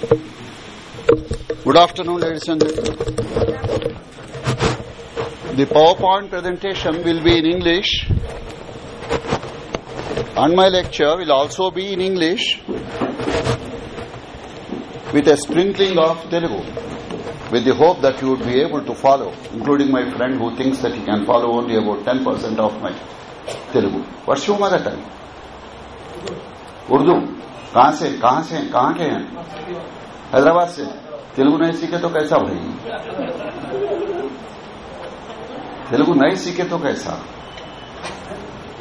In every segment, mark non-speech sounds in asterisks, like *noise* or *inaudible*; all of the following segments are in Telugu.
Good afternoon, ladies and gentlemen. The PowerPoint presentation will be in English, and my lecture will also be in English with a sprinkling of Telugu, with the hope that you would be able to follow, including my friend who thinks that he can follow only about 10% of my Telugu. What's your mother tongue? Urdu. कहाँ से कहाँ से, कहाँ के हैं? हैदराबाद से। तेलुगु नहीं सीखे तो कैसा भाई? तेलुगु नहीं सीखे तो कैसा?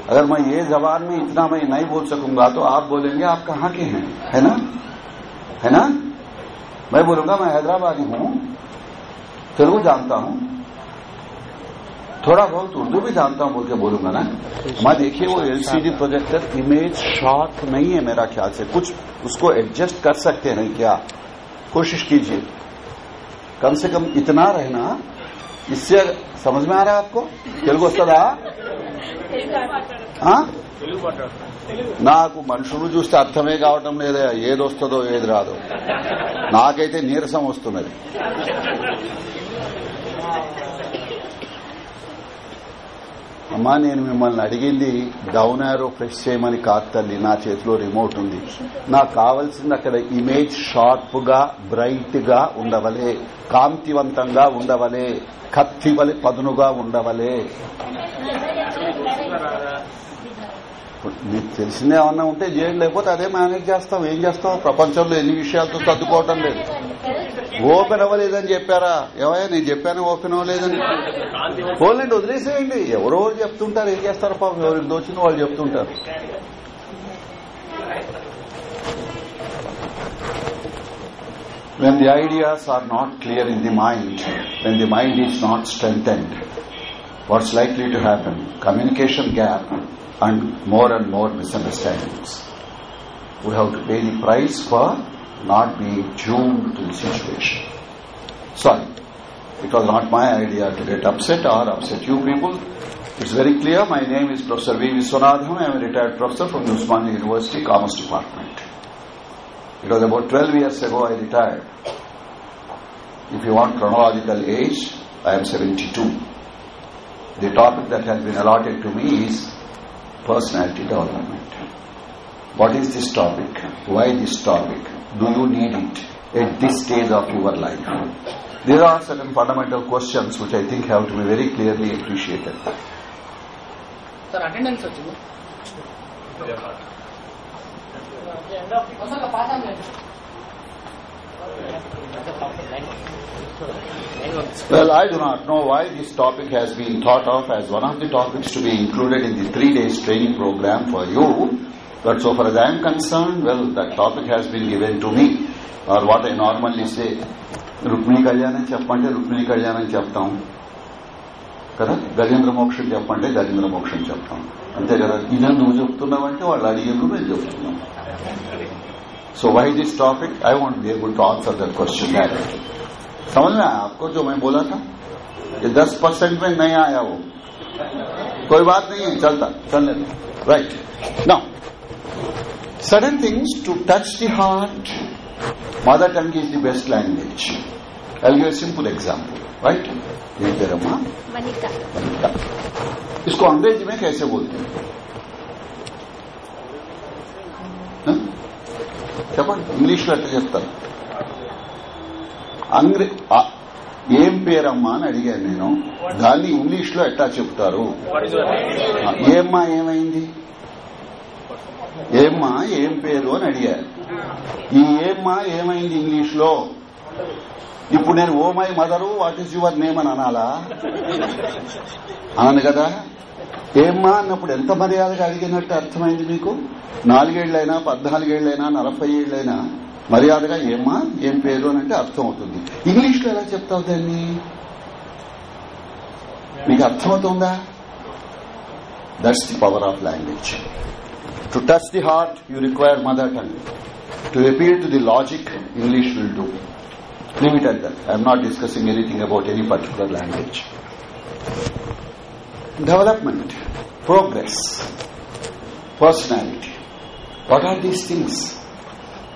अगर मैं ये जबान में इतना मैं नहीं बोल सकूँगा तो आप बोलेंगे आप कहाँ के हैं? है ना? है ना? मैं बोलूँगा मैं हैदराबादी हूँ। तेलुगु जानता हूँ। थोड़ा बहुत उर्दू भी जानता हूं बोल के बोलूंगा ना मैं देखिए वो एलसीडी प्रोजेक्टर इमेज शॉर्ट नहीं है मेरा ख्याल से कुछ उसको एडजस्ट कर सकते हैं क्या कोशिश कीजिए कम से कम इतना रहना इससे समझ में आ रहा है आपको తెలుగు వస్తుందా ఆ? నాకు మనుషులు చూస్తే అర్థమే కావటం లేదా ఏది వస్తుందో ఏది రాదో నాకైతే నీరసం వస్తున్నది అమ్మా నేను మిమ్మల్ని అడిగింది డౌన్ యారో ప్రెస్ చేయమని కాదు తల్లి నా చేతిలో రిమోట్ ఉంది. నాకు కావాల్సింది అక్కడ ఇమేజ్ షార్ప్గా బ్రైట్గా ఉండవలే కాంతివంతంగా ఉండవలే కత్తివలి పదునుగా ఉండవలే. మీకు తెలిసిందే ఏమన్నా ఉంటే చేయండి లేకపోతే అదే మేనేజ్ చేస్తాం. ఏం చేస్తాం? ప్రపంచంలో ఎన్ని విషయాలతో సర్దుకోవటం లేదు. ఓపెన్ అవ్వలేదని చెప్పారా? ఏమయ్యా నేను చెప్పాను ఓపెన్ అవ్వలేదని. పోలండి వదిలేసేయండి. ఎవరెవరు చెప్తుంటారు ఏం చేస్తారు పాపం? ఎవరికి దోచిన వాళ్ళు చెప్తుంటారు. When the ideas are not clear in the mind, when the mind is not strengthened, what's likely to happen? Communication gap. And more and more misunderstandings. We have to pay the price for not being tuned to the situation. Sorry, it was not my idea to get upset or upset you people. It's very clear. My name is Professor V. Viswanathan. I am a retired professor from the Usmania University Commerce Department. It was about 12 years ago I retired. If you want chronological age, I am 72. The topic that has been allotted to me is personality development. What is this topic? Why this topic? Do you need it at this stage of your life? There are certain fundamental questions which I think have to be very clearly appreciated. Sir attendance వచ్చింది వస్తాక పాస్ అవ్వలేదు Well, I do not know why this topic has been thought of as one of the topics to be included in the three days training program for you. But so far as I am concerned, well, that topic has been given to me. Or what I normally say, Rukmini కళ్యాణం చెప్పంటే రుక్మిణి కళ్యాణం చెప్తాం కదా గజేంద్ర మోక్షం చెప్పంటే గజేంద్ర మోక్షం చెప్తాం అంతే కదా ఇదే నువ్వు చెప్తున్నావంటే వాళ్ళు అడిగిండ్రు మేము చెప్తున్నాం so why this topic I want be able to answer that question समझना समझ में आपको जो मैं बोला था? ये दस परसेंट में नहीं आया वो कोई बात नहीं है चलता चल लेते right now sudden things to touch the heart mother tongue is the best language I'll give a simple example right ये तेरा माँ? इसको अंग्रेज़ी में कैसे बोलते हैं? చెప్పండి. ఇంగ్లీష్లో ఎట్లా చెప్తారు? అంగ్రే ఏం పేరమ్మా అని అడిగాను నేను. దాన్ని ఇంగ్లీష్లో ఎట్లా చెప్తారు? ఏమ్మా ఏమైంది? ఏమ్మా ఏం పేరు అని అడిగాను. ఈ ఏమ్మా ఏమైంది ఇంగ్లీష్లో? ఇప్పుడు నేను ఓ my mother what is your name అని అనాలా? అనను కదా? ఏమ్మా అన్నప్పుడు ఎంత మర్యాదగా అడిగినట్టు అర్థమైంది మీకు? నాలుగేళ్ళైనా పద్నాలుగేళ్ళైనా నలభై ఏళ్ళైనా మర్యాదగా ఏమ్మా ఏం పేరు అని అంటే అర్థం అవుతుంది. ఇంగ్లీష్లో ఎలా చెప్తావు దాన్ని? మీకు అర్థమవుతుందా? That's the power of language to touch the heart you require mother tongue to appeal to the logic English will do limit and I'm not discussing anything about any particular language development progress personality what are these things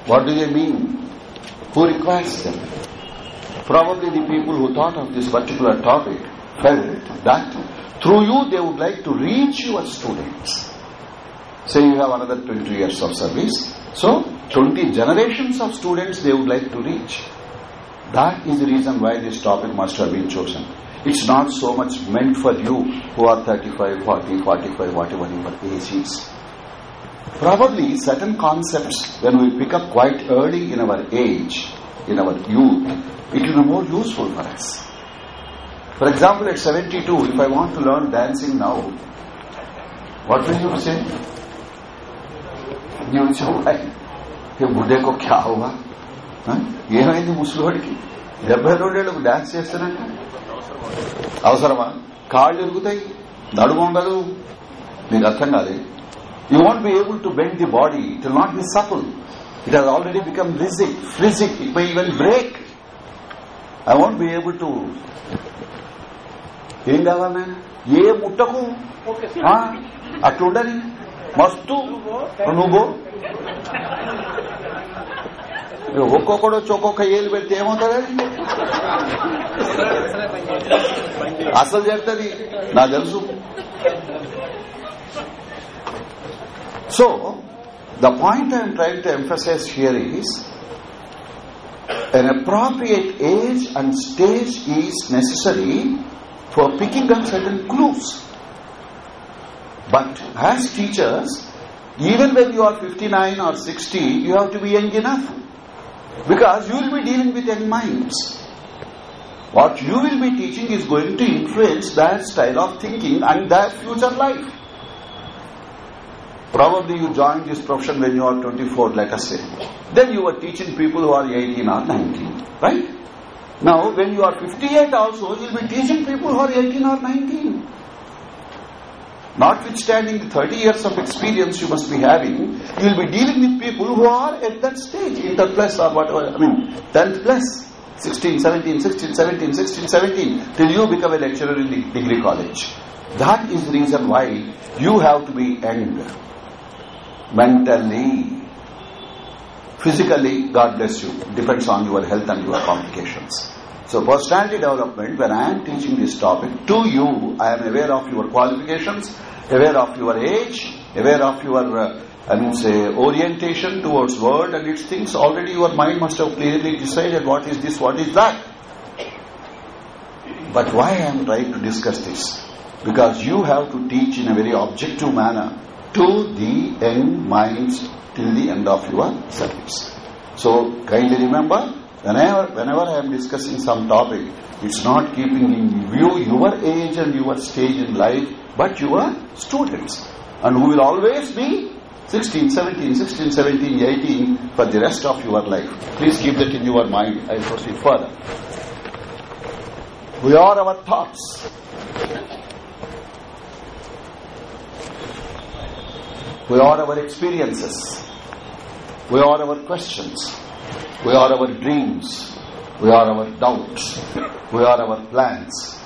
what do they mean Who requires them? Probably the people who thought of this particular topic felt that through you they would like to reach your students. Say you have another 20 years of service. So, 20 generations of students they would like to reach. That is the reason why this topic must have been chosen. It's not so much meant for you who are 35, 40, 45, whatever your age is. Probably certain concepts, when we pick up quite early in our age, in our youth, it will be more useful for us. For example, at 72, if I want to learn dancing now, what will you say? You will say, why? ये बुढ़े को क्या होगा ఏమైంది ముసలివాడికి డెబ్బై రెండేళ్ళకు డాన్స్ చేస్తానంట అవసరమా? కాళ్ళు ఎరుగుతాయి నడుము ఉండదు. నీకు అర్థం కాదు you want be able to bend the body it will not be supple it has already become rigid frigid it may even break I want be able to ఏం కావాలి నేను ఏ ముట్టకు? అట్లుండని? మస్తు. నువ్వు? ఒక్కొక్కడు వచ్చి ఒక్కొక్క ఏళ్ళు పెడితే ఏమవుతుంది అసలు చెప్తుంది నాకు తెలుసు so the point I'm trying to emphasise here is an appropriate age and stage is necessary for picking up certain clues. But as teachers, even when you are 59 or 60, you have to be young enough. Because you will be dealing with young minds. What you will be teaching is going to influence their style of thinking and their future life. Probably you joined this profession when you are 24, let us say. Then you are teaching people who are 18 or 19, right? Now, when you are 58 also, you will be teaching people who are 18 or 19. Notwithstanding the 30 years of experience you must be having, you will be dealing with people who are at that stage, inter plus or whatever, I mean, 10th plus, 16, 17, 16, 17, 16, 17, till you become a lecturer in the degree college. That is the reason why you have to be young. Mentally, physically, God bless you, depends on your health and your complications. So personality development, when I am teaching this topic to you, I am aware of your qualifications, aware of your age, aware of your, uh, I mean say, orientation towards world and its things. Already your mind must have clearly decided what is this, what is that. But why I am trying to discuss this? Because you have to teach in a very objective manner to the young minds till the end of your service. So kindly remember, whenever, whenever I am discussing some topic, it's not keeping in view your age and your stage in life, but your students. And who will always be 16, 17, 16, 17, 18 for the rest of your life. Please keep that in your mind. I proceed further. We are our thoughts. We are our experiences. We are our questions. We are our dreams. We are our doubts. We are our plans.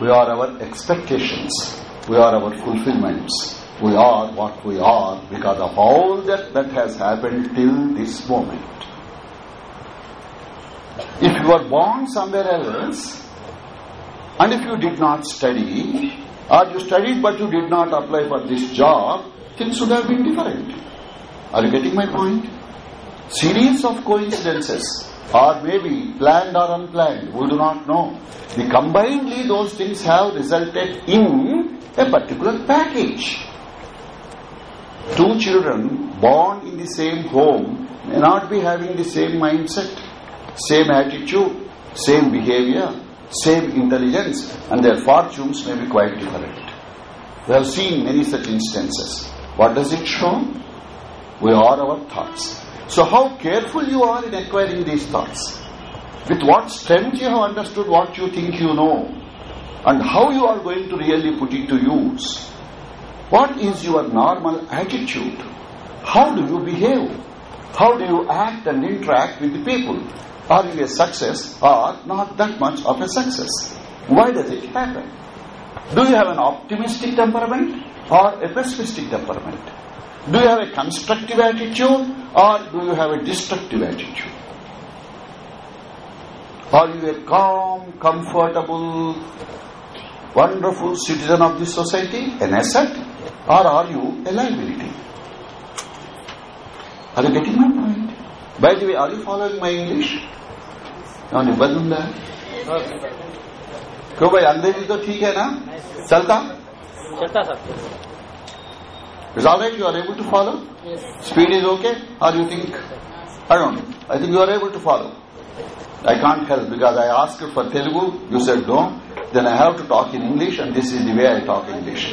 We are our expectations. We are our fulfillments. We are what we are because of all that that has happened till this moment. If you were born somewhere else, and if you did not study, or you studied but you did not apply for this job, things would have been different. Are you getting my point? Series of coincidences, or maybe planned or unplanned, we do not know. The combinedly, those things have resulted in a particular package. Two children born in the same home may not be having the same mindset, same attitude, same behavior, same intelligence, and their fortunes may be quite different. We have seen many such instances. What does it show? We are our thoughts. So, how careful you are in acquiring these thoughts? With what strength you have understood what you think you know, and how you are going to really put it to use. What is your normal attitude? How do you behave? How do you act and interact with the people? Are you a success or not that much of a success? Why does it happen? Do you have an optimistic temperament or a pessimistic temperament? Do you have a constructive attitude or do you have a destructive attitude? Are you a calm, comfortable, wonderful citizen of this society, an asset, or are you a liability? Are you getting my point? By the way, are you following my English? उन्होंने बदल दिया क्यों भाई अंग्रेजी तो ठीक है ना चलता चलता sir is all right? You are able to follow? Yes. Speed is okay? Or do you think? I don't know. I think you are able to follow. I can't help because I asked for Telugu, you said no. Then I have to talk in English and this is the way I talk English.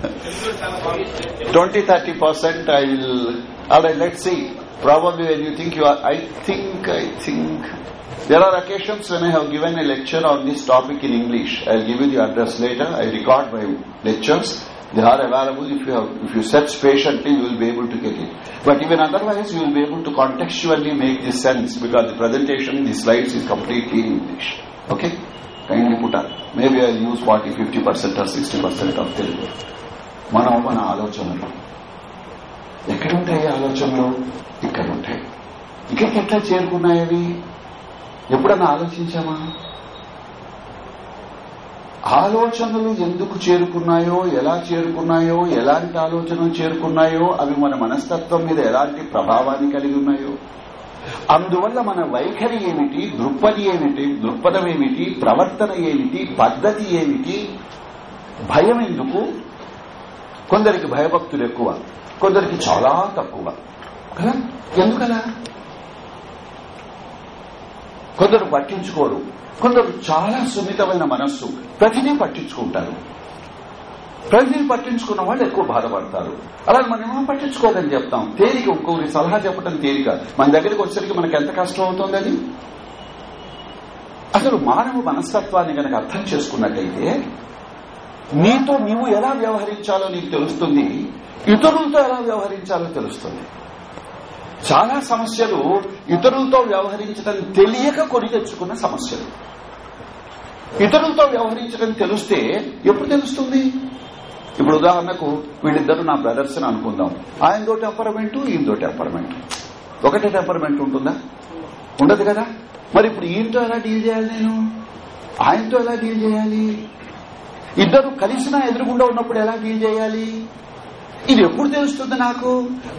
20 30 percent I will. Alright, let's see. Probably when you think you are, I think, I think. There are occasions when I have given a lecture on this topic in English. I'll give you the address later. I record my lectures. They are available. If you have, if you search patiently, you will be able to get it. But even otherwise, you will be able to contextually make this sense because the presentation, the slides is completely in English. Okay? Kindly put up. Maybe I'll use 40, 50 percent or 60 percent of Telugu. మనం మన ఆలోచనలు. ఎక్కడుంటాయి ఆలోచనలు? ఇక్కడ ఉంటాయి ఇక్కడికి ఎట్లా చేరుకున్నాయి అవి? ఎప్పుడన్నా ఆలోచించామా? ఆలోచనలు ఎందుకు చేరుకున్నాయో ఎలా చేరుకున్నాయో ఎలాంటి ఆలోచనలు చేరుకున్నాయో అవి మన మనస్తత్వం మీద ఎలాంటి ప్రభావాన్ని కలిగి ఉన్నాయో? అందువల్ల మన వైఖరి ఏమిటి? దృక్పథి ఏమిటి? దృక్పథం ఏమిటి? ప్రవర్తన ఏమిటి? పద్ధతి ఏమిటి? భయం ఎందుకు? కొందరికి భయభక్తులు ఎక్కువ కొందరికి చాలా తక్కువ. కదా? ఎందుకలా? కొందరు పట్టించుకోరు కొందరు చాలా సున్నితమైన మనస్సు ప్రతిదీ పట్టించుకుంటారు. ప్రతిదీ పట్టించుకున్న వాళ్ళు ఎక్కువ బాధపడతారు. అలా మనం ఏమో పట్టించుకోదని చెప్తాం. తేలిక ఇంకొకరి సలహా చెప్పడం తేలిక. మన దగ్గరికి వచ్చేసరికి మనకి ఎంత కష్టం అవుతుంది అది? అసలు మానవ మనస్తత్వాన్ని గనక అర్థం చేసుకున్నట్టయితే నీతో నీవు ఎలా వ్యవహరించాలో నీకు తెలుస్తుంది. ఇతరులతో ఎలా వ్యవహరించాలో తెలుస్తుంది. చాలా సమస్యలు ఇతరులతో వ్యవహరించడం తెలియక కొని తెచ్చుకున్న సమస్యలు. ఇతరులతో వ్యవహరించడం తెలిస్తే ఎప్పుడు తెలుస్తుంది? ఇప్పుడు ఉదాహరణకు వీళ్ళిద్దరు నా బ్రదర్స్ అని అనుకుందాం. ఆయనతో టెంపరమెంట్ ఈయనతో టెంపరమెంట్ ఒకటే టెంపరమెంట్ ఉంటుందా? ఉండదు కదా. మరి ఇప్పుడు ఈయనతో ఎలా డీల్ చేయాలి నేను? ఆయనతో ఎలా డీల్ చేయాలి? ఇద్దరు కలిసినా ఎదురుగుండా ఉన్నప్పుడు ఎలా డీల్ చేయాలి? ఇది ఎప్పుడు తెలుస్తుంది నాకు?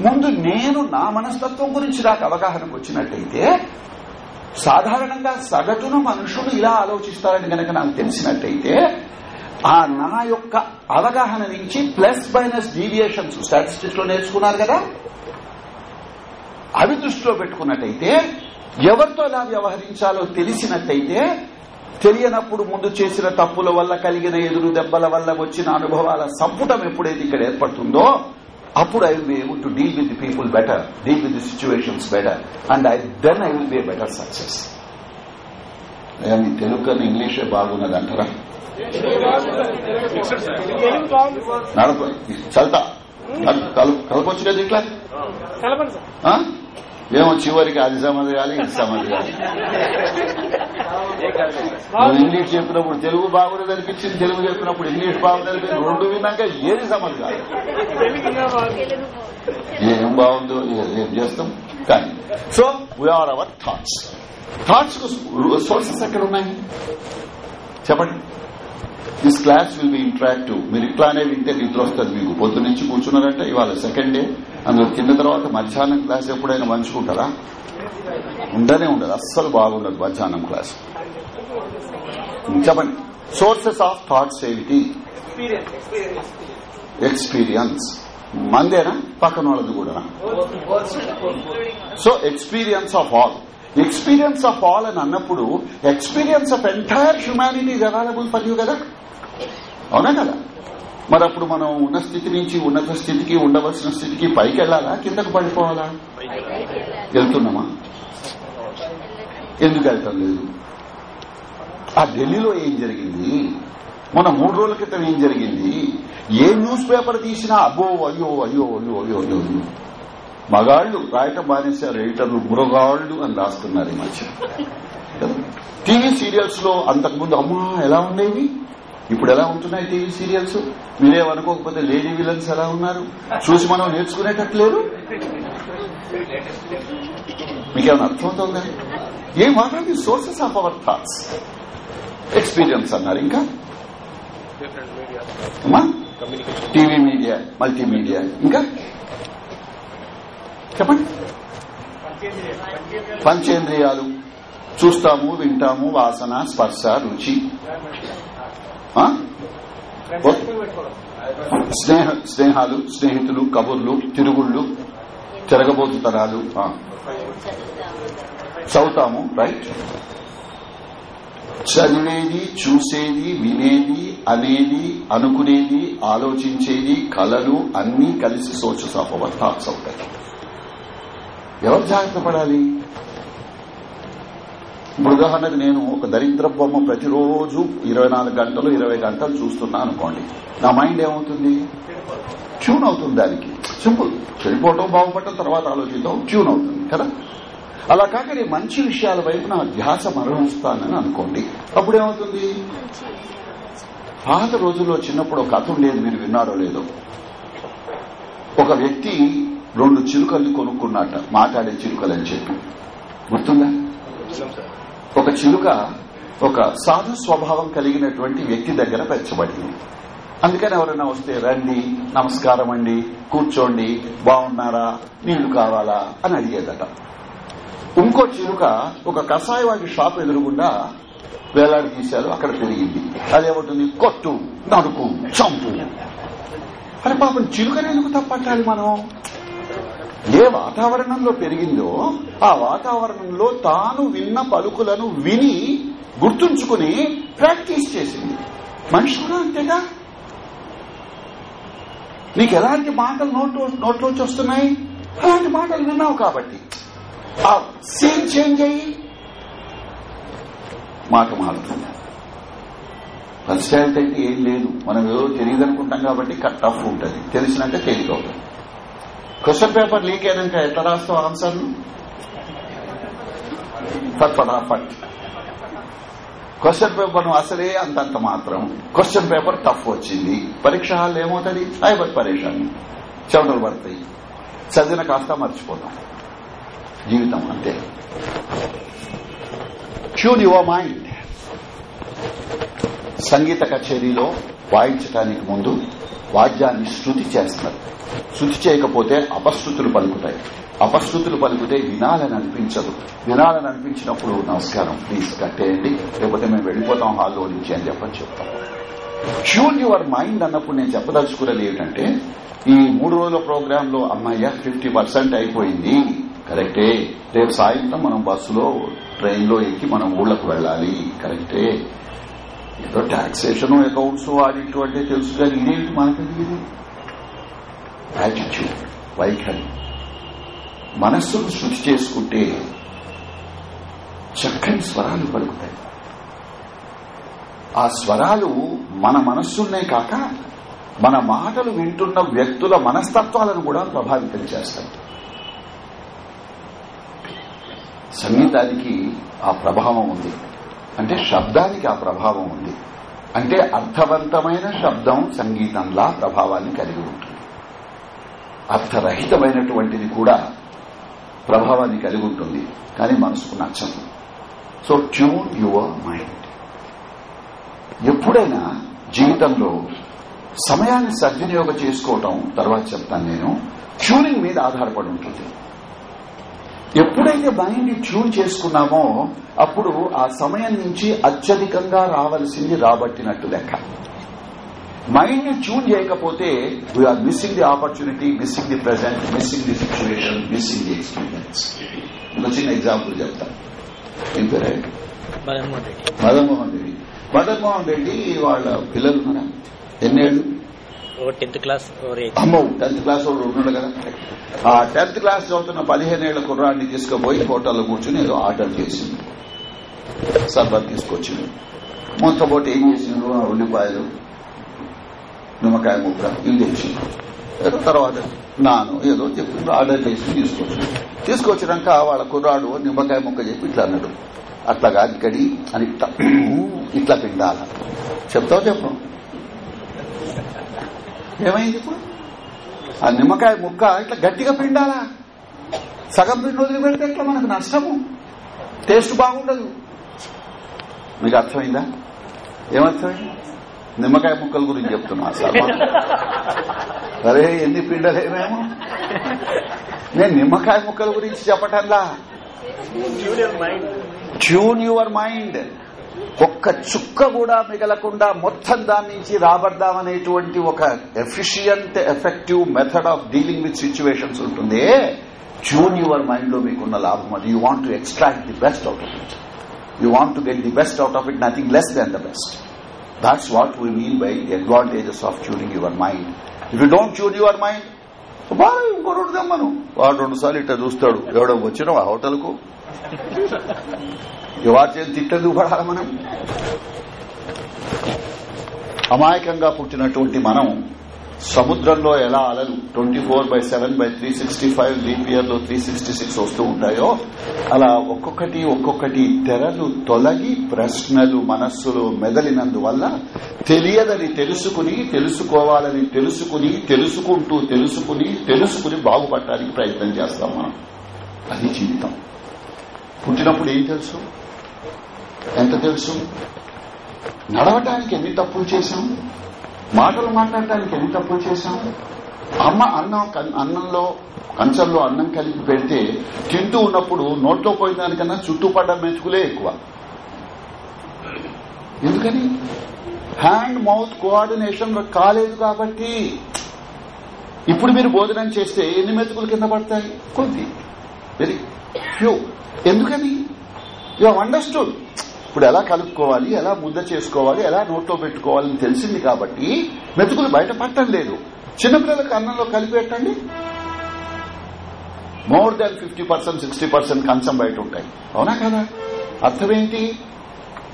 ముందు నేను నా మనస్తత్వం గురించి నాకు అవగాహనకు వచ్చినట్టయితే సాధారణంగా సగటున మనుషులు ఇలా ఆలోచిస్తారని గనక నాకు తెలిసినట్టయితే ఆ నా యొక్క అవగాహన నుంచి ప్లస్ మైనస్ డీవియేషన్స్ స్టాటిస్టిక్స్లో నేర్చుకున్నారు కదా? అవి దృష్టిలో పెట్టుకున్నట్టయితే ఎవరితో ఎలా వ్యవహరించాలో తెలిసినట్టయితే తెలియనప్పుడు ముందు చేసిన తప్పుల వల్ల కలిగిన ఎదురు దెబ్బల వల్ల వచ్చిన అనుభవాల సంపుటం ఎప్పుడైతే ఇక్కడ ఏర్పడుతుందో అప్పుడు I will be able to deal with the people better deal with the situations better and I then I will be better success మీ తెలుగు కన్నా ఇంగ్లీషే బాగున్నది అంటారా? నడప చల్తా. కలపొచ్చు కదా ఇట్లా మేము చివరికి అది సమాధి కాదు ఇది సమాధి కాదు. నువ్వు ఇంగ్లీష్ చెప్పినప్పుడు తెలుగు బాగుంది అనిపించింది తెలుగు చెప్పినప్పుడు ఇంగ్లీష్ బాగుంది అనిపించింది రెండు విన్నాక ఏది సమాధి కాదు. ఏం బాగుందో ఏం చేస్తాం? కానీ so we're our thoughts thoughts sources ఎక్కడ ఉన్నాయి? చెప్పండి. This class will be interactive మీరు ఇట్లానే వింటే నిద్ర వస్తుంది మీకు. పొద్దు నుంచి కూర్చున్నారంటే ఇవాళ సెకండ్ డే అందులో తిన్న తర్వాత మధ్యాహ్నం క్లాస్ ఎప్పుడైనా మంచుకుంటారా ఉండనే ఉండదు. అస్సలు బాగుండదు మధ్యాహ్నం క్లాస్ చెప్పండి. సోర్సెస్ ఆఫ్ థాట్స్ ఏమిటి? ఎక్స్పీరియన్స్ మందేనా? పక్కన వాళ్ళది కూడా so experience of all experience of all అని అన్నప్పుడు experience of entire humanity is available for you కదా? అవునా కదా? మరి అప్పుడు మనం ఉన్న స్థితి నుంచి ఉన్నత స్థితికి ఉండవలసిన స్థితికి పైకి వెళ్ళాలా కిందకు పడిపోవాలా? వెళ్తున్నామా? ఎందుకు వెళ్తాం లేదు? ఆ ఢిల్లీలో ఏం జరిగింది? మన మూడు రోజుల క్రితం ఏం జరిగింది? ఏ న్యూస్ పేపర్ తీసినా అబ్బో అయ్యో అయ్యో అయ్యో అయ్యో అయ్యో అయ్యో. మగాళ్ళు రాయటం మానేశారు ఎడిటర్లు మురగాళ్ళు అని రాస్తున్నారు ఈ మధ్య. టీవీ సీరియల్స్లో అంతకుముందు అమ్మా ఎలా ఉండేవి? ఇప్పుడు ఎలా ఉంటున్నాయి టీవీ సీరియల్స్? మీరేమనుకోకపోతే లేడీ విలన్స్ ఎలా ఉన్నారు? చూసి మనం నేర్చుకునేటట్లేదు? మీకేమైనా అర్థమవుతుందా ఏం what the sources of our thoughts experience అన్నారు ఇంకా? టీవీ మీడియా మల్టీమీడియా ఇంకా? చెప్పండి. పంచేంద్రియాలు. చూస్తాము వింటాము వాసన స్పర్శ రుచి. స్నేహ స్నేహాలు స్నేహితులు కబుర్లు తిరుగుళ్ళు తిరగబోతుతరాలు. చదువుతాము రైట్ చదివేది చూసేది వినేది అనేది అనుకునేది ఆలోచించేది కళలు అన్నీ కలిసి అవర్ థాట్స్ అవుతాయి ఎవరు జాగ్రత్త పడాలి? ఇప్పుడు ఉదాహరణకు నేను ఒక దరిద్ర బొమ్మ ప్రతిరోజు ఇరవై నాలుగు గంటలు ఇరవై గంటలు చూస్తున్నా అనుకోండి. నా మైండ్ ఏమవుతుంది? ట్యూన్ అవుతుంది దానికి. సింపుల్. చెడిపోవటం బాగుపడటం తర్వాత ఆలోచిద్దాం ట్యూన్ అవుతుంది కదా? అలా కాక నేను మంచి విషయాల వైపు నా ధ్యాస మరణిస్తానని అనుకోండి. అప్పుడేమవుతుంది? పాత రోజుల్లో చిన్నప్పుడు ఒక కథ ఉండేది మీరు విన్నారో లేదో. ఒక వ్యక్తి రెండు చిలుకలు కొనుక్కున్నట్ట మాట్లాడే చిలుకలని చెప్పి. గుర్తుందా? ఒక చిలుక ఒక సాధు స్వభావం కలిగినటువంటి వ్యక్తి దగ్గర పెంచబడింది. అందుకని ఎవరైనా వస్తే రండి నమస్కారం అండి కూర్చోండి బాగున్నారా నీళ్ళు కావాలా? అని అడిగేదట. ఇంకో చిలుక ఒక కషాయవాడి షాప్ ఎదురుగుండా వేలాడి తీశారు అక్కడ పెరిగింది. అదేమంటుంది కొట్టు నడుకు చంపు. అరే పాపం చిలుకని ఎందుకు తప్పట్టాలి మనం? ఏ వాతావరణంలో పెరిగిందో ఆ వాతావరణంలో తాను విన్న పలుకులను విని గుర్తుంచుకుని ప్రాక్టీస్ చేసింది. మనిషి కూడా అంతేగా? నీకు ఎలాంటి మాటలు నోట్లో నోట్లోంచి వస్తున్నాయి? అలాంటి మాటలు విన్నావు కాబట్టి? ఆ సీన్ చేంజ్ అయ్యి మాట మారుతుంది. పర్సనాలిటీ అంటే ఏం లేదు. మనం ఏదో తెలియదు అనుకుంటాం కాబట్టి కట్ ఆఫ్ ఉంటుంది. తెలిసినాక తేలిక అవుతుంది. క్వశ్చన్ పేపర్ లీక్ అయినాక ఎట్లా రాస్తావు ఆన్సర్ ఫట్ ఫటాఫట్ క్వశ్చన్ పేపర్ అసలే అంతంత మాత్రం. క్వశ్చన్ పేపర్ టఫ్ వచ్చింది. పరీక్ష హాల్ ఏమవుతుంది? అయిపోయి పరేషాన్ని చెమటలు పడతాయి. చదివిన కాస్త మర్చిపోతాం. జీవితం అంతే. ట్యూన్ యువర్ మైండ్ సంగీత కచేరీలో వాయించడానికి ముందు వాద్యాన్ని శృతి చేస్తారు శుద్ధి చేయకపోతే అపశృతులు పలుకుతాయి. అపశృతులు పలికితే వినాలని అనిపించదు. వినాలని అనిపించినప్పుడు నమస్కారం ప్లీజ్ కట్టేయండి లేకపోతే మేము వెళ్ళిపోతాం హాల్లో నుంచి అని చెప్పని చెప్తాం. ట్యూన్ యువర్ మైండ్ అన్నప్పుడు నేను చెప్పదలుచుకున్నది ఏంటంటే ఈ మూడు రోజుల ప్రోగ్రామ్లో అమ్మాయ్య ఫిఫ్టీ పర్సెంట్ అయిపోయింది. కరెక్టే. రేపు సాయంత్రం మనం బస్సులో ట్రైన్లో ఎక్కి మనం ఊళ్ళకు వెళ్ళాలి. కరెక్టే. ఏదో టాక్సేషన్ అకౌంట్స్ ఆడిట్ అంటే తెలుసు కానీ ఇదేంటి మనకి యాటిట్యూడ్ వైఖరి మనస్సును శుద్ధి చేసుకుంటే చక్కని స్వరాలు పలుకుతాయి. ఆ స్వరాలు మన మనస్సునే కాక మన మాటలు వింటున్న వ్యక్తుల మనస్తత్వాలను కూడా ప్రభావితం చేస్తాయి. సంగీతానికి ఆ ప్రభావం ఉంది. అంటే శబ్దానికి ఆ ప్రభావం ఉంది. అంటే అర్థవంతమైన శబ్దం సంగీతంలా ప్రభావాన్ని కలిగి ఉంటుంది. అర్థరహితమైనటువంటిది కూడా ప్రభావాన్ని కలిగి ఉంటుంది కానీ మనసుకు నచ్చదు. So tune your mind. ఎప్పుడైనా జీవితంలో సమయాన్ని సద్వినియోగం చేసుకోవటం తర్వాత చెప్తాను నేను ట్యూనింగ్ మీద ఆధారపడి ఉంటుంది. ఎప్పుడైతే మైండ్ ట్యూన్ చేసుకున్నామో అప్పుడు ఆ సమయం నుంచి అత్యధికంగా రావలసింది రాబట్టినట్టు లెక్క. మైండ్ని ట్యూన్ చేయకపోతే we're missing the opportunity missing the present missing the situation missing the experience ఒక చిన్న ఎగ్జాంపుల్ చెప్తాను ఏం పేరే? మదన్మోహన్ రెడ్డి. మదన్మోహన్ రెడ్డి వాళ్ళ పిల్లలు ఉన్నారా ఎన్నేళ్ళు? టెన్త్ క్లాస్ అమ్మో టెన్త్ క్లాస్ వాడు ఉన్నాడు కదా. ఆ టెన్త్ క్లాస్ చదువుతున్న పదిహేను ఏళ్ళ కుర్రాడిని తీసుకుపోయి హోటల్లో కూర్చుని ఏదో ఆర్డర్ చేసింది. సర్బత్ తీసుకొచ్చింది. మొత్తపోటు ఏం చేసిండ్రు? ఉల్లిపాయలు నిమ్మకాయ ముక్క ఇది తెచ్చింది ఏదో తర్వాత నాను ఏదో చెప్పి ఆర్డర్ చేసి తీసుకొచ్చి తీసుకొచ్చినాక వాళ్ళ కుర్రాడు నిమ్మకాయ ముక్క చెప్పి ఇట్లా అన్నాడు. అట్లా కాదు కడి అని ఇట్లా ఇట్లా పిండాల చెప్తావు చెప్పు. ఏమైంది ఇప్పుడు? ఆ నిమ్మకాయ ముక్క ఇట్లా గట్టిగా పిండాలా? సగం పిండి వదిలి పెడితే ఎట్లా మనకు నష్టము? టేస్ట్ బాగుండదు. మీకు అర్థమైందా? ఏమర్థమైంది? నిమ్మకాయ ముక్కల గురించి చెప్తున్నా. అసలు అరే ఎన్ని పిండలేమేమో నేను నిమ్మకాయ ముక్కల గురించి చెప్పటంలా? ట్యూన్ యువర్ మైండ్ ఒక్క చుక్క కూడా మిగలకుండా మొత్తం దాని నుంచి రాబడదామనేటువంటి ఒక efficient effective method of dealing with situations ఉంటుంది. ట్యూన్ యువర్ మైండ్లో మీకున్న లాభం అది. You want to extract the best out of it you want to get the best out of it nothing less than the best that's what we mean by the advantages of tuning your mind if you don't Churu your mind బాగా ఇంకో మనం తెమ్మను. వాడు రెండు సార్లు ఇట్లా చూస్తాడు. ఎవడో వచ్చినావు ఆ హోటల్కు. ఎవరు చేసి తిట్టదు పడాలి మనం? అమాయకంగా పుట్టినటువంటి మనం సముద్రంలో ఎలా అలలు? Twenty four by seven by three sixty five leap ఇయర్లో త్రీ సిక్స్టీ సిక్స్ వస్తూ ఉంటాయో? అలా ఒక్కొక్కటి ఒక్కొక్కటి తెరలు తొలగి ప్రశ్నలు మనస్సులో మెదలినందువల్ల తెలియదని తెలుసుకుని తెలుసుకోవాలని తెలుసుకుని తెలుసుకుంటూ తెలుసుకుని తెలుసుకుని బాగుపడటానికి ప్రయత్నం చేస్తాం మనం. అది జీవితం. పుట్టినప్పుడు ఏం తెలుసు? ఎంత తెలుసు? నడవటానికి ఎన్ని తప్పులు చేశాం? మాటలు మాట్లాడటానికి ఎన్ని తప్పులు చేశాం? అమ్మ అన్నం కన్- అన్నంలో కంచంలో అన్నం కలిపి పెడితే తింటూ ఉన్నప్పుడు నోట్లో పోయిన దానికన్నా చుట్టూ పడ్డ మెతుకులే ఎక్కువ. ఎందుకని? హ్యాండ్ మౌత్ కోఆర్డినేషన్ కాలేదు కాబట్టి. ఇప్పుడు మీరు భోజనం చేస్తే ఎన్ని మెతుకులు కింద పడతాయి? కొద్ది. వెరీ ఫ్యూ ఎందుకని? యూ అండర్స్టూడ్ ఇప్పుడు ఎలా కలుపుకోవాలి ఎలా ముద్ద చేసుకోవాలి ఎలా నోట్లో పెట్టుకోవాలని తెలిసింది కాబట్టి మెతుకులు బయట పట్టడం లేదు. చిన్నపిల్లలకు అన్నంలో కలిపి పెట్టండి. More than fifty percent sixty percent కంచం బయట ఉంటాయి. అవునా కదా? అర్థమేంటి?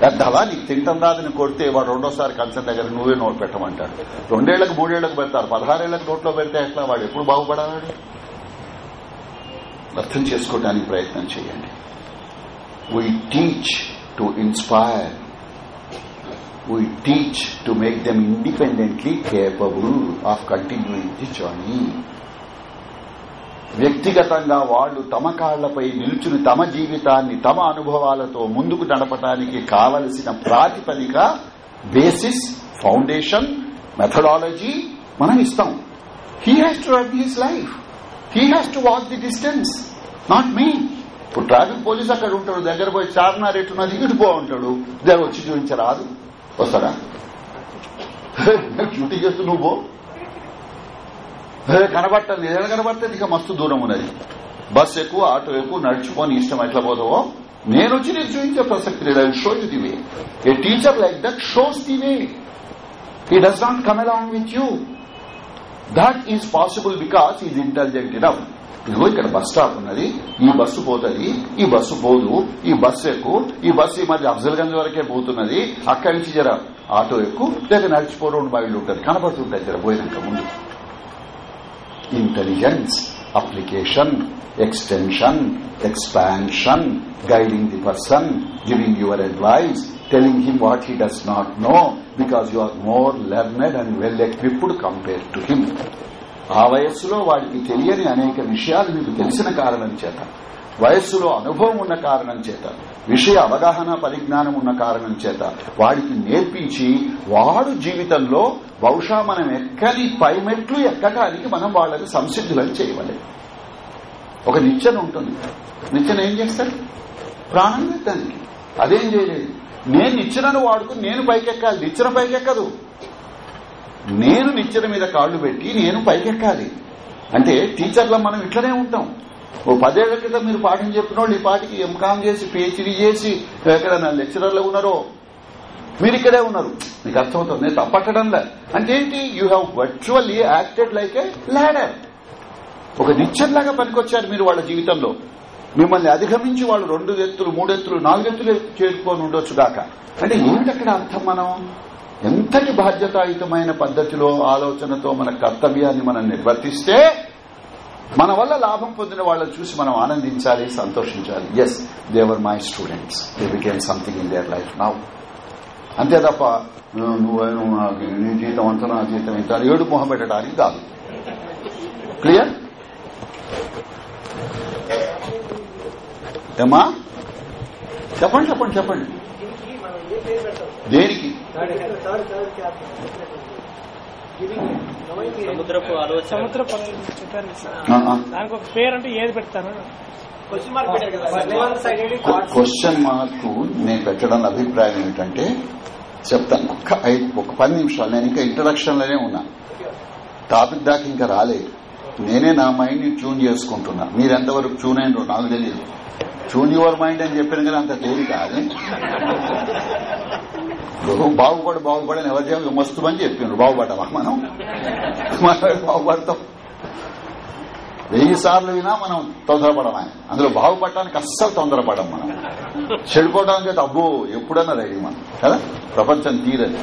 పెద్దలా నీకు తింటం రాదని కొడితే వాడు రెండోసారి కంచం దగ్గర నువ్వే నోట్ పెట్టమంటాడు. రెండేళ్ళకు మూడేళ్ళకు పెడతారు. పదహారేళ్ళకు నోట్లో పెడితే ఎట్లా? వాడు ఎప్పుడు బాగుపడాలి అర్థం చేసుకోవడానికి ప్రయత్నం చేయండి. We teach to inspire. We teach to make them independently capable of continuing the journey. వ్యక్తిగతంగా వాళ్ళు తమ కాళ్ళపై నిలుచుని తమ జీవితాన్ని తమ అనుభవాలతో ముందుకు నడపడానికి కావలసిన ప్రాతిపదిక బేసిస్ ఫౌండేషన్ మెథడాలజీ మనం ఇస్తాం. He has to run his life he has to walk the distance not me ఇప్పుడు ట్రాఫిక్ పోలీస్ అక్కడ ఉంటాడు దగ్గర పోయి చార్మినార్ ఎట్టున్నది ఇటు పో ఉంటాడు దగ్గర వచ్చి చూపించరాదు. వస్తాడా? డ్యూటీ చేస్తూ నువ్వు పో. కనబట్టదు ఏదైనా కనబడుతుంది ఇక మస్తు దూరం ఉన్నది. బస్ ఎక్కువ ఆటో ఎక్కువ నడుచుకొని ఇష్టం ఎట్లా పోతావో. నేను వచ్చి నీకు చూపించే ప్రసక్తి లేదు. I show you the way a teacher like that shows the way he does not come along with you that is possible because is intelligent enough ఇదిగో ఇక్కడ బస్ స్టాప్ ఉన్నది. ఈ బస్సు పోతుంది. ఈ బస్సు పోదు. ఈ బస్సు ఎక్కువ ఈ బస్సు ఈ మధ్య అఫ్జల్గంజ్ వరకే పోతున్నది. అక్కడి నుంచి జర ఆటో ఎక్కువ లేక నడిచిపో రెండు మైళ్ళు ఉంటుంది. కనపడుతుంటాయి జర పోయినాక ముందు. Intelligence application extension expansion guiding the person giving your advice telling him what he does not know because you are more learned and well equipped compare to him ఆ వయస్సులో వాడికి తెలియని అనేక విషయాలు మీకు తెలిసిన కారణం చేత వయస్సులో అనుభవం ఉన్న కారణం చేత విషయ అవగాహన పరిజ్ఞానం ఉన్న కారణం చేత వాడికి నేర్పించి వాడు జీవితంలో బహుశా మనం ఎక్కని పైమెట్లు ఎక్కడానికి మనం వాళ్ళని సంసిద్ధులను చేయవలేదు ఒక నిచ్చెన ఉంటుంది. నిచ్చెన ఏం చేస్తాడు? ప్రాణం దానికి అదేం చేయలేదు. నేను నిచ్చెనను వాడుకుని నేను పైకెక్కాలి. నిచ్చెన పైకెక్కదు. నేను నిచ్చెన మీద కాళ్ళు పెట్టి నేను పైకెక్కాలి. అంటే టీచర్ల మనం ఇట్లనే ఉంటాం. ఓ పదేళ్ళ క్రితం మీరు పాఠం చెప్పిన వాళ్ళు ఈ పాటికి ఎంకామ్ చేసి పిహెచ్డీ చేసి ఎక్కడైనా లెక్చరర్లు ఉన్నారో? మీరు ఇక్కడే ఉన్నారు. మీకు అర్థమవుతుంది. నేను తప్పట్టడంలా అంటే ఏంటి? You have virtually acted like a ladder ఒక నిత్యంలాగా పనికొచ్చారు మీరు వాళ్ళ జీవితంలో. మిమ్మల్ని అధిగమించి వాళ్ళు రెండు ఎత్తులు మూడెత్తులు నాలుగెత్తులు చేరుకొని ఉండొచ్చు కాక అంటే ఏమిటక్కడ అర్థం మనం? ఎంతటి బాధ్యతాయుతమైన పద్ధతిలో ఆలోచనతో మన కర్తవ్యాన్ని మనం నిర్వర్తిస్తే మన వల్ల లాభం పొందిన వాళ్ళని చూసి మనం ఆనందించాలి సంతోషించాలి. As they were my students they became something in their life now అంతే తప్ప నువ్వు నువ్వు నీ జీతం అంత నా జీతం ఇంత ఏడు మొహం పెట్టడానికి కాదు. క్లియర్ ఏమా చెప్పండి చెప్పండి చెప్పండి. దీనికి? సముద్రపు ఒక పేరు అంటే ఏది పెడతాను క్వశ్చన్ మార్క్ నేను పెట్టడం అభిప్రాయం ఏమిటంటే చెప్తాను. ఒక్క ఐదు ఒక పది నిమిషాలు. నేను ఇంకా ఇంట్రడక్షన్లోనే ఉన్నా. టాపిక్ దాకా ఇంకా రాలేదు. నేనే నా మైండ్ని ట్యూన్ చేసుకుంటున్నా. మీరు ఎంతవరకు ట్యూన్ అయినో నాకు తెలియదు ట్యూన్ యువర్ మైండ్ అని చెప్పిన కానీ అంత తేలిక అది బాగుపడు బాగుపడి బాగుపడని ఎవరు చెప్పి మస్తు మంది చెప్పిండ్రు బాగుపడ్డామా మనం? మనం బాగుపడతాం. వెయ్యి సార్లు వినా మనం తొందరపడమా? అందులో బాగుపడటానికి అస్సలు తొందరపడం మనం. చెడిపోవడానికి అయితే అబ్బో ఎప్పుడన్నా రెడీ మనం. కదా? ప్రపంచం తీరదు.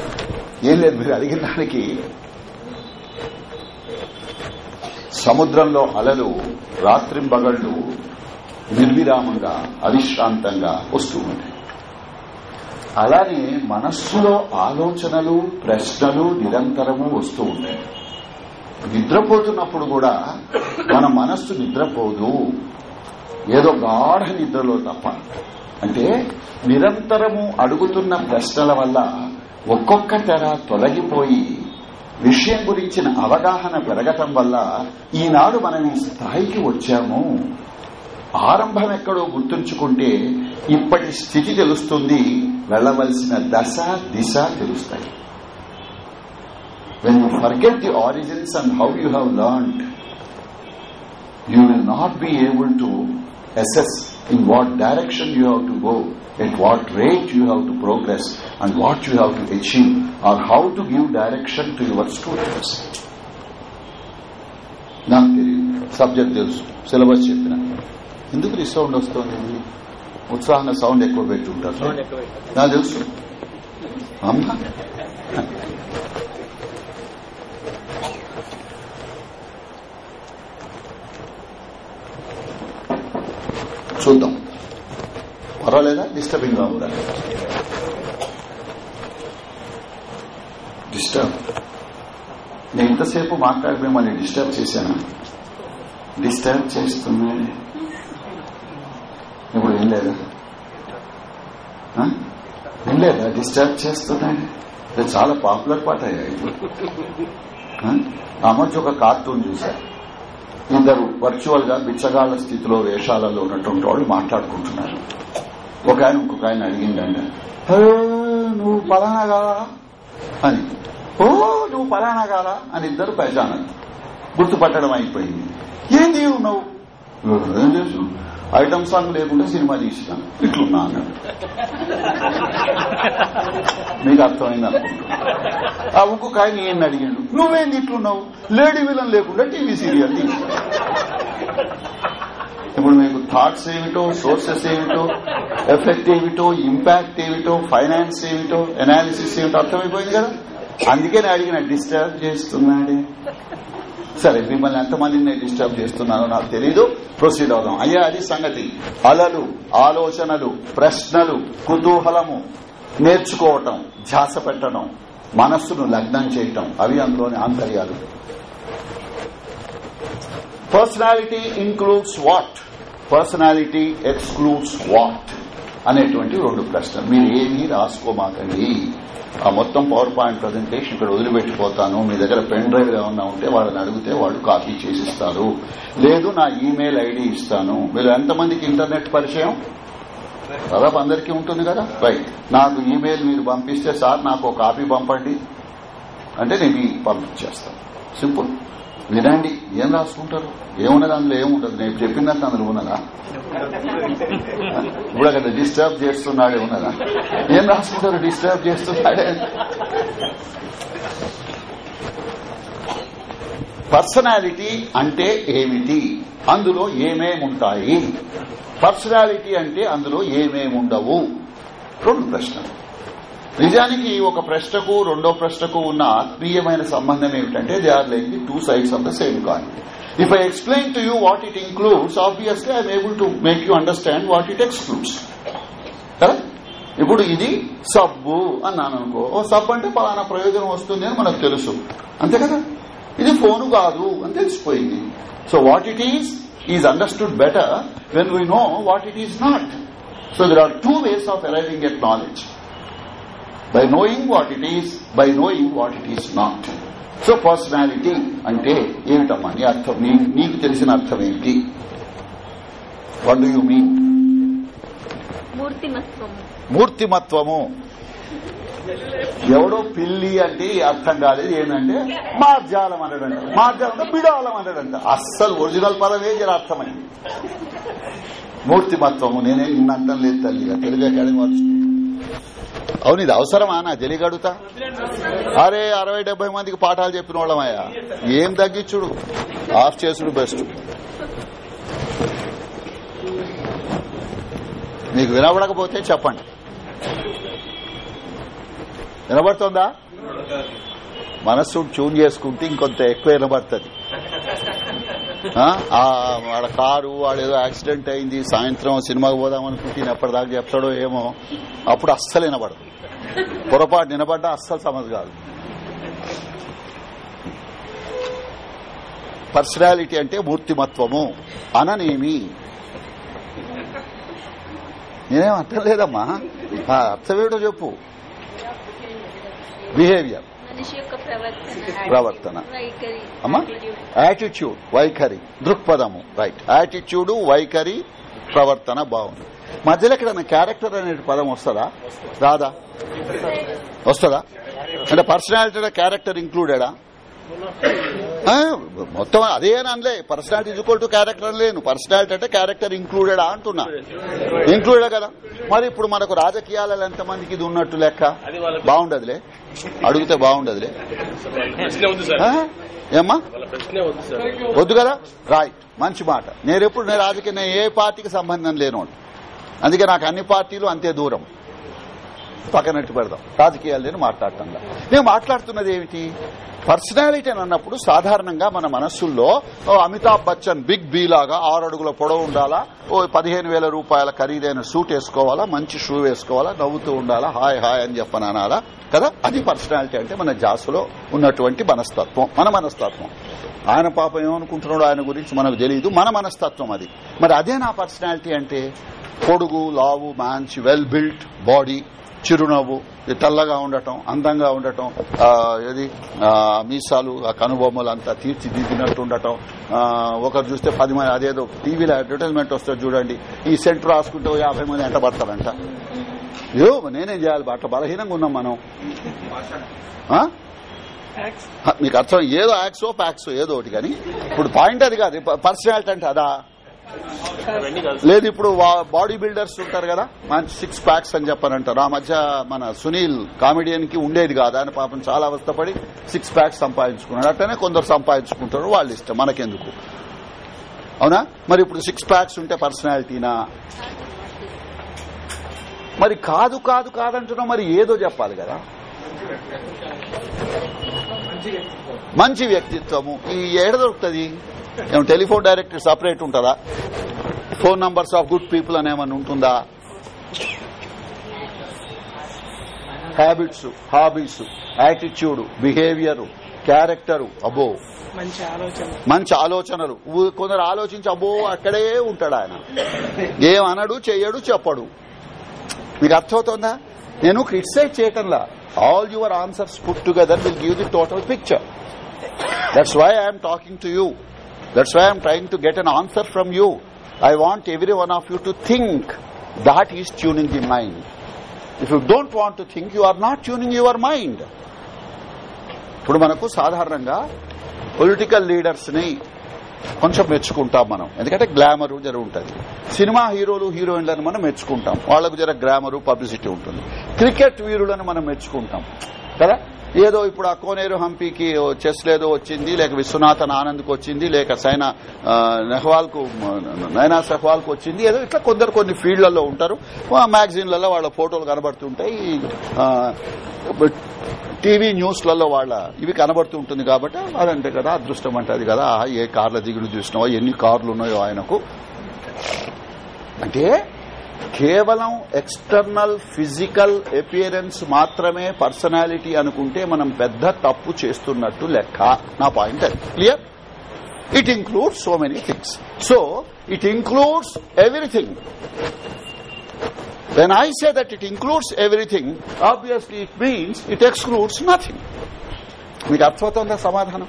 ఏం లేదు మీరు అడిగిన దానికి సముద్రంలో అలలు రాత్రింబగళ్ళు నిర్విరామంగా అవిశ్రాంతంగా వస్తూ ఉంటాయి. అలానే మనస్సులో ఆలోచనలు ప్రశ్నలు నిరంతరము వస్తూ ఉంటాయి. నిద్రపోతున్నప్పుడు కూడా మన మనస్సు నిద్రపోదు. ఏదో గాఢ నిద్రలో తప్ప. అంటే నిరంతరము అడుగుతున్న ప్రశ్నల వల్ల ఒక్కొక్క తెర తొలగిపోయి విషయం గురించిన అవగాహన పెరగటం వల్ల ఈనాడు మనం ఈ స్థాయికి వచ్చాము. ఆరంభం ఎక్కడో గుర్తుంచుకుంటే ఇప్పటి స్థితి తెలుస్తుంది. వెళ్ళవలసిన దశ దిశ తెలుస్తాయి. When you forget the origins and how you have learned you will not be able to assess in what direction you have to go at what rate you have to progress and what you have to achieve or how to give direction to your students నాకు తెలియదు సబ్జెక్ట్ తెలుసు సిలబస్ చెప్పిన. ఎందుకు ఈ సౌండ్ వస్తుంది? ఉత్సాహంగా సౌండ్ ఎక్కువ పెట్టి ఉంటారు సౌండ్ ఎక్కువ పెట్టారు. నాకు తెలుసు. అమ్మా. చూద్దాం. పర్వాలేదా? డిస్టర్బింగ్గా ఉందా? డిస్టర్బ్ నేను ఇంతసేపు మాట్లాడి మిమ్మల్ని డిస్టర్బ్ చేశాను? డిస్టర్బ్ చేస్తున్నాను. వినలేదా ఏం డిస్టర్బ్ చేస్తుందండి చాలా పాపులర్ పాట అయ్యా ఆ? మధ్య ఒక కార్టూన్ చూశారు. ఇద్దరు వర్చువల్గా బిచ్చగాళ్ళ స్థితిలో వేషాలలో ఉన్నటువంటి వాళ్ళు మాట్లాడుకుంటున్నారు. ఒక ఆయన ఇంకొక ఆయన అడిగిందండి నువ్వు పలానా కాదా అని ఓ నువ్వు పలానా కాదా అని ఇద్దరు పైజానలు గుర్తుపట్టడం అయిపోయింది. ఏంది ఉన్నావు ఐటమ్ సాంగ్ లేకుండా సినిమా తీసినాను. ఇట్లున్నా అన్నాడు మీకు అర్థమైంది అనుకుంటున్నా. ఆ ఇంకొక ఆయన ఏం అడిగాడు నువ్వేంది ఇట్లున్నావు? లేడీ విలన్ లేకుండా టీవీ సీరియల్ తీసిన ఇప్పుడు మీకు థాట్స్ ఏమిటో సోర్సెస్ ఏమిటో ఎఫెక్ట్ ఏమిటో ఇంపాక్ట్ ఏమిటో ఫైనాన్స్ ఏమిటో ఎనాలిసిస్ ఏమిటో అర్థమైపోయింది కదా? అందుకే నేను అడిగిన డిస్టర్బ్ చేస్తున్నాడే. సరే మిమ్మల్ని ఎంతమందిని నేను డిస్టర్బ్ చేస్తున్నానో నాకు తెలీదు. ప్రొసీడ్ అవుదాం. అయ్యా అది సంగతి. అలలు ఆలోచనలు ప్రశ్నలు కుతూహలము నేర్చుకోవటం ధ్యాస పెట్టడం మనస్సును లగ్నం చేయటం అవి అందులోని ఆంతర్యాలు personality includes what personality excludes what అనేటువంటి రెండు ప్రశ్నలు. మీరు ఏమీ రాసుకోమాకండి. ఆ మొత్తం పవర్ పాయింట్ ప్రజెంటేషన్ ఇక్కడ వదిలిపెట్టిపోతాను. మీ దగ్గర పెన్ డ్రైవ్ ఏమన్నా ఉంటే వాళ్ళని అడిగితే వాళ్ళు కాపీ చేసిస్తారు. లేదు నా ఈమెయిల్ ఐడి ఇస్తాను. మీరు ఎంతమందికి ఇంటర్నెట్ పరిచయం? దాదాపు అందరికీ ఉంటుంది కదా? రైట్ నాకు ఈమెయిల్ మీరు పంపిస్తే సార్ నాకు ఒక కాపీ పంపండి. అంటే నేను మీకు పంపించేస్తాను సింపుల్ వినండి. ఏం రాసుకుంటారు? ఏమున్నది అందులో? ఏముంటుంది? నేను చెప్పిందంటే అందులో ఉన్నదా? ఇప్పుడు అక్కడ డిస్టర్బ్ చేస్తున్నాడే ఉన్నదా? ఏం రాసుకుంటారు? డిస్టర్బ్ చేస్తున్నాడే? పర్సనాలిటీ అంటే ఏమిటి? అందులో ఏమేముంటాయి? పర్సనాలిటీ అంటే అందులో ఏమేమి ఉండవు రెండు ప్రశ్నలు. నిజానికి ఒక ప్రశ్నకు రెండో ప్రశ్నకు ఉన్న ఆత్మీయమైన సంబంధం ఏమిటంటే they are like the two sides of the same coin If I explain to you what it includes, obviously I am able to make you understand what it excludes. Correct? ఇప్పుడు ఇది సబ్బు అన్నాను అనుకో ఓ సబ్ అంటే పలానా ప్రయోజనం వస్తుంది అని మనకు తెలుసు. అంతే కదా? ఇది ఫోను కాదు అని తెలిసిపోయింది. So what it is is understood better when we know what it is not so there are two ways of arriving at knowledge by knowing what it is by knowing what it is not so personality అంటే ఏమిటమ్మా? నీ అర్థం నీకు తెలిసిన అర్థం ఏంటి? వాట్ డూ యూ మీన్ మూర్తిమత్వము. ఎవడో పిల్లి అంటే అర్థం కాలేదు. ఏంటంటే మార్జాలం అనడంట మార్జాలం బిడాలం అనడంట అస్సలు ఒరిజినల్ పదమే జర అర్థమైంది. మూర్తిమత్వము. నేనే నిన్న అంటం లేదు తల్లిగా. తెలుగు అకాడమీ వాళ్ళు అవును ఇది అవసరమా? నా తెలియగడుగుతా అరే అరవై డెబ్బై మందికి పాఠాలు చెప్పిన వాళ్ళమయ్యా. ఏం తగ్గించుడు? ఆఫ్ చేసుడు బెస్ట్. మీకు వినబడకపోతే చెప్పండి. వినబడుతుందా? మనస్సు ట్యూన్ చేసుకుంటే ఇంకొంత ఎక్కువ వినబడుతుంది. వాడ కారు వాడేదో యాక్సిడెంట్ అయింది సాయంత్రం సినిమాకి పోదాం అనుకుంటే ఎప్పటిదాకా చెప్తాడో ఏమో అప్పుడు అస్సలు వినబడదు. పొరపాటు వినబడ్డా అస్సలు సమజ్ కాదు. పర్సనాలిటీ అంటే మూర్తిమత్వము అననేమి? నేనేం అర్థం లేదమ్మా. ఆ, అర్థమేటో చెప్పు. బిహేవియర్. ప్రవర్తన. *laughs* అమ్మా. యాటిట్యూడ్ వైఖరి. దృక్పథము. రైట్ యాటిట్యూడ్ వైఖరి ప్రవర్తన బాగుంది మధ్యలో ఎక్కడైనా క్యారెక్టర్ అనే పదం వస్తుందా? రాదా? వస్తుందా. అంటే పర్సనాలిటీ క్యారెక్టర్ ఇంక్లూడెడా మొత్తం అదే అని అనలే. పర్సనాలిటీ ఈక్వల్ టు క్యారెక్టర్ అనలేను పర్సనాలిటీ అంటే క్యారెక్టర్ ఇంక్లూడెడా అంటున్నా. ఇంక్లూడెడ్ కదా? మరి ఇప్పుడు మనకు రాజకీయాలలో ఎంతమందికి ఇది ఉన్నట్టు లెక్క? బాగుండదులే. అడిగితే బాగుండదులే? ఏమ్మా? వద్దు కదా? రైట్ మంచి మాట. నేను ఎప్పుడు నేను రాజకీయ ఏ పార్టీకి సంబంధం లేనోడు. అందుకే నాకు అన్ని పార్టీలు అంతే దూరం. పక్కనట్టు పెడదాం. రాజకీయాలు నేను మాట్లాడటంలా నేను మాట్లాడుతున్నది ఏమిటి? పర్సనాలిటీ అని అన్నప్పుడు సాధారణంగా మన మనస్సుల్లో అమితాబ్ బచ్చన్ బిగ్ బీ లాగా ఆరు అడుగుల పొడవు ఉండాలా? ఓ పదిహేను వేల రూపాయల ఖరీదైన సూట్ వేసుకోవాలా? మంచి షూ వేసుకోవాలా? నవ్వుతూ ఉండాలా? హాయ్ హాయ్ అని చెప్పని అనాలా కదా? అది పర్సనాలిటీ అంటే మన జాసులో ఉన్నటువంటి మనస్తత్వం మన మనస్తత్వం. ఆయన పాపం ఏమనుకుంటున్నాడు ఆయన గురించి మనకు తెలియదు మన మనస్తత్వం అది. మరి అదే నా పర్సనాలిటీ అంటే పొడుగు లావు మంచి వెల్ బిల్ట్ బాడీ చిరునవ్వు తెల్లగా ఉండటం అందంగా ఉండటం ఏది మీసాలు ఆ కనుబొమ్మలు అంతా తీర్చిదిద్దినట్టు ఉండటం ఒకరు చూస్తే పది మంది అదేదో టీవీలో అడ్వర్టైజ్మెంట్ వస్తుంది చూడండి ఈ సెంటర్ రాసుకుంటే యాభై మంది ఎంట పడతారంట. యో నేనేం చేయాలి అట్లా బలహీనంగా ఉన్నాం మనం. మీకు అర్థం ఏదో యాక్సో ప్యాక్సో ఏదో ఒకటి కానీ ఇప్పుడు పాయింట్ అది కాదు పర్సనాలిటీ అంటే అదా? లేదు ఇప్పుడు వా- బాడీ బిల్డర్స్ ఉంటారు కదా మంచి సిక్స్ ప్యాక్స్ అని చెప్పనంటారు. ఆ మధ్య మన సునీల్ కామెడియన్కి ఉండేది కాదు. ఆయన పాపం చాలా అవస్థపడి సిక్స్ ప్యాక్స్ సంపాదించుకున్నాడు. అట్లనే కొందరు సంపాదించుకుంటారు. వాళ్ళ ఇష్టం మనకెందుకు? అవునా? మరి ఇప్పుడు సిక్స్ ప్యాక్స్ ఉంటే పర్సనాలిటీనా మరి కాదు కాదు కాదంటున్నా మరి ఏదో చెప్పాలి కదా. మంచి వ్యక్తిత్వము. ఈ ఏడ దొరుకుతుంది? ఏమో టెలిఫోన్ డైరెక్టరీ సపరేట్ ఉంటుందా? Phone numbers of good people అని ఏమన్నా ఉంటుందా? Habits hobbies attitude behaviour character అబో మంచి ఆలోచన మంచి ఆలోచనలు. కొందరు ఆలోచించి అబ్బో అక్కడే ఉంటాడు ఆయన. ఏం అనడు చెయ్యడు చెప్పడు. మీకు అర్థమవుతుందా? నేను criticise చేయటంలా. All your answers put together will give the total picture that's why I'm talking to you that's why I'm trying to get an answer from you I want every one of you to think that is tuning the mind if you don't want to think you are not tuning your mind ఇప్పుడు మనకు సాధారణంగా పొలిటికల్ లీడర్స్ని కొంచెం మెచ్చుకుంటాం మనం. ఎందుకంటే గ్లామర్ జర ఉంటుంది సినిమా హీరోలు హీరోయిన్లను మనం మెచ్చుకుంటాం. వాళ్ళకు జర గ్లామరు పబ్లిసిటీ ఉంటుంది. క్రికెట్ వీరులను మనం మెచ్చుకుంటాం. కదా? ఏదో ఇప్పుడు ఆ కోనేరు హంపీకి చెస్ ఏదో వచ్చింది లేక విశ్వనాథన్ ఆనంద్కి వచ్చింది లేక సైనా నెహ్వాల్ నెహ్వాల్కు నైనా సెహ్వాల్కు వచ్చింది ఏదో ఇట్లా కొందరు కొన్ని ఫీల్డ్లలో ఉంటారు. మ్యాగజైన్లలో వాళ్ళ ఫోటోలు కనబడుతుంటాయి టీవీ న్యూస్లలో వాళ్ళ ఇవి కనబడుతూ ఉంటుంది కాబట్టి అదంటే కదా అదృష్టం అంటది కదా ఆహా, ఏ కార్ల దిగుడు చూసినావో ఎన్ని కార్లు ఉన్నాయో ఆయనకు. అంటే కేవలం ఎక్స్టర్నల్ ఫిజికల్ అపియరెన్స్ మాత్రమే పర్సనాలిటీ అనుకుంటే మనం పెద్ద తప్పు చేస్తున్నట్టు లెక్క. నా పాయింట్ అది. Clear it includes so many things so it includes everything when I say that it includes everything obviously it means it excludes nothing మీకు అర్థమవుతుందా సమాధానం?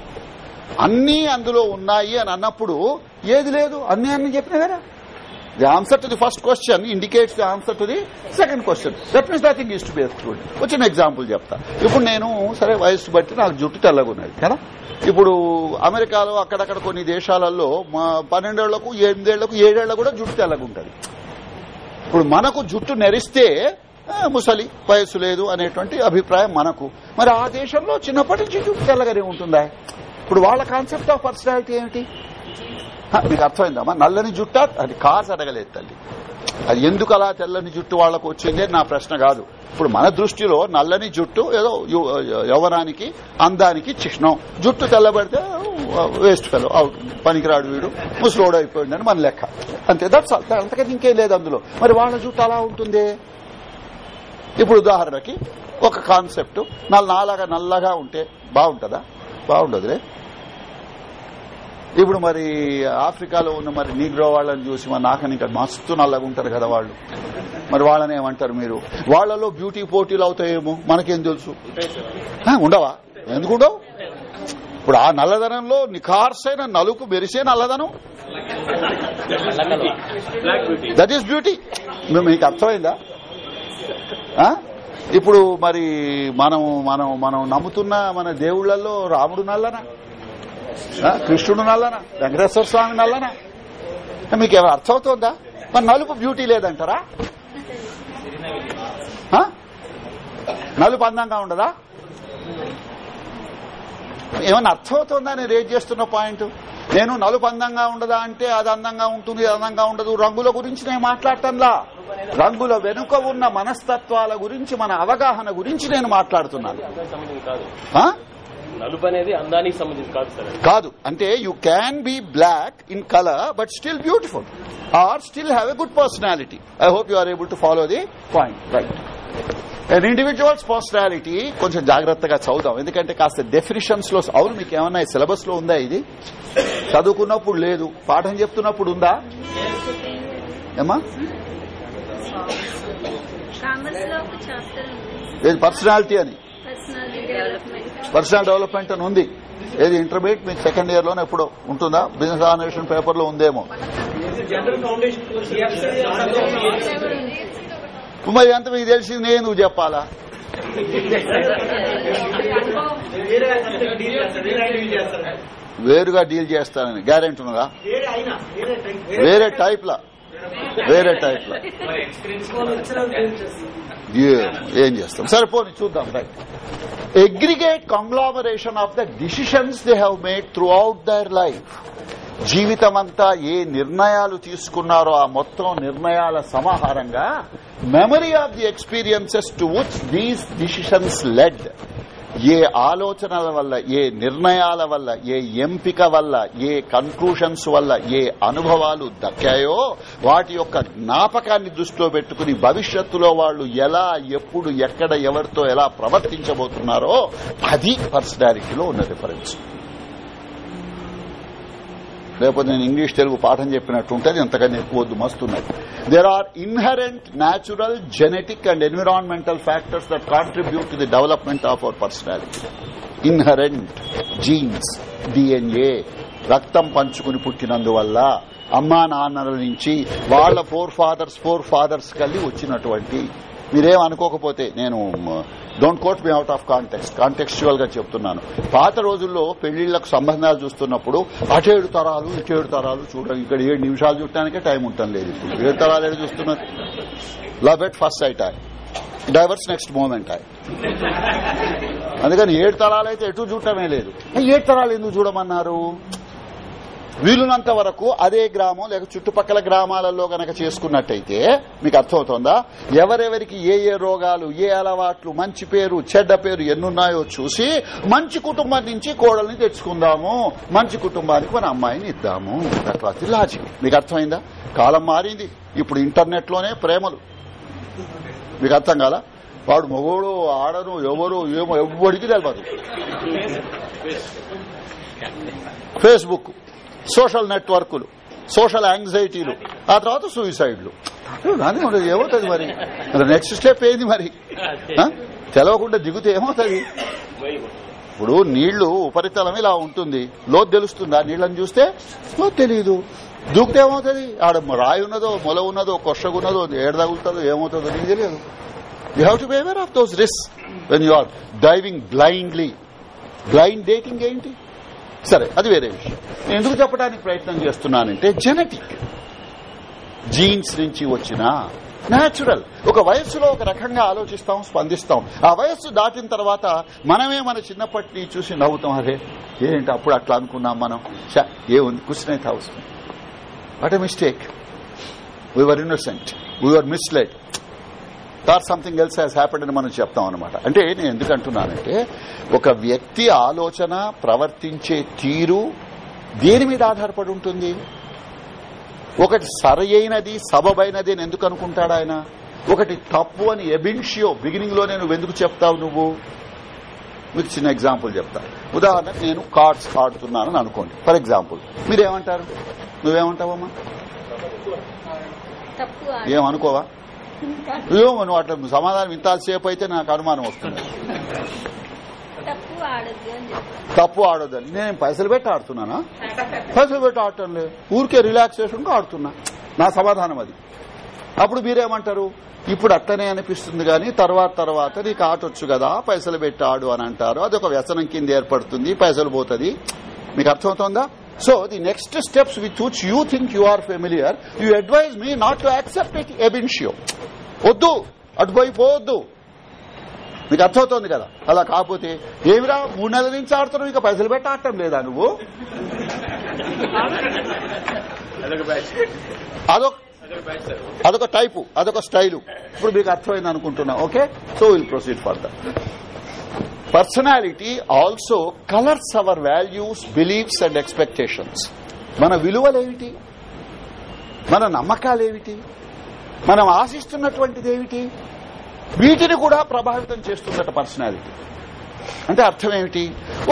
అన్నీ అందులో ఉన్నాయి అని అన్నప్పుడు ఏది లేదు? అన్ని అన్నీ చెప్పినా కదా. The answer to the first question indicates the answer to the second question that means nothing is to be exclude వచ్చిన ఎగ్జాంపుల్ చెప్తా. ఇప్పుడు నేను సరే వయస్సు బట్టి నాకు జుట్టు తెల్లగున్నది కదా? ఇప్పుడు అమెరికాలో అక్కడక్కడ కొన్ని దేశాలలో మా పన్నెండేళ్ళకు ఎనిమిదేళ్ళకు ఏడేళ్ళకు కూడా జుట్టు తెల్లగుంటది ఇప్పుడు మనకు జుట్టు నెరిస్తే ముసలి వయసు లేదు అనేటువంటి అభిప్రాయం మనకు. మరి ఆ దేశంలో చిన్నప్పటి నుంచి జుట్టు తెల్లగానే ఉంటుందా? ఇప్పుడు వాళ్ళ కాన్సెప్ట్ ఆఫ్ పర్సనాలిటీ ఏమిటి? మీకు అర్థమైందమ్మా నల్లని జుట్ట? అది కాజ్ అడగలేదు తల్లి. అది ఎందుకు అలా తెల్లని జుట్టు వాళ్ళకు వచ్చింది నా ప్రశ్న కాదు. ఇప్పుడు మన దృష్టిలో నల్లని జుట్టు ఏదో యవనానికి అందానికి చిహ్నం. జుట్టు తెల్లబడితే వేస్ట్ ఫెలో అవుట్ పనికిరాడు వీడు ముసలోడు అయిపోయిందని మన లెక్క. అంతే దట్స్ ఆల్ ఇంకేం లేదు అందులో. మరి వాళ్ళ జుట్టు అలా ఉంటుంది? ఇప్పుడు ఉదాహరణకి ఒక కాన్సెప్ట్ నల్ల నల్లగా ఉంటే బాగుంటుందా? బాగుండదులే. ఇప్పుడు మరి ఆఫ్రికాలో ఉన్న మరి నీగ్రో వాళ్ళని చూసి మా నాకని ఇంకా మస్తు నల్లగా ఉంటారు కదా వాళ్ళు. మరి వాళ్ళని ఏమంటారు మీరు? వాళ్ళలో బ్యూటీ పోటీలు అవుతాయేమో? మనకేం తెలుసు? ఉండవా? ఎందుకుండవు ఇప్పుడు ఆ నల్లదనంలో నిఖార్సైన నలుపు మెరిసే నల్లదనం దట్ ఈస్ బ్యూటీ మీకు అర్థమైందా? ఇప్పుడు మరి మనం మనం మనం నమ్ముతున్న మన దేవుళ్ళలో రాముడు నల్లనా? కృష్ణుడు నల్లనా? వెంకటేశ్వర స్వామి నల్లనా? మీకు ఏమైనా అర్థమవుతుందా? మరి నలుపు బ్యూటీ లేదంటారా? నలుపు అందంగా ఉండదా? ఏమన్నా అర్థమవుతుందా నేను రేజ్ చేస్తున్న పాయింట్? నేను నలుపు అందంగా ఉండదా అంటే అది అందంగా ఉంటుంది అందంగా ఉండదు. రంగుల గురించి నేను మాట్లాడటంలా రంగుల వెనుక ఉన్న మనస్తత్వాల గురించి మన అవగాహన గురించి నేను మాట్లాడుతున్నాను. నలుపు అనేది అందానికి సంబంధించి కాదు సార్. కాదు. అంటే you can be black in colour but still beautiful or still have a good personality I hope you are able to follow the point right and individuals personality కొంచెం జాగ్రత్తగా చదువుదాం. ఎందుకంటే కాస్త డెఫినిషన్స్లో అవును మీకు ఏమన్నా సిలబస్లో ఉందా ఇది? చదువుకున్నప్పుడు లేదు. పాఠం చెప్తున్నప్పుడు ఉందా? ఏమా కామర్స్లో ఒక చాప్టర్ ఉంది. ఏది పర్సనాలిటీ అని? పర్సనల్ డెవలప్మెంట్ అని ఉంది. ఏది ఇంటర్మీడియట్ మీకు సెకండ్ ఇయర్లోనే ఎప్పుడో ఉంటుందా? బిజినెస్ ఆర్గనైజేషన్ పేపర్లో ఉందేమో. మరి ఎంత మీకు తెలిసింది? నేను నువ్వు చెప్పాలా? వేరుగా డీల్ చేస్తానని. గ్యారెంటీ ఉన్నదా? వేరే వేరే వేరే టైప్ లా. వేరే టైప్ లా ఏం చేస్తాం? సరే పోనీ చూద్దాం right. Aggregate conglomeration of the decisions they have made throughout their life జీవితమంతా ఏ నిర్ణయాలు తీసుకున్నారో ఆ మొత్తం నిర్ణయాల సమాహారంగా memory of the experiences to which these decisions led ఏ ఆలోచనల వల్ల ఏ నిర్ణయాల వల్ల ఏ ఎంపిక వల్ల ఏ కన్క్లూషన్స్ వల్ల ఏ అనుభవాలు దక్కాయో వాటి యొక్క జ్ఞాపకాన్ని దృష్టిలో పెట్టుకుని భవిష్యత్తులో వాళ్ళు ఎలా ఎప్పుడు ఎక్కడ ఎవరితో ఎలా ప్రవర్తించబోతున్నారో అది పర్సనాలిటీలో ఉన్న డిఫరెన్స్ లేకపోతే నేను ఇంగ్లీష్ తెలుగు పాఠం చెప్పినట్టు ఉంటుంది ఎంతకన్నా ఎక్కువ వద్దు మస్తున్నాయి there are inherent natural genetic and environmental factors that contribute to the development of our personality inherent genes DNA రక్తం పంచుకుని పుట్టినందువల్ల అమ్మా నాన్నల నుంచి వాళ్ళ ఫోర్ ఫాదర్స్ ఫోర్ ఫాదర్స్ కలిసి వచ్చినటువంటి మీరేం అనుకోకపోతే నేను don't quote me out of context కాంటెక్స్చువల్గా చెప్తున్నాను. పాత రోజుల్లో పెళ్ళిళ్ళకు సంబంధాలు చూస్తున్నప్పుడు అటేడు తరాలు ఇటేడు తరాలు చూడాలి ఇక్కడ ఏడు నిమిషాలు చూడటానికే టైం ఉండటం లేదు. ఇప్పుడు ఏడు తరాలు ఏడు చూస్తున్నారు? లవ్ ఎట్ ఫస్ట్ సైట్ ఆయ్ డైవర్స్ నెక్స్ట్ మూమెంట్ ఆయ్ అందుకని ఏడు తరాలు అయితే ఎటు చూడటమే లేదు. ఏడు తరాలు ఎందుకు చూడమన్నారు? వీలున్నంత వరకు అదే గ్రామం లేక చుట్టుపక్కల గ్రామాలలో గనక చేసుకున్నట్టయితే మీకు అర్థమవుతోందా? ఎవరెవరికి ఏ ఏ రోగాలు ఏ అలవాట్లు మంచి పేరు చెడ్డ పేరు ఎన్నున్నాయో చూసి మంచి కుటుంబం నుంచి కోడల్ని తెచ్చుకుందాము. మంచి కుటుంబానికి మన అమ్మాయిని ఇద్దాము. లాజిక్ మీకు అర్థమైందా? కాలం మారింది. ఇప్పుడు ఇంటర్నెట్లోనే ప్రేమలు. మీకు అర్థం కాదా వాడు మగోడు ఆడను ఎవరు ఏమో ఎవ్వడికి తెలియదు ఫేస్బుక్ సోషల్ నెట్వర్క్లు సోషల్ యాంగ్జైటీలు ఆ తర్వాత సూయిసైడ్లు. దాని ఏమవుతుంది మరి. నెక్స్ట్ స్టెప్ ఏంది మరి? ఆ? తెలవకుండా దిగుతే ఏమవుతుంది? ఇప్పుడు నీళ్ళు ఉపరితలం ఇలా ఉంటుంది. లోతు తెలుస్తుందా? నీళ్ళని చూస్తే లోతు తెలియదు దూకితే ఏమవుతుంది? ఆడ రాయి ఉన్నదో మొల ఉన్నదో కొషగున్నదో ఏడ తగులుతుందో ఏమవుతుందో నీకు తెలియదు. You have to beware of those risk when you are diving blindly blind dating ఏంటి? సరే అది వేరే విషయం. నేను ఎందుకు చెప్పడానికి ప్రయత్నం చేస్తున్నానంటే జెనెటిక్. జీన్స్ నుంచి వచ్చిన న్యాచురల్. ఒక వయస్సులో ఒక రకంగా ఆలోచిస్తాం స్పందిస్తాం. ఆ వయస్సు దాటిన తర్వాత మనమే మన చిన్నప్పటి చూసి నవ్వుతాం. అరే ఏంటి అప్పుడు అట్లా అనుకున్నాం మనం? ఛ, ఏముంది? కుసిన అవసరం what a mistake we are innocent we are misled or something else has happened అని మనం చెప్తాం అనమాట అంటే నేను ఎందుకు అంటున్నానంటే ఒక వ్యక్తి ఆలోచన ప్రవర్తించే తీరు దేని మీద ఆధారపడి ఉంటుంది? ఒకటి సరైనది సబబైనది అని ఎందుకు అనుకుంటాడు ఆయన? ఒకటి తప్పు అని ఎబిన్షియో బిగినింగ్లోనే నువ్వు ఎందుకు చెప్తావు నువ్వు? మీకు చిన్న ఎగ్జాంపుల్ చెప్తా. ఉదాహరణకు నేను కార్డ్స్ ఆడుతున్నానని అనుకోండి. ఫర్ ఎగ్జాంపుల్ మీరేమంటారు? నువ్వేమంటావమ్మా? ఏమనుకోవా? ఏమో నువ్వు అట్లా సమాధానం ఇంతసేపు అయితే నాకు అనుమానం వస్తుంది. తప్పు ఆడొద్దని. నేను పైసలు పెట్టి ఆడుతున్నానా? పైసలు పెట్టి ఆడటం లేదు. ఊరికే రిలాక్సేషన్ ఆడుతున్నా. నా సమాధానం అది. అప్పుడు మీరేమంటారు? ఇప్పుడు అట్లనే అనిపిస్తుంది కానీ తర్వాత తర్వాత నీకు ఆటొచ్చు కదా పైసలు పెట్టి ఆడు అని అంటారు. అది ఒక వ్యసనం కింద ఏర్పడుతుంది పైసలు పోతుంది. మీకు అర్థమవుతోందా? So the next steps with which you think you are familiar you advise me not to accept it ఎబిన్షియో వద్దు. అటుపోయి పోవద్దు మీకు అర్థమవుతోంది కదా? అలా కాకపోతే ఏమిరా మూడు నెలల నుంచి ఆడుతున్నావు ఇంకా పైసలు పెట్టి ఆడటం లేదా నువ్వు? అదొక అదొక అదొక టైపు అదొక స్టైలు. ఇప్పుడు మీకు అర్థమైంది అనుకుంటున్నా okay? So will proceed further personality also colours our values beliefs and expectations మన విలువలేమిటి? మన నమ్మకాలేమిటి? మనం ఆశిస్తున్నటువంటిది ఏమిటి వీటిని కూడా ప్రభావితం చేస్తుందట పర్సనాలిటీ అంటే అర్థం ఏమిటి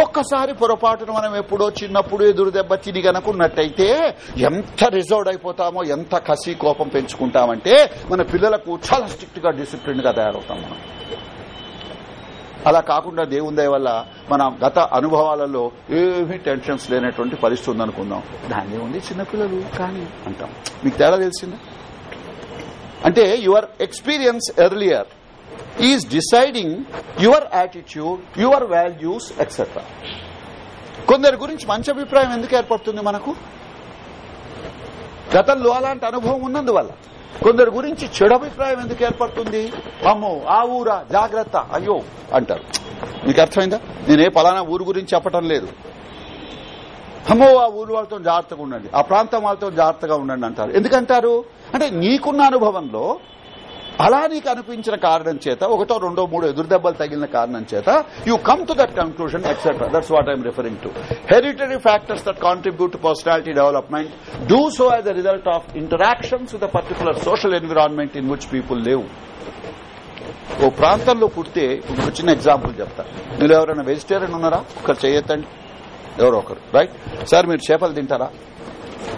ఒక్కసారి పొరపాటున మనం ఎప్పుడో చిన్నప్పుడు ఎదురు దెబ్బ తిని గనుకున్నట్టయితే ఎంత రిజర్వ్డ్ అయిపోతామో ఎంత కసి కోపం పెంచుకుంటామంటే మన పిల్లలకు చాలా స్ట్రిక్ట్గా డిసిప్లిన్గా తయారవుతాం మనం. అలా కాకుండా దేవుని దయ వల్ల మన గత అనుభవాలలో ఏమీ టెన్షన్స్ లేనటువంటి పరిస్థితి ఉందనుకుందాం. దాన్ని ఉంది చిన్నపిల్లలు కానీ అంటాం. మీకు తేడా తెలిసిందా? అంటే your experience earlier is deciding your attitude your values etcetera కొందరి గురించి మంచి అభిప్రాయం ఎందుకు ఏర్పడుతుంది మనకు? గతంలో అలాంటి అనుభవం ఉన్నందువల్ల. కొందరి గురించి చెడు అభిప్రాయం ఎందుకు ఏర్పడుతుంది? అమ్మో ఆ ఊరా జాగ్రత్త. అయ్యో అంటారు. మీకు అర్థమైందా? నేనే పలానా ఊరు గురించి చెప్పటం లేదు. అమ్మో ఆ ఊరు వాళ్ళతో జాగ్రత్తగా ఉండండి. ఆ ప్రాంతం వాళ్ళతో జాగ్రత్తగా ఉండండి అంటారు. ఎందుకంటారు? అంటే నీకున్న అనుభవంలో అలా నీకు అనిపించిన కారణం చేత ఒకటో రెండో మూడో ఎదురు దెబ్బలు తగిలిన కారణం చేత you come to that conclusion etcetera that's what I'm referring to hereditary factors that contribute to personality development do so as a result of interactions with a particular social environment in which people లేవు ఓ ప్రాంతంలో పుడితే ఒక చిన్న ఎగ్జాంపుల్ చెప్తా. మీరు ఎవరైనా వెజిటేరియన్ ఉన్నారా? ఒకరు చేయొద్దండి. ఎవరో ఒకరు. రైట్ సార్ మీరు చేపలు తింటారా?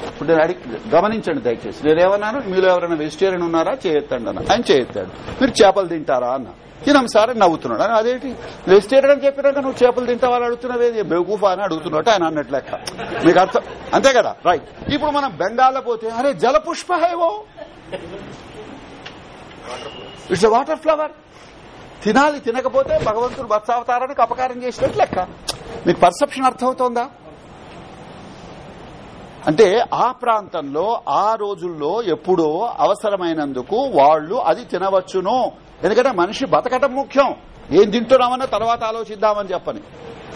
ఇప్పుడు నేను అడిగి గమనించండి దయచేసి. నేనేమన్నాను మీలో ఎవరైనా వెజిటేరియన్ ఉన్నారా? చేయొద్దండి అన్న ఆయన చేయొత్తాడు మీరు చేపలు తింటారా? అన్న. తినం సార్ నవ్వుతున్నాడు. అని అదేంటి? వెజిటేరియన్ అని చెప్పినాక నువ్వు చేపలు తింటావా అని అడుగుతున్నావేది బెగుఫా అని అడుగుతున్నట్టు ఆయన అన్నట్టు లెక్క. మీకు అర్థం? అంతే కదా? రైట్. ఇప్పుడు మనం బెంగాల్లో పోతే అరే జలపుష్ప హేవో ఇట్స్ వాటర్ ఫ్లవర్ తినాలి తినకపోతే భగవంతుడు బత్సావతారానికి అపకారం చేసినట్టు లెక్క. మీకు పర్సెప్షన్ అర్థమవుతోందా? అంటే ఆ ప్రాంతంలో ఆ రోజుల్లో ఎప్పుడో అవసరమైనందుకు వాళ్ళు అది తినవచ్చును. ఎందుకంటే మనిషి బతకటం ముఖ్యం. ఏం తింటున్నామన్న తర్వాత ఆలోచిద్దామని చెప్పని.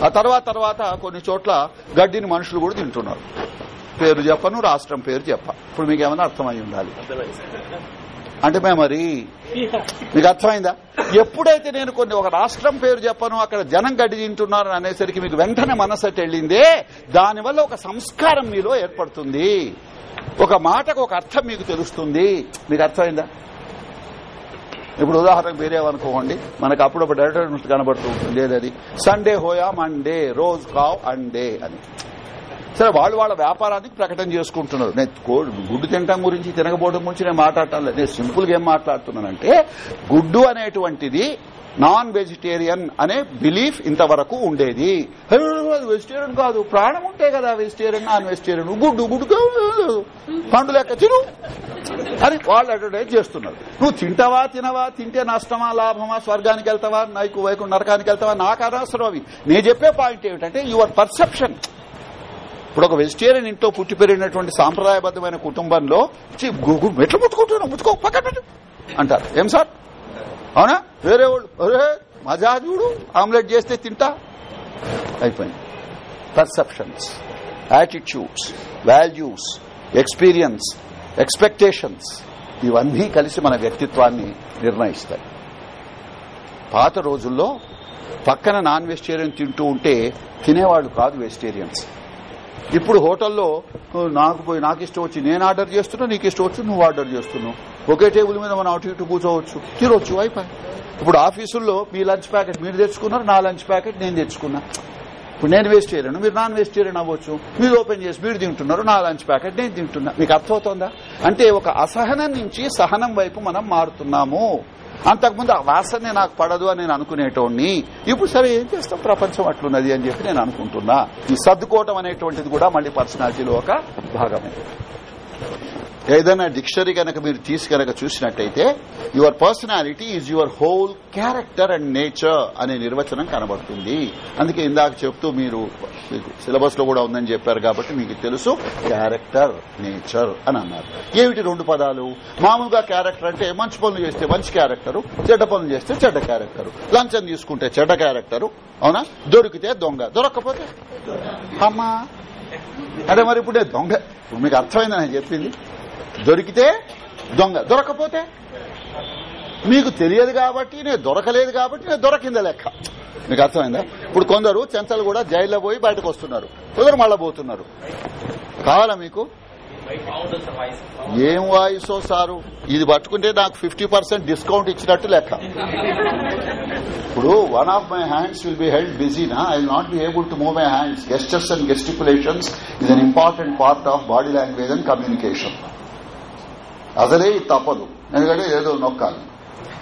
ఆ తర్వాత తర్వాత కొన్ని చోట్ల గడ్డిని మనుషులు కూడా తింటున్నారు. పేరు చెప్పను రాష్ట్రం పేరు చెప్ప. ఇప్పుడు మీకు ఏమైనా అర్థమై ఉండాలి? అంటే మరి? మీకు అర్థమైందా? ఎప్పుడైతే నేను కొన్ని ఒక రాష్ట్రం పేరు చెప్పను అక్కడ జనం గడ్డి తింటున్నారు అనేసరికి మీకు వెంటనే మనసట్ వెళ్ళిందే. దానివల్ల ఒక సంస్కారం మీలో ఏర్పడుతుంది. ఒక మాటకు ఒక అర్థం మీకు తెలుస్తుంది. మీకు అర్థమైందా? ఇప్పుడు ఉదాహరణకు వేరేవనుకోండి మనకు అప్పుడప్పుడు అడ్వర్టైజ్మెంట్ కనబడుతూ ఉంటుంది. అది? సండే హోయా మండే రోజ్ కావ్ అండే అని. సరే వాళ్ళు వాళ్ళ వ్యాపారానికి ప్రకటన చేసుకుంటున్నారు. నేను గుడ్డు తినటం గురించి తినకపోవడం గురించి నేను మాట్లాడటం లేదు. నేను సింపుల్గా ఏం మాట్లాడుతున్నానంటే గుడ్డు అనేటువంటిది నాన్ వెజిటేరియన్ అనే బిలీఫ్ ఇంతవరకు ఉండేది. అది వెజిటేరియన్ కాదు. ప్రాణం ఉంటే కదా వెజిటేరియన్ నాన్ వెజిటేరియన్. గుడ్డు గుడ్డు కాదు. పండు లెక్క తిను. అని వాళ్ళు అడ్వర్టైజ్ చేస్తున్నారు. నువ్వు తింటావా తినవా తింటే నష్టమా లాభమా స్వర్గానికి వెళ్తావా నైకు వైకు నరకానికి వెళ్తావా? నాకు అనవసరం అవి. నేను చెప్పే పాయింట్ ఏమిటంటే యువర్ పర్సెప్షన్. ఇప్పుడు ఒక వెజిటేరియన్ ఇంట్లో పుట్టి పెరిగినటువంటి సాంప్రదాయబద్దమైన కుటుంబంలో మెట్లు ముట్టుకుంటున్నావు? ముట్టుకో పక్కన పెట్టు అంటారు. ఏం సార్? అవునా? వేరే వాళ్ళు అరే మజా చూడు ఆమ్లెట్ చేస్తే తింటా అయిపోయింది. Perceptions attitudes values experience expectations ఇవన్నీ కలిసి మన వ్యక్తిత్వాన్ని నిర్ణయిస్తాయి. పాత రోజుల్లో పక్కన నాన్ వెజిటేరియన్ తింటూ ఉంటే తినేవాళ్ళు కాదు వెజిటేరియన్స్. ఇప్పుడు హోటల్లో నాకు పోయి నాకు ఇష్టం వచ్చి నేను ఆర్డర్ చేస్తున్నా నీకు ఇష్టం వచ్చి నువ్వు ఆర్డర్ చేస్తున్నావు. ఒకే టేబుల్ మీద మనం అటు ఇటు కూర్చోవచ్చు. తినొచ్చు అయిపోయి. ఇప్పుడు ఆఫీసుల్లో మీ లంచ్ ప్యాకెట్ మీరు తెచ్చుకున్నారు నా లంచ్ ప్యాకెట్ నేను తెచ్చుకున్నా. ఇప్పుడు నేను వెజిటేరియన్ మీరు నాన్ వెజిటేరియన్ అవ్వచ్చు. మీరు ఓపెన్ చేసి మీరు తింటున్నారు నా లంచ్ ప్యాకెట్ నేను తింటున్నా. మీకు అర్థమవుతోందా? అంటే ఒక అసహనం నుంచి సహనం వైపు మనం మారుతున్నాము. అంతకుముందు ఆ వాసనే నాకు పడదు అని నేను అనుకునేటోడిని ఇప్పుడు సరే ఏం చేస్తాం? ప్రపంచం అట్లున్నది అని చెప్పి నేను అనుకుంటున్నా. ఈ సర్దుకోవటం అనేటువంటిది కూడా మళ్ళీ పర్సనాలిటీలో ఒక భాగమే. ఏదైనా డిక్షనరీ కనుక మీరు తీసి కనుక చూసినట్టయితే your personality is your whole character and nature అనే నిర్వచనం కనబడుతుంది. అందుకే ఇందాక చెప్తూ మీరు సిలబస్లో కూడా ఉందని చెప్పారు కాబట్టి మీకు తెలుసు క్యారెక్టర్ నేచర్ అని అన్నారు. ఏమిటి రెండు పదాలు? మామూలుగా క్యారెక్టర్ అంటే మంచి పనులు చేస్తే మంచి క్యారెక్టర్ చెడ్డ పనులు చేస్తే చెడ్డ క్యారెక్టర్ లంచం తీసుకుంటే చెడ్డ క్యారెక్టర్ అవునా? దొరికితే దొంగ దొరక్కపోతే అమ్మా! అదే మరి ఇప్పుడు దొంగ. ఇప్పుడు మీకు అర్థమైందని నేను చెప్పింది? దొరికితే దొంగ. దొరకపోతే? మీకు తెలియదు కాబట్టి నేను దొరకలేదు కాబట్టి నేను దొరకిందే లెక్క. మీకు అర్థమైందా? ఇప్పుడు కొందరు చెంచలు కూడా జైల్లో పోయి బయటకు వస్తున్నారు. కొందరు మళ్ళా పోతున్నారు. కావాలా మీకు? ఏం వాయిసో సారు? ఇది పట్టుకుంటే నాకు ఫిఫ్టీ పర్సెంట్ డిస్కౌంట్ ఇచ్చినట్టు లెక్క. ఇప్పుడు one of my hands will be held బిజీనా I will not be able to move my hands. Gestures and gesticulations is an important part of body language and communication అసలే ఇది తప్పదు. ఎందుకంటే ఏదో నొక్కాలి.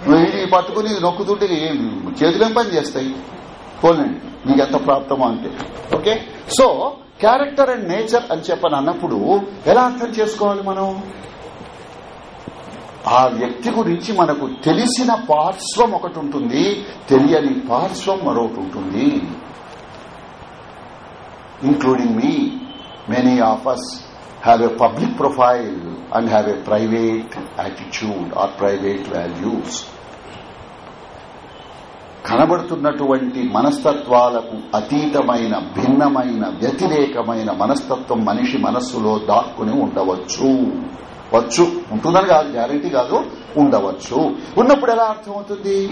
నువ్వు ఇది పట్టుకుని నొక్కుతుంటే ఏం చేతులేం పని చేస్తాయి? పోలండి నీకు ఎంత ప్రాప్తమో అంటే okay? So character and nature అని చెప్పని అన్నప్పుడు ఎలా అర్థం చేసుకోవాలి మనం? ఆ వ్యక్తి గురించి మనకు తెలిసిన పార్శ్వం ఒకటి ఉంటుంది తెలియని పార్శ్వం మరొకటి ఉంటుంది. Including me many of us have a public profile and have a private attitude or private values కనబడుతున్నటువంటి మనస్తత్వాలకు అతీతమైన భిన్నమైన వ్యతిరేకమైన మనస్తత్వం మనిషి మనస్సులో దాక్కుని ఉండవచ్చు. వచ్చు. ఉంటుందని కాదు గ్యారంటీ కాదు ఉండవచ్చు. ఉన్నప్పుడు ఎలా అర్థమవుతుంది?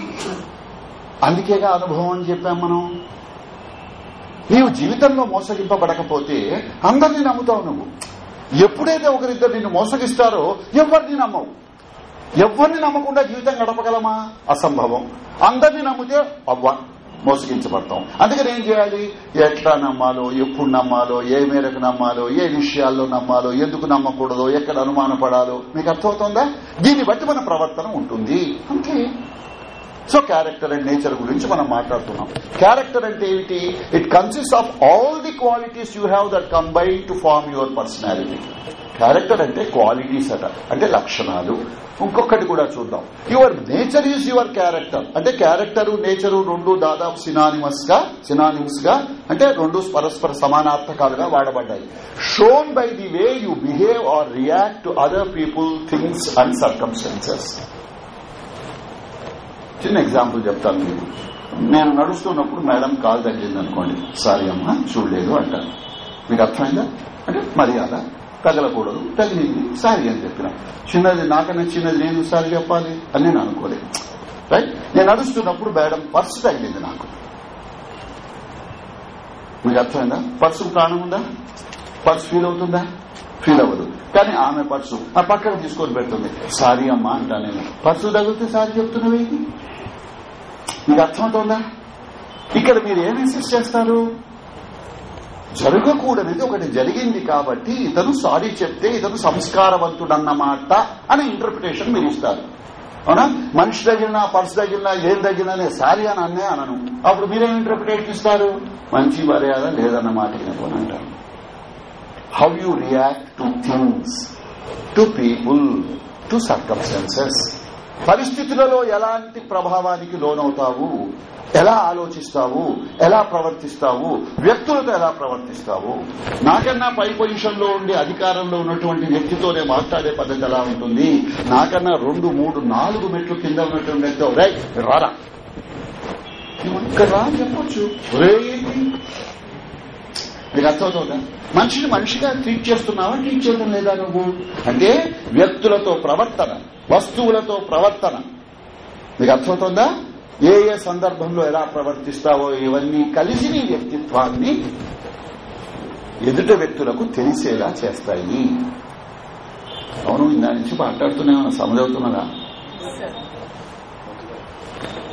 అందుకేగా అనుభవం అని చెప్పాం మనం. నీవు జీవితంలో మోసగింపబడకపోతే అందరినీ నమ్ముతావు నువ్వు. ఎప్పుడైతే ఒకరిద్దరు నిన్ను మోసగిస్తారో ఎవరిని నమ్మవు. ఎవరిని నమ్మకుండా జీవితం గడపగలమా? అసంభవం. అందరినీ నమ్మితే అవ్వ మోసగించబడతాం. అందుకని ఏం చేయాలి? ఎట్లా నమ్మాలో ఎప్పుడు నమ్మాలో ఏ మేరకు నమ్మాలో ఏ విషయాల్లో నమ్మాలో ఎందుకు నమ్మకూడదో ఎక్కడ అనుమానపడాలో మీకు అర్థమవుతుందా? దీన్ని బట్టి మన ప్రవర్తన ఉంటుంది. అంతే. సో క్యారెక్టర్ అండ్ నేచర్ గురించి మనం మాట్లాడుతున్నాం. క్యారెక్టర్ అంటే ఏమిటి? It consist of all the qualities you have that combine to form your personality character అంటే క్వాలిటీస్ అట అంటే లక్షణాలు. ఇంకొకటి కూడా చూద్దాం. Your nature is your character అంటే క్యారెక్టర్ నేచరు రెండు దాదాపు సినానిమస్గా సినానిమస్గా అంటే రెండు పరస్పర సమానార్థకాలుగా వాడబడ్డాయి. Shown by the way you behave or react to other people things and circumstances చిన్న ఎగ్జాంపుల్ చెప్తాను మీకు. నేను నడుస్తున్నప్పుడు మేడం కాల్ తగ్గింది అనుకోండి సారీ అమ్మా చూడలేదు అంటాను మీకు అర్థమైందా? అంటే మర్యాద. తగలకూడదు తగిలింది. సారీ అని చెప్పిన. చిన్నది నాకన్నా చిన్నది నేను సారీ చెప్పాలి అని నేను అనుకోలేదు. రైట్ నేను నడుస్తున్నప్పుడు మేడం పర్సు తగిలింది నాకు. మీకు అర్థమైందా? పర్సు ప్రాణం ఉందా? పర్సు ఫీల్ అవుతుందా? ఫీల్ అవ్వదు. కానీ ఆమె పర్సు ఆ పక్కన తీసుకొని పెడుతుంది. సారీ అమ్మా అంటా నేను. పర్సు తగిలితే సారీ చెప్తున్నవి మీకు అర్థమవుతుందా? ఇక్కడ మీరు ఏం ఇన్సిస్ట్ చేస్తారు? జరగకూడనిది ఒకటి జరిగింది కాబట్టి ఇతను సారీ చెప్తే ఇతను సంస్కారవంతుడన్నమాట అనే ఇంటర్ప్రిటేషన్ మీరు ఇస్తారు అవునా? మనిషి తగిలిన పర్స్ తగిలిన ఏం తగిలినా నేను సారీ అని అన్నే అనను. అప్పుడు మీరేం ఇంటర్ప్రిటేషన్ ఇస్తారు? మంచి మర్యాద లేదన్నమాట నేను అంటారు. How you react to things to people to circumstances పరిస్థితులలో ఎలాంటి ప్రభావానికి లోనవుతావు? ఎలా ఆలోచిస్తావు? ఎలా ప్రవర్తిస్తావు? వ్యక్తులతో ఎలా ప్రవర్తిస్తావు? నాకన్నా పై పొజిషన్లో ఉండి అధికారంలో ఉన్నటువంటి వ్యక్తితోనే మాట్లాడే పద్ధతి ఎలా ఉంటుంది? నాకన్నా రెండు మూడు నాలుగు మెట్లు కింద ఉన్నటువంటి వ్యక్తితో రై రారా? ఇక్కడ రా చెప్పొచ్చు. ఒరే మీకు అర్థమవుతుందా? మనిషిని మనిషిగా ట్రీట్ చేస్తున్నావా? ట్రీట్ చేయడం లేదా నువ్వు? అంటే వ్యక్తులతో ప్రవర్తన వస్తువులతో ప్రవర్తన. మీకు అర్థమవుతుందా? ఏ ఏ సందర్భంలో ఎలా ప్రవర్తిస్తావో ఇవన్నీ కలిసి నీ వ్యక్తిత్వాన్ని ఎదుట వ్యక్తులకు తెలిసేలా చేస్తాయి. అవును దాని నుంచి మాట్లాడుతూనే సమజవుతున్నదా?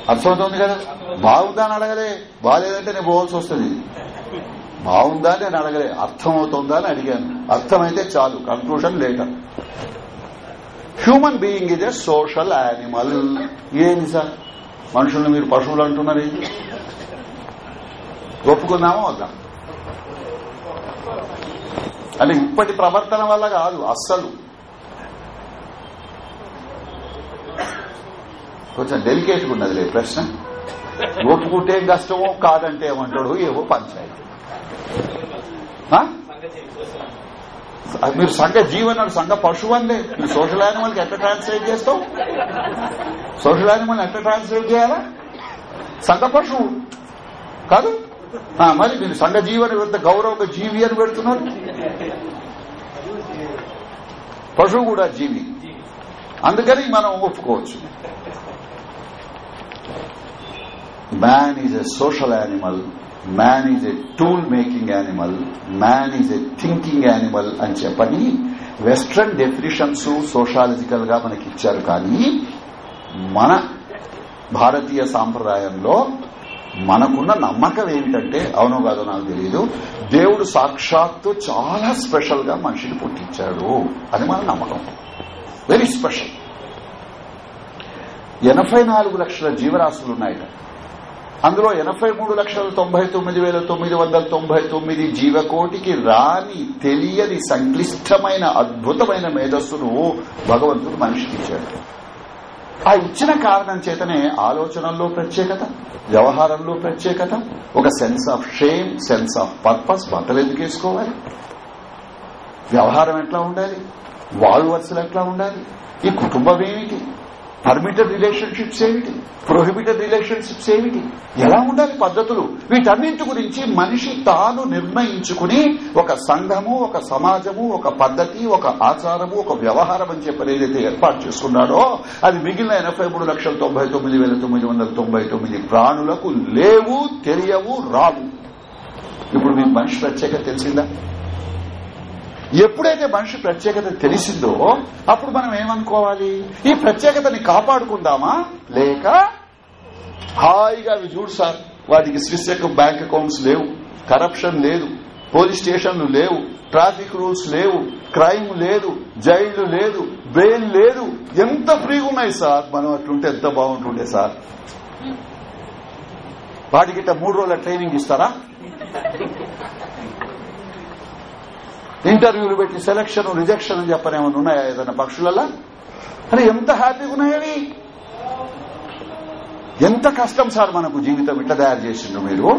అర్థమవుతుంది కదా? బాగుందా అని అడగలే బాగాలేదంటే నేను పోవాల్సి వస్తుంది. బాగుందా అని నేను అడగలే అర్థమవుతుందా అని అడిగాను. అర్థమైతే చాలు కన్క్లూషన్ లేటర్ హ్యూమన్ బీయింగ్ ఇదే సోషల్ యానిమల్ ఏంది సార్? మనుషుల్ని మీరు పశువులు అంటున్నారు ఏంటి? ఒప్పుకుందామా వద్దా? అంటే ఇప్పటి ప్రవర్తన వల్ల కాదు అస్సలు. కొంచెం డెలికేట్గా ఉన్నది లే ప్రశ్న. ఒప్పుకుంటే కష్టమో కాదంటే ఏమంటాడు ఏవో పంచాయతీ. మీరు సంఘ జీవన సంఘ పశువు అండి. మీరు సోషల్ యానిమల్కి ఎట్లా ట్రాన్స్లేట్ చేస్తావు? సోషల్ యానిమల్ ఎట్లా ట్రాన్స్లేట్ చేయాలా? సంఘ పశువు. కాదు? మరి మీరు సంఘ జీవన పెద్ద గౌరవ జీవి అని పెడుతున్నారు. పశువు కూడా జీవి. అందుకని మనం ఒప్పుకోవచ్చు. Man is a social animal man is a tool making animal man is a thinking animal అని చెప్పని వెస్ట్రన్ డెఫినేషన్స్ సోషాలజికల్గా మనకి ఇచ్చారు కానీ మన భారతీయ సాంప్రదాయంలో మనకున్న నమ్మకం ఏమిటంటే అవునో కాదో నాకు తెలియదు దేవుడు సాక్షాత్తు చాలా స్పెషల్గా మనిషిని పుట్టించాడు అని మన నమ్మకం. వెరీ స్పెషల్ ఎనభై నాలుగు లక్షల జీవరాశులు ఉన్నాయట అందులో ఎనభై మూడు లక్షల తొంభై తొమ్మిది వేల తొమ్మిది వందల తొంభై తొమ్మిది జీవకోటికి రాని తెలియని సంక్లిష్టమైన అద్భుతమైన మేధస్సును భగవంతుడు మనిషికి ఇచ్చాడు. ఆ ఇచ్చిన కారణం చేతనే ఆలోచనల్లో ప్రత్యేకత వ్యవహారంలో ప్రత్యేకత ఒక sense of shame sense of purpose బట్టలు ఎందుకేసుకోవాలి వ్యవహారం ఎట్లా ఉండాలి? వాల్వర్సలు ఎట్లా ఉండాలి? ఈ కుటుంబం ఏమిటి? పర్మిటెడ్ రిలేషన్షిప్స్ ఏమిటి ప్రొహిబిటెడ్ రిలేషన్షిప్స్ ఏమిటి ఎలా ఉండాలి పద్ధతులు? వీటన్నింటి గురించి మనిషి తాను నిర్ణయించుకుని ఒక సంఘము ఒక సమాజము ఒక పద్ధతి ఒక ఆచారము ఒక వ్యవహారం అని చెప్పి ఏదైతే ఏర్పాటు చేసుకున్నాడో అది మిగిలిన ఎనభై మూడు లక్షల తొంభై తొమ్మిది వేల తొమ్మిది వందల తొంభై తొమ్మిది ప్రాణులకు లేవు తెలియవు రావు. ఇప్పుడు మీకు మనిషి ప్రత్యేకత తెలిసిందా? ఎప్పుడైతే మనిషి ప్రత్యేకత తెలిసిందో అప్పుడు మనం ఏమనుకోవాలి? ఈ ప్రత్యేకతని కాపాడుకుందామా? లేక హాయిగా అవి చూడు సార్ వాటికి స్విస్ బ్యాంక్ అకౌంట్స్ లేవు కరప్షన్ లేదు పోలీస్ స్టేషన్లు లేవు ట్రాఫిక్ రూల్స్ లేవు క్రైమ్ లేదు జైళ్ళు లేదు బెయిల్ లేదు. ఎంత ఫ్రీగా ఉన్నాయి సార్? మనం అట్లుంటే ఎంత బాగుంటుండే సార్? వాటికి మూడు రోజుల ట్రైనింగ్ ఇస్తారా? ఇంటర్వ్యూలు పెట్టి సెలక్షన్ రిజెక్షన్ అని చెప్పని ఏమైనా ఉన్నాయా ఏదైనా పక్షులలో అరే ఎంత హ్యాపీగా ఉన్నాయవి? ఎంత కష్టం సార్ మనకు జీవితం ఇట్లా తయారు చేసిండ్రు మీరు?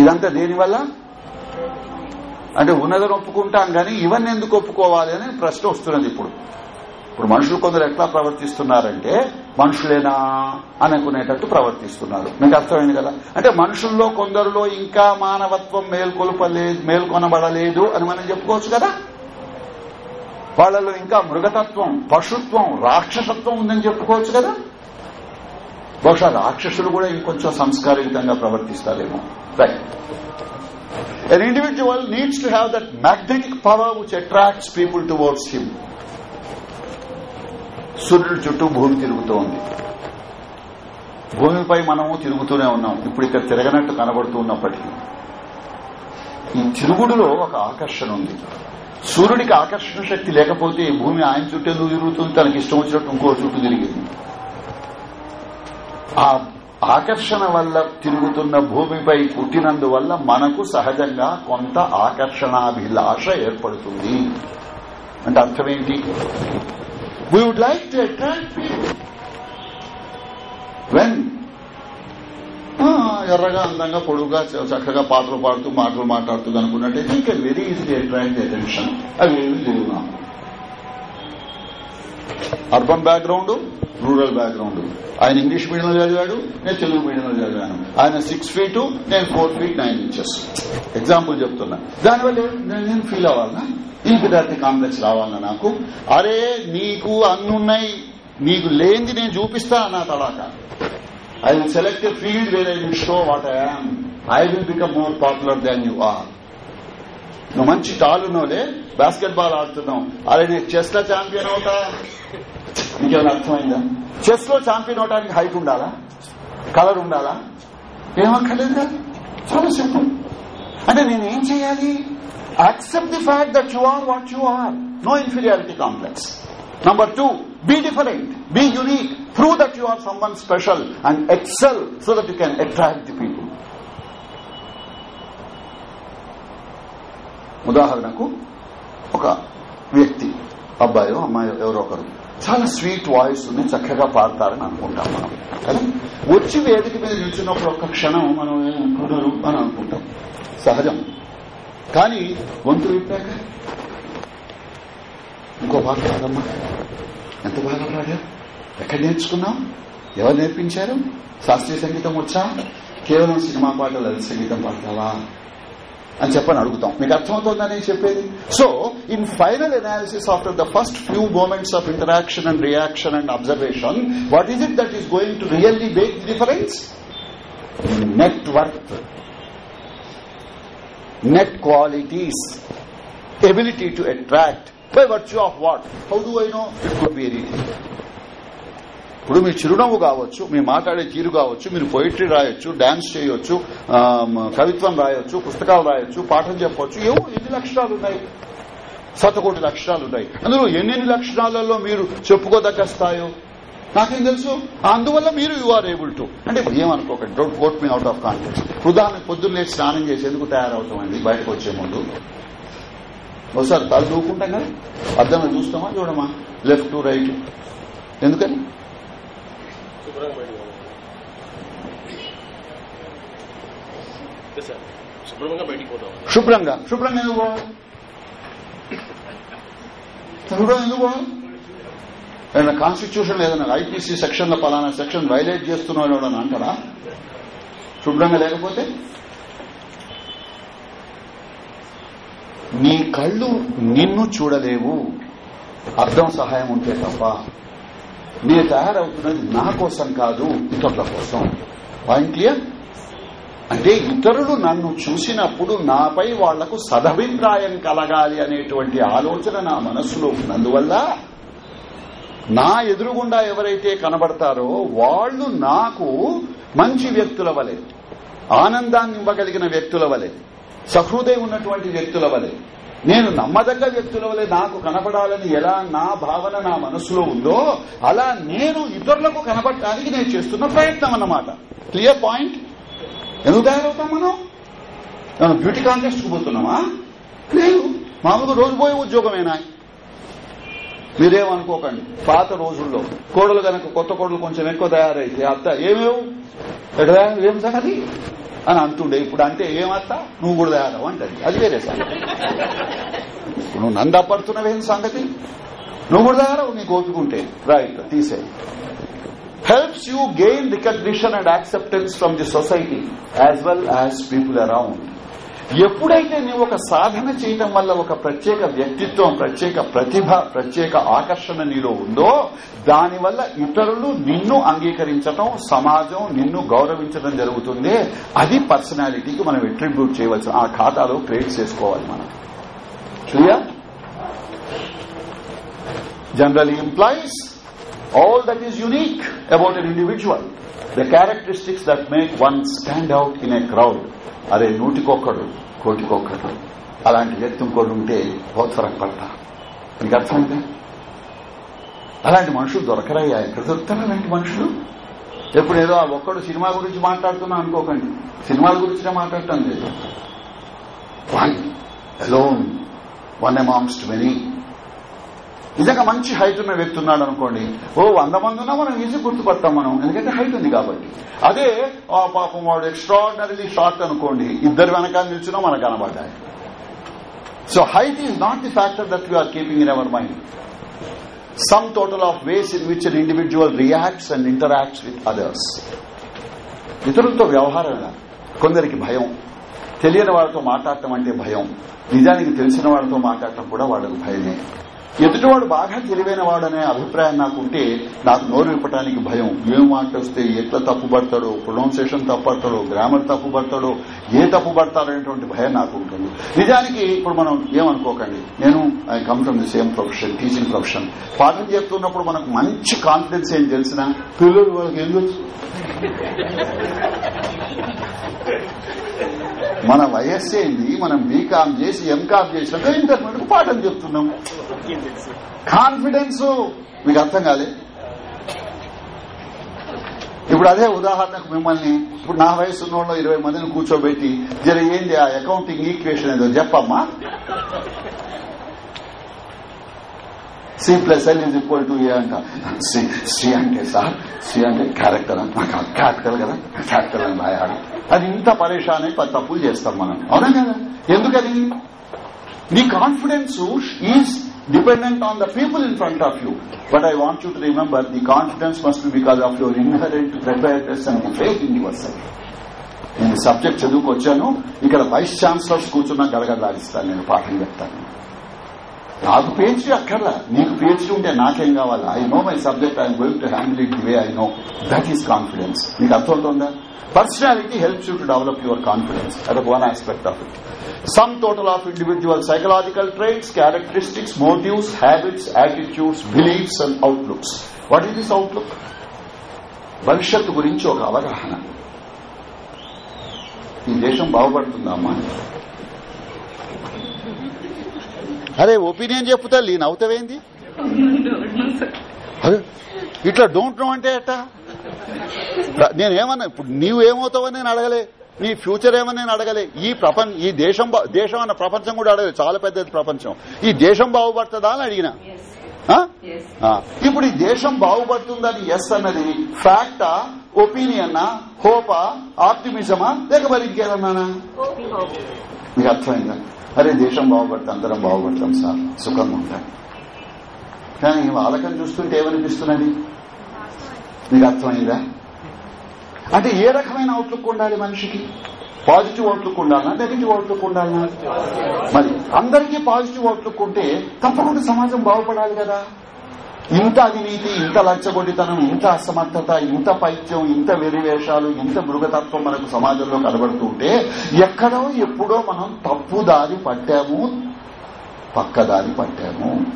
ఇదంతా దేనివల్ల అంటే ఉన్నదని ఒప్పుకుంటాం కానీ ఇవన్నీ ఎందుకు ఒప్పుకోవాలి అని ప్రశ్న వస్తున్నది ఇప్పుడు. ఇప్పుడు మనుషులు కొందరు ఎట్లా ప్రవర్తిస్తున్నారంటే మనుషులేనా అనుకునేటట్టు ప్రవర్తిస్తున్నారు. మీకు అర్థమైంది కదా? అంటే మనుషుల్లో కొందరిలో ఇంకా మానవత్వం మేల్కొల్పలేదు మేల్కొనబడలేదు అని మనం చెప్పుకోవచ్చు కదా? వాళ్ళలో ఇంకా మృగతత్వం పశుత్వం రాక్షసత్వం ఉందని చెప్పుకోవచ్చు కదా? బహుశా రాక్షసులు కూడా ఇంకొంచెం సంస్కారయుతంగా ప్రవర్తిస్తారేమో. Right An individual needs to have that magnetic power which attracts people towards him. సూర్యుడి చుట్టూ భూమి తిరుగుతోంది. భూమిపై మనము తిరుగుతూనే ఉన్నాం. ఇప్పుడు ఇక్కడ తిరగనట్టు కనబడుతూ ఉన్నప్పటికీ. ఈ తిరుగుడులో ఒక ఆకర్షణ ఉంది. సూర్యుడికి ఆకర్షణ శక్తి లేకపోతే భూమి ఆయన చుట్టూ ఎందుకు తిరుగుతుంది? తనకి ఇష్టం వచ్చినట్టు ఇంకో చుట్టూ తిరిగింది. ఆ ఆకర్షణ వల్ల తిరుగుతున్న భూమిపై పుట్టినందువల్ల మనకు సహజంగా కొంత ఆకర్షణాభిలాష ఏర్పడుతుంది. అంటే అర్థమేంటి We would like to attract people. When ఎర్రగా అందంగా పొడుగుగా చ- చక్కగా పాటలు పాడుతూ మాటలు మాట్లాడుతూ అనుకున్నట్టయితే you can very easy attract the attention అవి ఏమి తిరుగున్నాం అర్బన్ బ్యాక్గ్రౌండ్ రూరల్ బ్యాక్గ్రౌండ్. ఆయన ఇంగ్లీష్ మీడియంలో చదివాడు నేను తెలుగు మీడియంలో చదివాను. ఆయన సిక్స్ ఫీట్ నేను four feet nine inches example చెప్తున్నా. దానివల్ల నేను- ఫీల్ అవ్వాలనా? ఇన్ఫిడారిటీ కాంప్లెక్స్ రావాలనా నాకు? అరే నీకు అన్నున్నాయి. నీకు లేనిది నేను చూపిస్తా నా తడాక. I will select a field where I will show what I'm I will become more popular than you are నువ్వు మంచి టాలున్నోలే బాస్కెట్ బాల్ ఆడుతున్నావు. అరే నేను చెస్ లా ఛాంపియన్ అవుతా. ఇంకేమైనా అర్థమైందా? చెస్లో ఛాంపియన్ అవడానికి హైట్ ఉండాలా? కలర్ ఉండాలా ఏమక్కర్లేదు చాలా సింపుల్ అంటే నేను ఏం చేయాలి? Accept the fact that you are what you are no inferiority complex number two be different be unique prove that you are someone special and excel so that you can attract the people ఉదాహరణకు ఒక వ్యక్తి అబ్బాయో అమ్మాయో ఎవరో ఒకరు. చాలా స్వీట్ వాయిస్ ఉంది చక్కగా పాడతారని అనుకుంటాం మనం. కదా? వచ్చి వేదిక మీద నిల్చున్నప్పుడు ఒక్క క్షణం మనం ఏమనుకున్నారు అని అనుకుంటాం. సహజం. కానీ గొంతు విప్పాక ఇంకో పాట పాడమ్మా. ఎంత బాగా పాడా ఎక్కడ నేర్చుకున్నాం ఎవరు నేర్పించారు? శాస్త్రీయ సంగీతం వచ్చా? కేవలం సినిమా పాటలు సంగీతం పాడతావా? అని చెప్పని అడుగుతాం మీకు అర్థమవుతుందని చెప్పేది so in final analysis after the first few moments of interaction and reaction and observation what is it that is going to really make the difference network net qualities, ability to attract. By virtue of what? How do I know? It could be anything. ఇప్పుడు మీ చిరునవ్వు కావచ్చు మీ మాట్లాడే తీరు కావచ్చు మీరు పొయిటరీ రాయొచ్చు డాన్స్ చేయొచ్చు కవిత్వం రాయొచ్చు పుస్తకాలు రాయొచ్చు పాఠం చెప్పొచ్చు ఏవో ఎన్ని లక్షణాలు ఉన్నాయి. శతకోటి లక్షణాలు ఉన్నాయి. అందులో ఎన్నెన్ని లక్షణాలలో మీరు చెప్పుకోదగ్గ స్థాయో? నాకేం తెలుసు? అందువల్ల మీరు యు ఆర్ ఏబుల్ టు అంటే ఏమనుకోకండి don't quote me out of confidence ఉదాహరణ పొద్దున్న లేచి స్నానం చేసేందుకు తయారవుతామండి బయటకు వచ్చే ముందు. ఒకసారి తల దూకుంటాం కదా? అర్థంలో చూస్తామా? చూడమా? లెఫ్ట్ రైట్ ఎందుకని? శుభ్రంగా బయటకు సార్ శుభ్రంగా బయటికి పోతాం శుభ్రంగా శుభ్రంగా ఎందుకు పోవాలి? శుభ్రం ఎందుకు పోవాలి ఏదైనా కాన్స్టిట్యూషన్ ఏదైనా ఐపీసీ సెక్షన్లో పలానా సెక్షన్ వైలేట్ చేస్తున్నాడు అని అంటారా శుభ్రంగా లేకపోతే? నీ కళ్ళు నిన్ను చూడలేవు. అర్థం సహాయం ఉంటే తప్ప నేను తయారవుతున్నది నా కోసం కాదు ఇతరుల కోసం. పాయింట్ క్లియర్ అంటే ఇతరులు నన్ను చూసినప్పుడు నాపై వాళ్ళకు సదభిప్రాయం కలగాలి అనేటువంటి ఆలోచన నా మనస్సులో ఉన్నందువల్ల నా ఎదురుగుండా ఎవరైతే కనబడతారో వాళ్ళు నాకు మంచి వ్యక్తుల వలె ఆనందాన్ని ఇవ్వగలిగిన వ్యక్తుల వలె సహృదయం ఉన్నటువంటి వ్యక్తుల వలె నేను నమ్మదగ్గ వ్యక్తుల వలె నాకు కనపడాలని ఎలా నా భావన నా మనసులో ఉందో అలా నేను ఇతరులకు కనపడటానికి నేను చేస్తున్న ప్రయత్నం అన్నమాట. క్లియర్ పాయింట్ ఎందుకు తయారవుతాం మనం? బ్యూటీ కాంటెస్ట్ పోతున్నామా? లేదు. మామూలుగా రోజు పోయే ఉద్యోగమేనా? మీరేమనుకోకండి. పాత రోజుల్లో కోడలు గనక కొత్త కోడలు కొంచెం ఎక్కువ తయారైతే అత్త ఏమేవు? ఎక్కడ ఏం సంగతి? అని అంటుండే. ఇప్పుడు అంటే ఏమత్త? నువ్వు కూడా తయారావు అంటే అది వేరే సంగతి. నువ్వు నందపడుతున్నవేం సంగతి? నువ్వు కూడా తయారావు నీకు ఓపికంటే రైట్ తీసే helps you gain recognition and acceptance from the society as well as people around ఎప్పుడైతే నీవు ఒక సాధన చేయటం వల్ల ఒక ప్రత్యేక వ్యక్తిత్వం ప్రత్యేక ప్రతిభ ప్రత్యేక ఆకర్షణ నీలో ఉందో దానివల్ల ఇతరులు నిన్ను అంగీకరించటం సమాజం నిన్ను గౌరవించడం జరుగుతుంది. అది పర్సనాలిటీకి మనం ఎట్రిబ్యూట్ చేయవలసిన ఆ ఖాతాలో క్రియేట్ చేసుకోవాలి మనం. Clear general implies all that is unique about an individual the characteristics that make one stand in a crowd అరే నూటికొక్కడు కోటికొక్కడు. అలాంటి వ్యక్తి ఇంకోటి ఉంటే బహుత్ పడతా. మీకు అర్థమైందా? అలాంటి మనుషులు దొరకరయ్యా ఎక్కడ దొరుకుతారు అలాంటి మనుషులు? ఎప్పుడు ఏదో ఆ ఒక్కడు సినిమా గురించి మాట్లాడుతున్నా అనుకోకండి. సినిమాల గురించినే మాట్లాడటం లేదు. One alone one amongst many నిజంగా మంచి హైట్ ఉన్న వ్యక్తి ఉన్నాడు అనుకోండి ఓ వంద మంది ఉన్నా మనం ఈజీ గుర్తుపడతాం మనం. ఎందుకంటే హైట్ ఉంది కాబట్టి. అదే ఆ పాపం వాడు ఎక్స్ట్రాడినరీ షార్ట్ అనుకోండి ఇద్దరు వెనకాల నిల్చున్నా మనకు కనబడ్డాయి. So height is not the factor that you are keeping in our mind sum total of ways in which an individual reacts and interacts with others ఇతరులతో వ్యవహారం కొందరికి భయం. తెలియని వాళ్ళతో మాట్లాడటం అంటే భయం. నిజానికి తెలిసిన వాళ్ళతో మాట్లాడటం కూడా వాళ్ళకు భయమే. ఎదుటివాడు బాగా తెలివైన వాడనే అభిప్రాయం నాకుంటే నాకు నోరు విప్పటానికి భయం. ఏం మాట వస్తే ఎట్లా తప్పుపడతాడో ప్రొనౌన్సియేషన్ తప్పుపడతాడో గ్రామర్ తప్పుపడతాడో ఏ తప్పుపడతాడనేటువంటి భయం నాకు ఉంటుంది నిజానికి ఇప్పుడు మనం ఏమనుకోకండి. నేను I come from the same profession teaching profession పాఠం చెప్తున్నప్పుడు మనకు మంచి కాన్ఫిడెన్స్ ఏం తెలిసిన పిల్లలు వాళ్ళకి ఏం తెలుసు? మన వయస్సు ఏంది? మనం బీకామ్ చేసి ఎంకామ్ చేసినాక ఇంటర్మీడియట్ పాఠం చెప్తున్నాం. కాన్ఫిడెన్స్. మీకు అర్థం కాలే? ఇప్పుడు అదే ఉదాహరణకు మిమ్మల్ని ఇప్పుడు నా వయసు ఉన్నోళ్ళు ఇరవై మందిని కూర్చోబెట్టి జర ఏంది ఆ అకౌంటింగ్ ఈక్వేషన్ ఏదో చెప్పమ్మా? C plus L is equal to A అంట. సి సి అంటే సార్ సి అంటే క్యారెక్టర్ నాకు క్యాపిటల్ కదా క్యాపిటల్ అని రాయాలి. అది ఇంత పరేషాన్ అయి పది తప్పులు చేస్తాం మనం. అవునా కదా? ఎందుకని నీ confidence is dependent on the people in front of you. But I want you to remember the confidence must be because of your inherent preparedness and faith in yourself నేను సబ్జెక్ట్ చదువుకొచ్చాను ఇక్కడ వైస్ ఛాన్సలర్స్ కూర్చున్నా గడగడలాడిస్తాను నేను పాఠం చెప్తాను. నాకు పిహెచ్డీ అక్కర్లా. నీకు పిహెచ్డీ ఉంటే నాకేం కావాలి? I know my subject I'm going to handle it way I know that is confidence నీకు అర్థమవుతుందా personality helps you to develop your confidence అదొక one aspect of it sum total of individual psychological traits characteristics motives habits attitudes beliefs and outlooks what is this outlook భవిష్యత్తు గురించి ఒక అవగాహన. ఈ దేశం బాగుపడుతుందా అమ్మా? అరే ఒపీనియన్ చెప్పు తల్లి అవుతావేంది అరే ఇట్లా డోంట్ నో అంటే ఎట్టా? నేనేమన్నా ఇప్పుడు నీవు ఏమవుతావని నేను అడగలే. నీ ఫ్యూచర్ ఏమని నేను అడగలే. ఈ ప్రపంచం ఈ దేశం దేశం అన్న ప్రపంచం కూడా అడగలేదు. చాలా పెద్దది ప్రపంచం. ఈ దేశం బాగుపడుతుందా అని అడిగిన. ఇప్పుడు ఈ దేశం బాగుపడుతుందని ఎస్ అన్నది ఫ్యాక్టా ఒపీనియన్నా హోపా ఆప్టిమిజమా లేక మరి ఇంకేమన్నానా మీకు అర్థమైందా? అరే దేశం బాగుపడితే అందరం బాగుపడతాం సార్. సుఖంగా ఉంటాం. కానీ వాళ్ళకని చూస్తుంటే ఏమనిపిస్తున్నది? మీకు అర్థమైందా? అంటే ఏ రకమైన అవుట్లుక్ ఉండాలి మనిషికి? పాజిటివ్ అవుట్లుక్ ఉండాలనా నెగిటివ్ అవుట్లుక్ ఉండాలనా మరి అందరికీ పాజిటివ్ అవుట్లుక్ ఉంటే తప్పకుండా సమాజం బాగుపడాలి కదా. ఇంత అవినీతి ఇంత లచ్చగొడితనం ఇంత అసమర్థత ఇంత పైత్యం ఇంత వెరివేషాలు ఇంత మృగతత్వం మనకు సమాజంలో కనబడుతుంటే ఎక్కడో ఎప్పుడో మనం తప్పు దారి పట్టాము. పక్కదారి పట్టాము.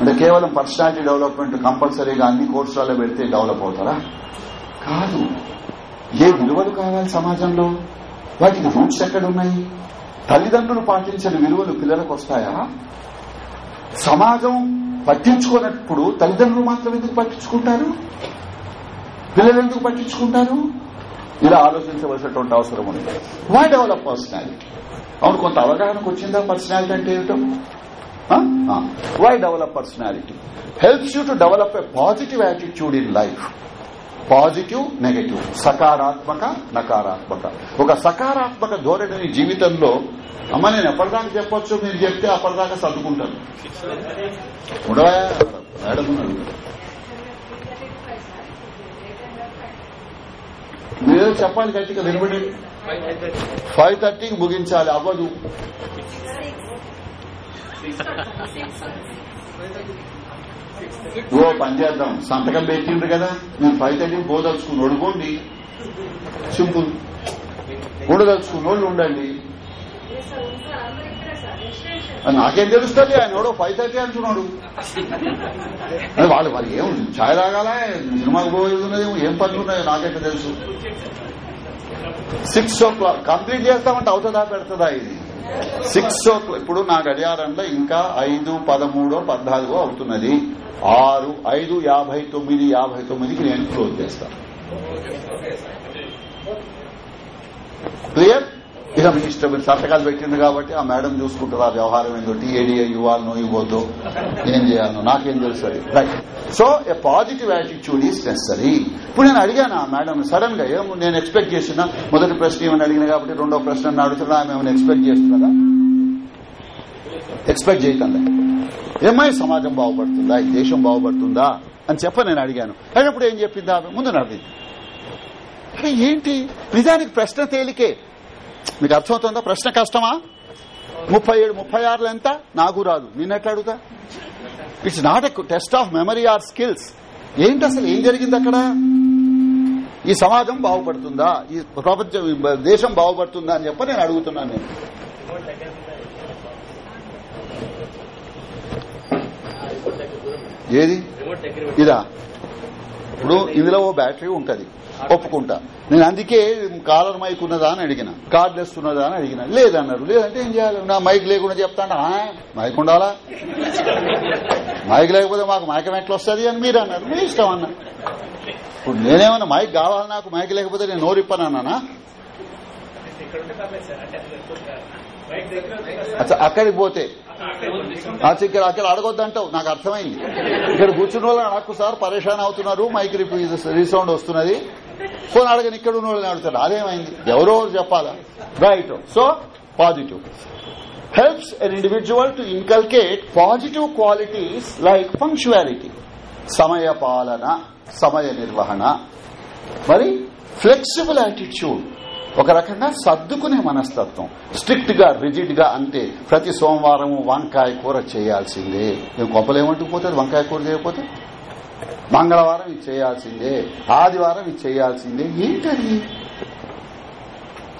అంటే కేవలం పర్సనాలిటీ డెవలప్మెంట్ కంపల్సరీగా అన్ని కోర్సులలో పెడితే డెవలప్ అవుతారా? కాదు. ఏ విలువలు కావాలి సమాజంలో? వాటికి రూట్స్ ఎక్కడున్నాయి? తల్లిదండ్రులు పాటించిన విలువలు పిల్లలకు వస్తాయా? సమాజం పట్టించుకున్నప్పుడు తల్లిదండ్రులు మాత్రం ఎందుకు పట్టించుకుంటారు? పిల్లలు ఎందుకు పట్టించుకుంటారు? ఇలా ఆలోచించవలసినటువంటి అవసరం ఉంది. వై డెవలప్ పర్సనాలిటీ అవును కొంత అవగాహనకు వచ్చిందా పర్సనాలిటీ అంటే ఏమిటో? Why develop personality helps you to develop a positive attitude in life positive negative. సకారాత్మక నకారాత్మక. ఒక సకారాత్మక ధోరణిని జీవితంలో అమ్మ నేను ఎప్పటిదాకా చెప్పొచ్చు మీరు చెప్తే అప్పటిదాకా సర్దుకుంటాను ఉండవా? మేడం మీరు చెప్పాలి గట్టిగా వినబడి. ఫైవ్ థర్టీకి ముగించాలి అవ్వదు. ఓ పని చేద్దాం. సంతకం పెట్టిండ్రు కదా. నేను ఫైవ్ థర్టీ పోదలుచుకుని ఒడుకోండి సింపుల్ ఉండదలుచుకున్న వాళ్ళు ఉండండి నాకేం తెలుస్తుంది? ఆయన ఎవడో ఫైవ్ థర్టీ అంటున్నాడు. వాళ్ళు వాళ్ళు ఏం ఛాయ్ తాగాల? సినిమాకి పోయేది ఏం పనులు ఉన్నాయో నాకైతే తెలుసు. సిక్స్ ఓ క్లాక్. కంప్లీట్ చేస్తామంటే అవుతుందా పెడుతుందా ఇది? సిక్స్ ఓ ఇప్పుడు నా గడియారంలో ఇంకా ఐదు పదమూడో పద్నాలుగో అవుతున్నది. ఆరు ఐదు యాభై తొమ్మిది యాభై తొమ్మిదికి నేను క్లోజ్ చేస్తాను క్లియర్ ఇక మీ ఇష్టం సంతకాలు పెట్టింది కాబట్టి ఆ మేడం చూసుకుంటారు ఆ వ్యవహారం ఏందో? టీఏడీఏ ఇవ్వాలనో ఇవ్వద్దో ఏం చేయాలనో? నాకేం తెలుసు అది. Right so a positive attitude is necessary ఇప్పుడు నేను అడిగాను ఆ మేడం సడన్గా ఏమో నేను ఎక్స్పెక్ట్ చేసిన మొదటి ప్రశ్న ఏమని అడిగిన కాబట్టి రెండో ప్రశ్న అడుగుతున్నా ఆమె ఏమైనా ఎక్స్పెక్ట్ చేస్తున్నారా? ఎక్స్పెక్ట్ చేయకండి. ఏమై సమాజం బాగుపడుతుందా? ఈ దేశం బాగుపడుతుందా? అని చెప్ప నేను అడిగాను. అయినప్పుడు ఏం చెప్పిందా ముందు నడిపింది ఏంటి? నిజానికి ప్రశ్న తేలికే. మీకు అర్థమవుతుందా? ప్రశ్న కష్టమా? ముప్పై ఏడు ముప్పై ఆరులు ఎంత? నాకు రాదు. నేనెట్లా it's not a test of memory or skills ఏంటి అసలు? ఏం జరిగింది అక్కడ? ఈ సమాజం బాగుపడుతుందా? ఈ ప్రపంచ దేశం బాగుపడుతుందా అని చెప్పి నేను అడుగుతున్నాను నేను. ఏది? ఇదా. ఇప్పుడు ఇందులో ఓ బ్యాటరీ ఉంటది. ఒప్పుకుంటా. నేను అందుకే కాలర్ మైక్ ఉన్నదా అని అడిగిన. కార్డ్లెస్ ఉన్నదా అని అడిగిన. లేదన్నారు. లేదంటే ఏం చేయాలి? నా మైక్ లేకుండా చెప్తాంట మైక్ ఉండాలా? మైక్ లేకపోతే మాకు మైకం ఎట్లా వస్తుంది అని మీరు అన్నారు. మీ ఇష్టం అన్న. ఇప్పుడు నేనేమన్నా మైక్ కావాలి నాకు? మైక్ లేకపోతే నేను నోరిప్పను అన్నానా? అక్కడికి పోతే. ఇక్కడ అక్కడ అడగొద్దంటావు. నాకు అర్థమైంది. ఇక్కడ కూర్చున్న వాళ్ళు నాకు సార్ పరేషాన్ అవుతున్నారు మైక్ రీసౌండ్ వస్తున్నది. ఫోన్ అడగని ఇక్కడ ఉన్న వాళ్ళని అడుగుతాడు. అదేమైంది? ఎవరో చెప్పాలా? Right so positive helps an individual to inculcate positive qualities like punctuality సమయ పాలన సమయ నిర్వహణ మరి ఫ్లెక్సిబుల్ యాటిట్యూడ్ ఒక రకంగా సర్దుకునే మనస్తత్వం. స్ట్రిక్ట్గా రిజిడ్గా అంటే ప్రతి సోమవారం వంకాయ కూర చేయాల్సిందే. నేను వంకాయ కూర చేయకపోతే? మంగళవారం ఇది చేయాల్సిందే ఆదివారం ఇది చేయాల్సిందే. ఏంటది?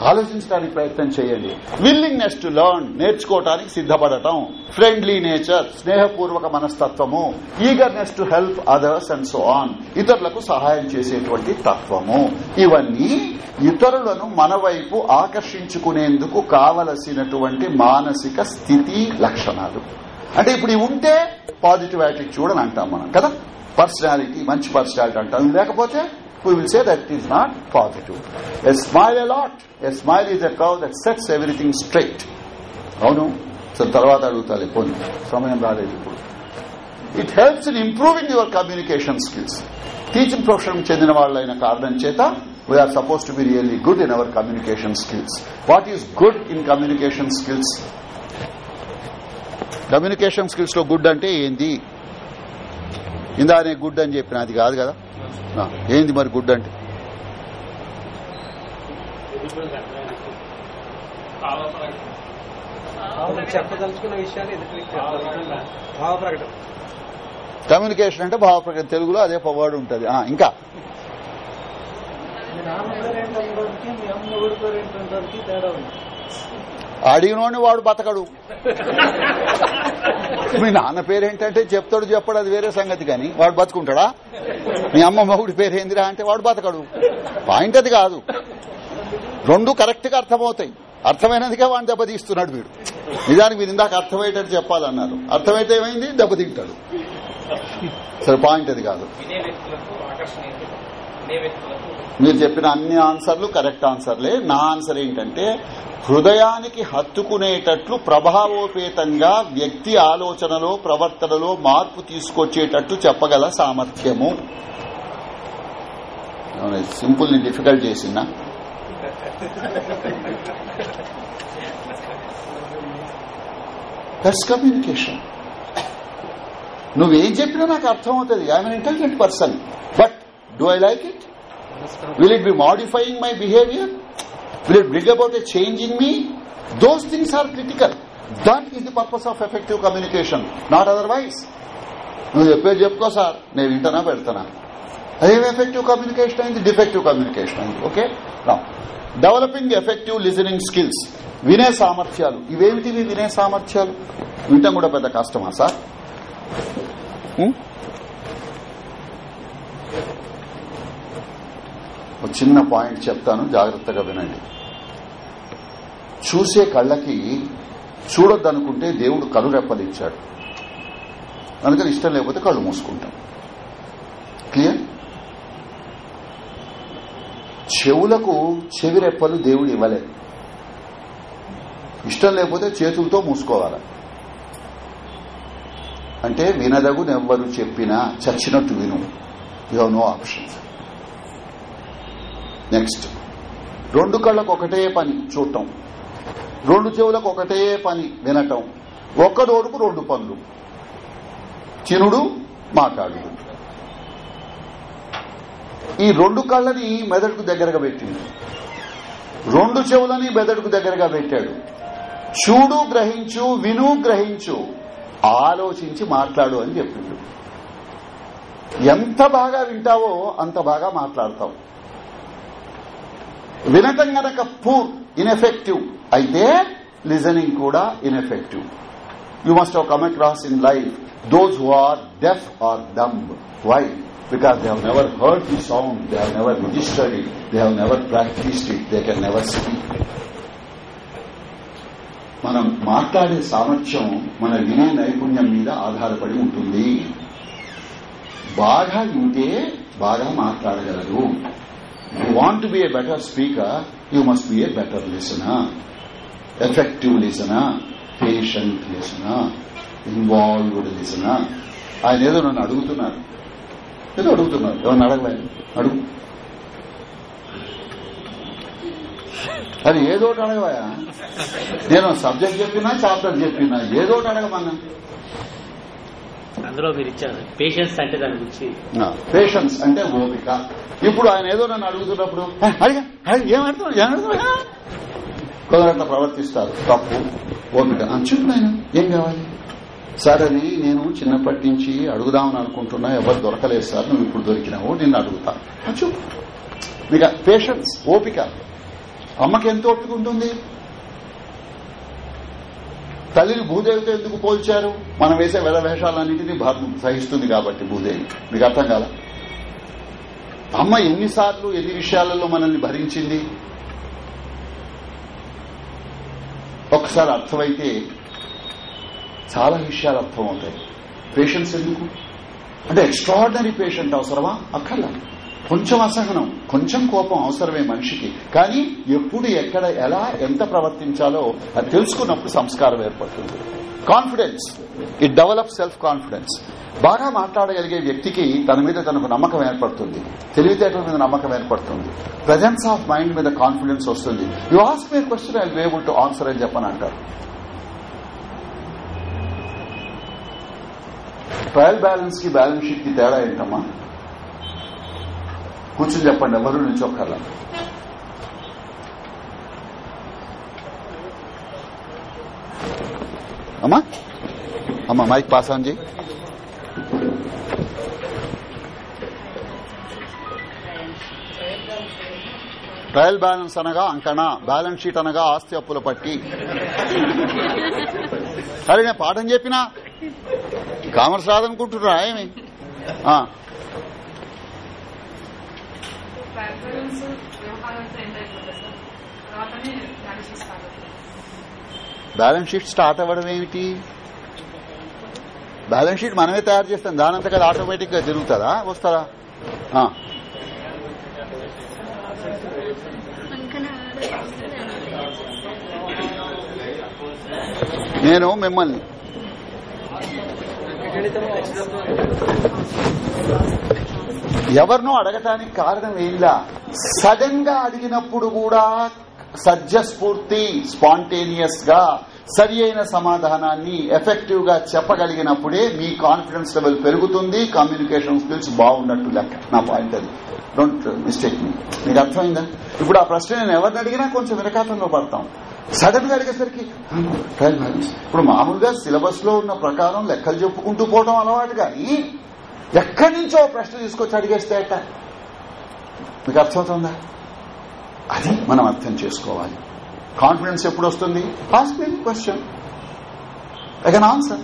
ఆలోచించడానికి ప్రయత్నం చేయండి. విల్లింగ్నెస్ టు లర్న్ నేర్చుకోవటానికి సిద్ధపడటం. ఫ్రెండ్లీ నేచర్ స్నేహపూర్వక మనస్తత్వము. Eagerness to help others and so on ఇతరులకు సహాయం చేసేటువంటి తత్వము. ఇవన్నీ ఇతరులను మన వైపు ఆకర్షించుకునేందుకు కావలసినటువంటి మానసిక స్థితి లక్షణాలు. అంటే ఇప్పుడు ఇవి ఉంటే పాజిటివ్ యాటిట్యూడ్ అని అంటాం మనం కదా? పర్సనాలిటీ మంచి పర్సనాలిటీ అంటాం. లేకపోతే we will say that it is not positive. A smile a lot. A smile is a curve that sets everything straight. అవును సో తర్వాత అడుగుతాలి పోనీ. సమయం రాలేదు ఇప్పుడు. It helps in improving your communication skills teaching profession చెందిన వాళ్ళైన కారణం చేత we are suppose to be really good in our communication skills what is good in communication skills communication స్కిల్స్లో good అంటే ఏంది? ఇందానే గుడ్ అని చెప్పిన అది కాదు కదా? ఏంది మరి గుడ్ అంటే? విషయాన్ని ఎదుటి భావ ప్రకటన. కమ్యూనికేషన్ అంటే తెలుగులో అదే వర్డ్ ఉంటుంది. ఆ, ఇంకా. అడిగినోని వాడు బతకడు. మీ నాన్న పేరేంటంటే చెప్తాడు చెప్పడు అది వేరే సంగతి కానీ. వాడు బతుకుంటాడా? మీ అమ్మ మగుడి పేరేందిరా అంటే వాడు బతకడు. పాయింట్ అది కాదు. రెండు కరెక్ట్గా అర్థమవుతాయి. అర్థమైనదిగా వాడిని దెబ్బతీస్తున్నాడు వీడు. నిజానికి మీరు ఇందాక అర్థమయ్యేటట్టు చెప్పాలన్నారు. అర్థమైతే ఏమైంది? దెబ్బతింటాడు. సరే పాయింట్ అది కాదు. మీరు చెప్పిన అన్ని ఆన్సర్లు కరెక్ట్ ఆన్సర్లే. నా ఆన్సర్ ఏంటంటే హృదయానికి హత్తుకునేటట్లు ప్రభావోపేతంగా వ్యక్తి ఆలోచనలో ప్రవర్తనలో మార్పు తీసుకొచ్చేటట్లు చెప్పగల సామర్థ్యము. సింపుల్ని డిఫికల్ట్ చేసిన దట్స్ కమ్యూనికేషన్ నువ్వేం చెప్పినా నాకు అర్థమవుతుంది. I'm intelligent person but do I like it will it be modifying my behavior? Will it bring about a change in me those things are critical that is the purpose of effective communication not otherwise. నువ్వు చెప్పేది చెప్పుకో సార్. నేను వింటనా పెడతానా? అదేం ఎఫెక్టివ్ కమ్యూనికేషన్ అయింది డిఫెక్టివ్ కమ్యూనికేషన్ అయింది. Okay developing effective listening skills వినే సామర్థ్యాలు. ఇవేమిటివి వినే సామర్థ్యాలు? వింటాం కూడా పెద్ద కష్టమా సార్? Hmm? ఒక చిన్న పాయింట్ చెప్తాను జాగ్రత్తగా వినండి. చూసే కళ్ళకి చూడొద్దనుకుంటే దేవుడు కళ్ళు రెప్పలిచ్చాడు అందుకని ఇష్టం లేకపోతే కళ్ళు మూసుకుంటాం. క్లియర్ చెవులకు చెవి రెప్పలు దేవుడు ఇవ్వలేదు. ఇష్టం లేకపోతే చేతులతో మూసుకోవాలి. అంటే వినదగు నెవ్వరు చెప్పినా చచ్చినట్టు విను. యు నో ఆప్షన్ నెక్స్ట్ రెండు కళ్ళకు ఒకటే పని చూడటం. రెండు చెవులకు ఒకటే పని వినటం. ఒక్కడోడుకు రెండు పనులు. చినుడు మాట్లాడు ఈ రెండు కళ్ళని మెదడుకు దగ్గరగా పెట్టింది రెండు చెవులని మెదడుకు దగ్గరగా పెట్టాడు. చూడు గ్రహించు విను గ్రహించు. ఆలోచించి మాట్లాడు అని చెప్పిండు. ఎంత బాగా వింటావో అంత బాగా మాట్లాడతావు. వినటం గనక పూర్ ఇన్ఎఫెక్టివ్ అయితే లిజనింగ్ కూడా ineffective you must have come across in life those who are deaf or dumb why because they have never heard the sound, they have never registered it, they have never practiced it, they can never speak. మనం మాట్లాడే సామర్థ్యం మన వినే నైపుణ్యం మీద ఆధారపడి ఉంటుంది. బాగా వింటే బాగా మాట్లాడగలరు you want be a better speaker you must be a better listener effective listener patient listener involved listener ఆయన ఏదో నన్ను అడుగుతున్నారు. ఏదో అడుగుతున్నారు. ఎవరిని అడగలేదు? అడుగు. అది ఏదో ఒకటి అడగవా నేను సబ్జెక్ట్ చెప్పినా చాప్టర్ చెప్పినా ఏదో ఒకటి అడగమన్నా. అందులో మీరు ఇచ్చారు. పేషెన్స్ అంటే దాని గురించి. పేషెన్స్ అంటే ఓపిక ఇప్పుడు ఆయన ఏదో నన్ను అడుగుతున్నప్పుడు అడిగా ఏం ఏం కొందరట్లా ప్రవర్తిస్తారు. తప్పు ఓపిక. "ఆ, చెప్పు ఆయన ఏం కావాలి? సార్ అని నేను చిన్నప్పటి నుంచి అడుగుదామని అనుకుంటున్నా. ఎవరు దొరకలేదు సార్. నువ్వు ఇప్పుడు దొరికినావు నిన్ను అడుగుతా. "ఆ, చెప్పు ఇక పేషెన్స్ ఓపిక. అమ్మకి ఎంత ఓపిక ఉంటుంది? తల్లిని భూదేవితో ఎందుకు పోల్చారు? మనం వేసే వెలవేషాలన్నింటినీ భారతం సహిస్తుంది కాబట్టి భూదేవి. మీకు అర్థం కాల? అమ్మ ఎన్నిసార్లు ఎన్ని విషయాలలో మనల్ని భరించింది? ఒకసారి అర్థమైతే చాలా విషయాలు అర్థమవుతాయి. పేషెన్స్ ఎందుకు? అంటే ఎక్స్ట్రాడినరీ పేషెంట్ అవసరమా? అక్కర్లేదు కొంచెం అసహనం కొంచెం కోపం అవసరమే మనిషికి. కానీ ఎప్పుడు ఎక్కడ ఎలా ఎంత ప్రవర్తించాలో అది తెలుసుకున్నప్పుడు సంస్కారం ఏర్పడుతుంది. Confidence it develop self confidence బాగా మాట్లాడగలిగే వ్యక్తికి తన మీద తనకు నమ్మకం ఏర్పడుతుంది. తెలివితేటల మీద నమ్మకం ఏర్పడుతుంది. ప్రజెన్స్ ఆఫ్ మైండ్ మీద కాన్ఫిడెన్స్ వస్తుంది. You ask me question I be able to answer అని చెప్పని అంటారు ట్రయల్ బ్యాలెన్స్కి బ్యాలెన్స్ షీట్కి తేడా ఏంటమ్మా? కూర్చుని చెప్పండి ఎవరు నుంచి ఒక్కర్లా అమ్మా అమ్మా మైక్ పాస్ ఆన్ చేయి. ట్రయల్ బ్యాలెన్స్ అనగా అంకణ బ్యాలెన్స్ షీట్ అనగా ఆస్తి అప్పుల పట్టి. అరే నేను పాఠం చెప్పినా? కామర్స్ రాదనుకుంటున్నా ఏమి? ఆ, అయిపోతుంది సార్. తర్వాతనే బ్యాలెన్స్ బ్యాలెన్స్ షీట్ స్టార్ట్ అవ్వడం ఏమిటి? బ్యాలెన్స్ షీట్ మనమే తయారు చేస్తాం. దానంతగా ఆటోమేటిక్గా జరుగుతుందా వస్తుందా? నేను మిమ్మల్ని ఎవరినో అడగటానికి కారణం ఏంలా? సడన్గా అడిగినప్పుడు కూడా సజ్జస్ఫూర్తి స్పాంటేనియస్గా సరి అయిన సమాధానాన్ని ఎఫెక్టివ్గా చెప్పగలిగినప్పుడే మీ కాన్ఫిడెన్స్ లెవెల్ పెరుగుతుంది కమ్యూనికేషన్ స్కిల్స్ బాగున్నట్టు లెక్క. నా పాయింట్ అది. డోంట్ మిస్టేక్ మీ మీకు అర్థమైందా? ఇప్పుడు ఆ ప్రశ్న నేను ఎవరిని అడిగినా కొంచెం విరకాతంలో పడతాం. సడన్గా అడిగేసరికి hmm, ఇప్పుడు మామూలుగా సిలబస్లో ఉన్న ప్రకారం లెక్కలు చెప్పుకుంటూ పోవడం అలవాటు కానీ ఎక్కడి నుంచో ప్రశ్న తీసుకొచ్చి అడిగేస్తే అట్ట మీకు అర్థమవుతుందా? అది మనం అర్థం చేసుకోవాలి. కాన్ఫిడెన్స్ ఎప్పుడు వస్తుంది? Ask me question I can answer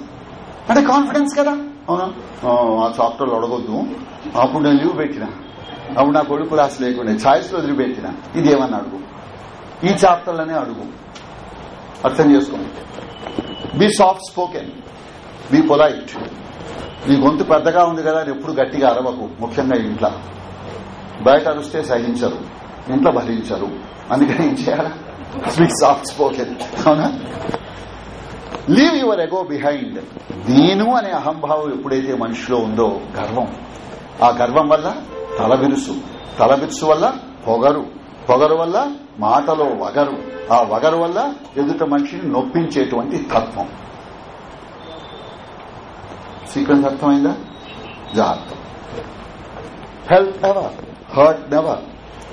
అంటే కాన్ఫిడెన్స్ కదా. అవునా? ఆ, చాప్టర్లు అడగొద్దు. అప్పుడు నేను లీవ్ పెట్టిన అప్పుడు నా కొడుకు క్లాస్ లేకుండా. ఛాయిస్ వదిలిపెట్టిన ఇది ఏమన్నా అడుగు. ఈ చాప్టర్లనే అడుగు. అర్థం చేసుకోండి. Be soft spoken be polite నీ గొంతు పెద్దగా ఉంది కదా అని ఎప్పుడు గట్టిగా అరవకు ముఖ్యంగా ఇంట్లో. బయట అరుస్తే సహించరు ఇంట్లో భరించరు అందుకని ఏం చేయాలా? స్పీక్ సాఫ్ట్ స్పోకెన్ అవునా? లీవ్ యువర్ ఎగో బిహైండ్ నేను అనే అహంభావం ఎప్పుడైతే మనిషిలో ఉందో గర్వం. ఆ గర్వం వల్ల తలబిరుసు తలబిరుసు వల్ల పొగరు పొగరు వల్ల మాటలో వగరు. ఆ వగరు వల్ల ఎదుట మనిషిని నొప్పించేటువంటి తత్వం. సీక్వెన్స్ అర్థమైందా జాగ్రత్త హెల్ప్ ఎవర్ హర్ట్ నెవర్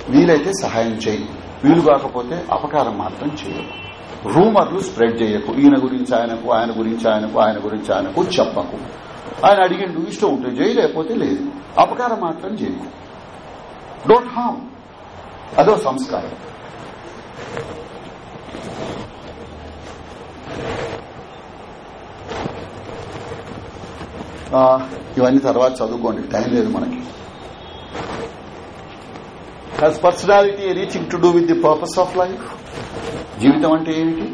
వీలైతే సహాయం చేయి. వీలు కాకపోతే అపకారం మాత్రం చేయకు. రూమర్లు స్ప్రెడ్ చేయకు. ఈయన గురించి ఆయనకు ఆయన గురించి ఆయనకు ఆయన గురించి ఆయనకు చెప్పకు. ఆయన అడిగిండు ఇష్టం ఉంటే చేయి లేకపోతే లేదు. అపకారం మాత్రం చేయకు. డోంట్ హామ్ అదో సంస్కారం ఆ, ఇవన్నీ తర్వాత చదువుకోండి. టైం లేదు మనకి. Has personality reaching to do with the purpose of life జీవితం అంటే ఏమిటి?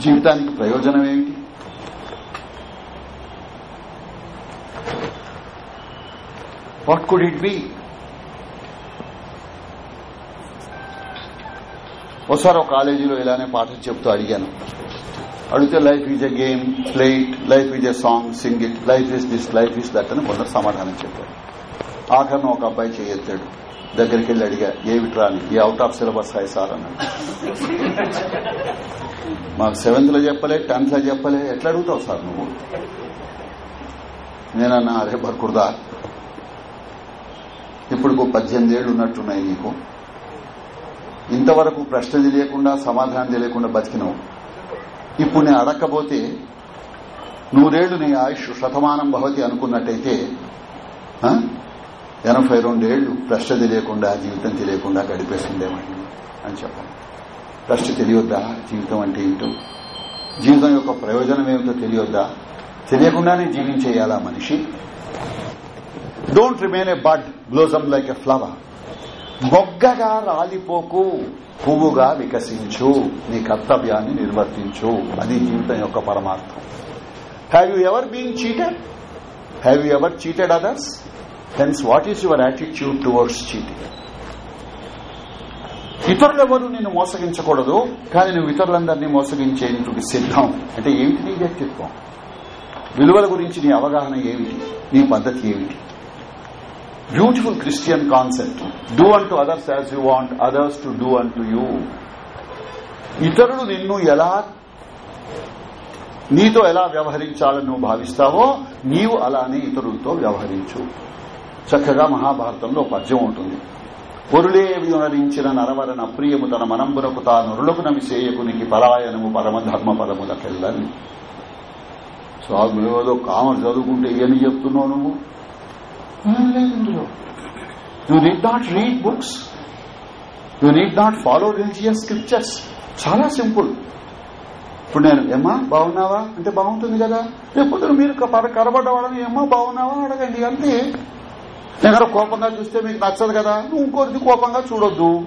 జీవితానికి ప్రయోజనం ఏమిటి? వాట్ కుడ్ ఇట్ బి ఒకసారి ఒక కాలేజీలో ఇలానే పాఠం చెప్తూ అడిగాను. అడిగితే life is a game play it life is a song sing it life is this life is that అని కొందరు సమాధానం చెప్పారు. ఆఖరణ ఒక అబ్బాయి చేయెత్తాడు దగ్గరికి వెళ్ళి అడిగా ఏమిట్రా అని? ఈ out of syllabus hi sir అన్నాడు. మాకు సెవెంత్లో చెప్పలే టెన్త్లో చెప్పలే ఎట్లా అడుగుతావు సార్ నువ్వు? నేనన్నా అరే బర్కుర్దా ఇప్పుడు పద్దెనిమిది ఏళ్ళు ఉన్నట్టున్నాయి నీకు. ఇంతవరకు ప్రశ్న తెలియకుండా సమాధానం తెలియకుండా బతికినావు. ఇప్పుడు నేను అడగకపోతే నూరేళ్ళు నీ ఆయుష్ శతమానం భవతి అనుకున్నట్టయితే ఎనభై రెండేళ్ళు ప్రశ్న తెలియకుండా జీవితం తెలియకుండా గడిపేస్తుండేవాడిని అని చెప్పాను ప్రశ్న తెలియొద్దా? జీవితం అంటే ఏంటో? జీవితం యొక్క ప్రయోజనం ఏమిటో తెలియొద్దా? తెలియకుండానే జీవించేయాలా మనిషి? Don't remain a bud blossom like a flower మొగ్గగా రాలిపోకు పువ్వుగా వికసించు నీ కర్తవ్యాన్ని నిర్వర్తించు. అది జీవితం యొక్క పరమార్థం. Have you ever been cheated have you ever cheated others then what is your attitude towards cheating ఇతరులెవరు నిన్ను మోసగించకూడదు కానీ నువ్వు ఇతరులందరినీ మోసగించేందుకు సిద్ధం. అంటే ఏమిటి నీ వ్యక్తిత్వం? విలువల గురించి నీ అవగాహన ఏమిటి? నీ పద్ధతి ఏమిటి? Beautiful Christian concept do unto others as you want others to do unto you ఇతరులు నిన్ను ఎలా నీతో ఎలా వ్యవహరించాలని నువ్వు భావిస్తావో నీవు అలానే ఇతరులతో వ్యవహరించు. చక్కగా మహాభారతంలో పద్యం ఉంటుంది. పొరులే వివరించిన నరవరన ప్రియము తన మనంబునకు తా నురులకు నమిసేయకునికి పరాయణము పరమ ధర్మ పదములకెళ్ళని స్వామి ఏదో కామర్ చదువుకుంటే ఏమి చెప్తున్నావు నువ్వు? లేదు ఇందులో you need not read books you need not follow religious scriptures చాలా సింపుల్. ఇప్పుడు నేను ఏమ్మా బాగున్నావా? అంటే బాగుంటుంది కదా. రేపు మీరు కర- కరబడ్డవాడని ఏమ్మా బాగున్నావా? అడగండి. అంతే నేను కోపంగా చూస్తే మీకు నచ్చదు కదా. నువ్వు ఇంకోరిది కోపంగా చూడొద్దు.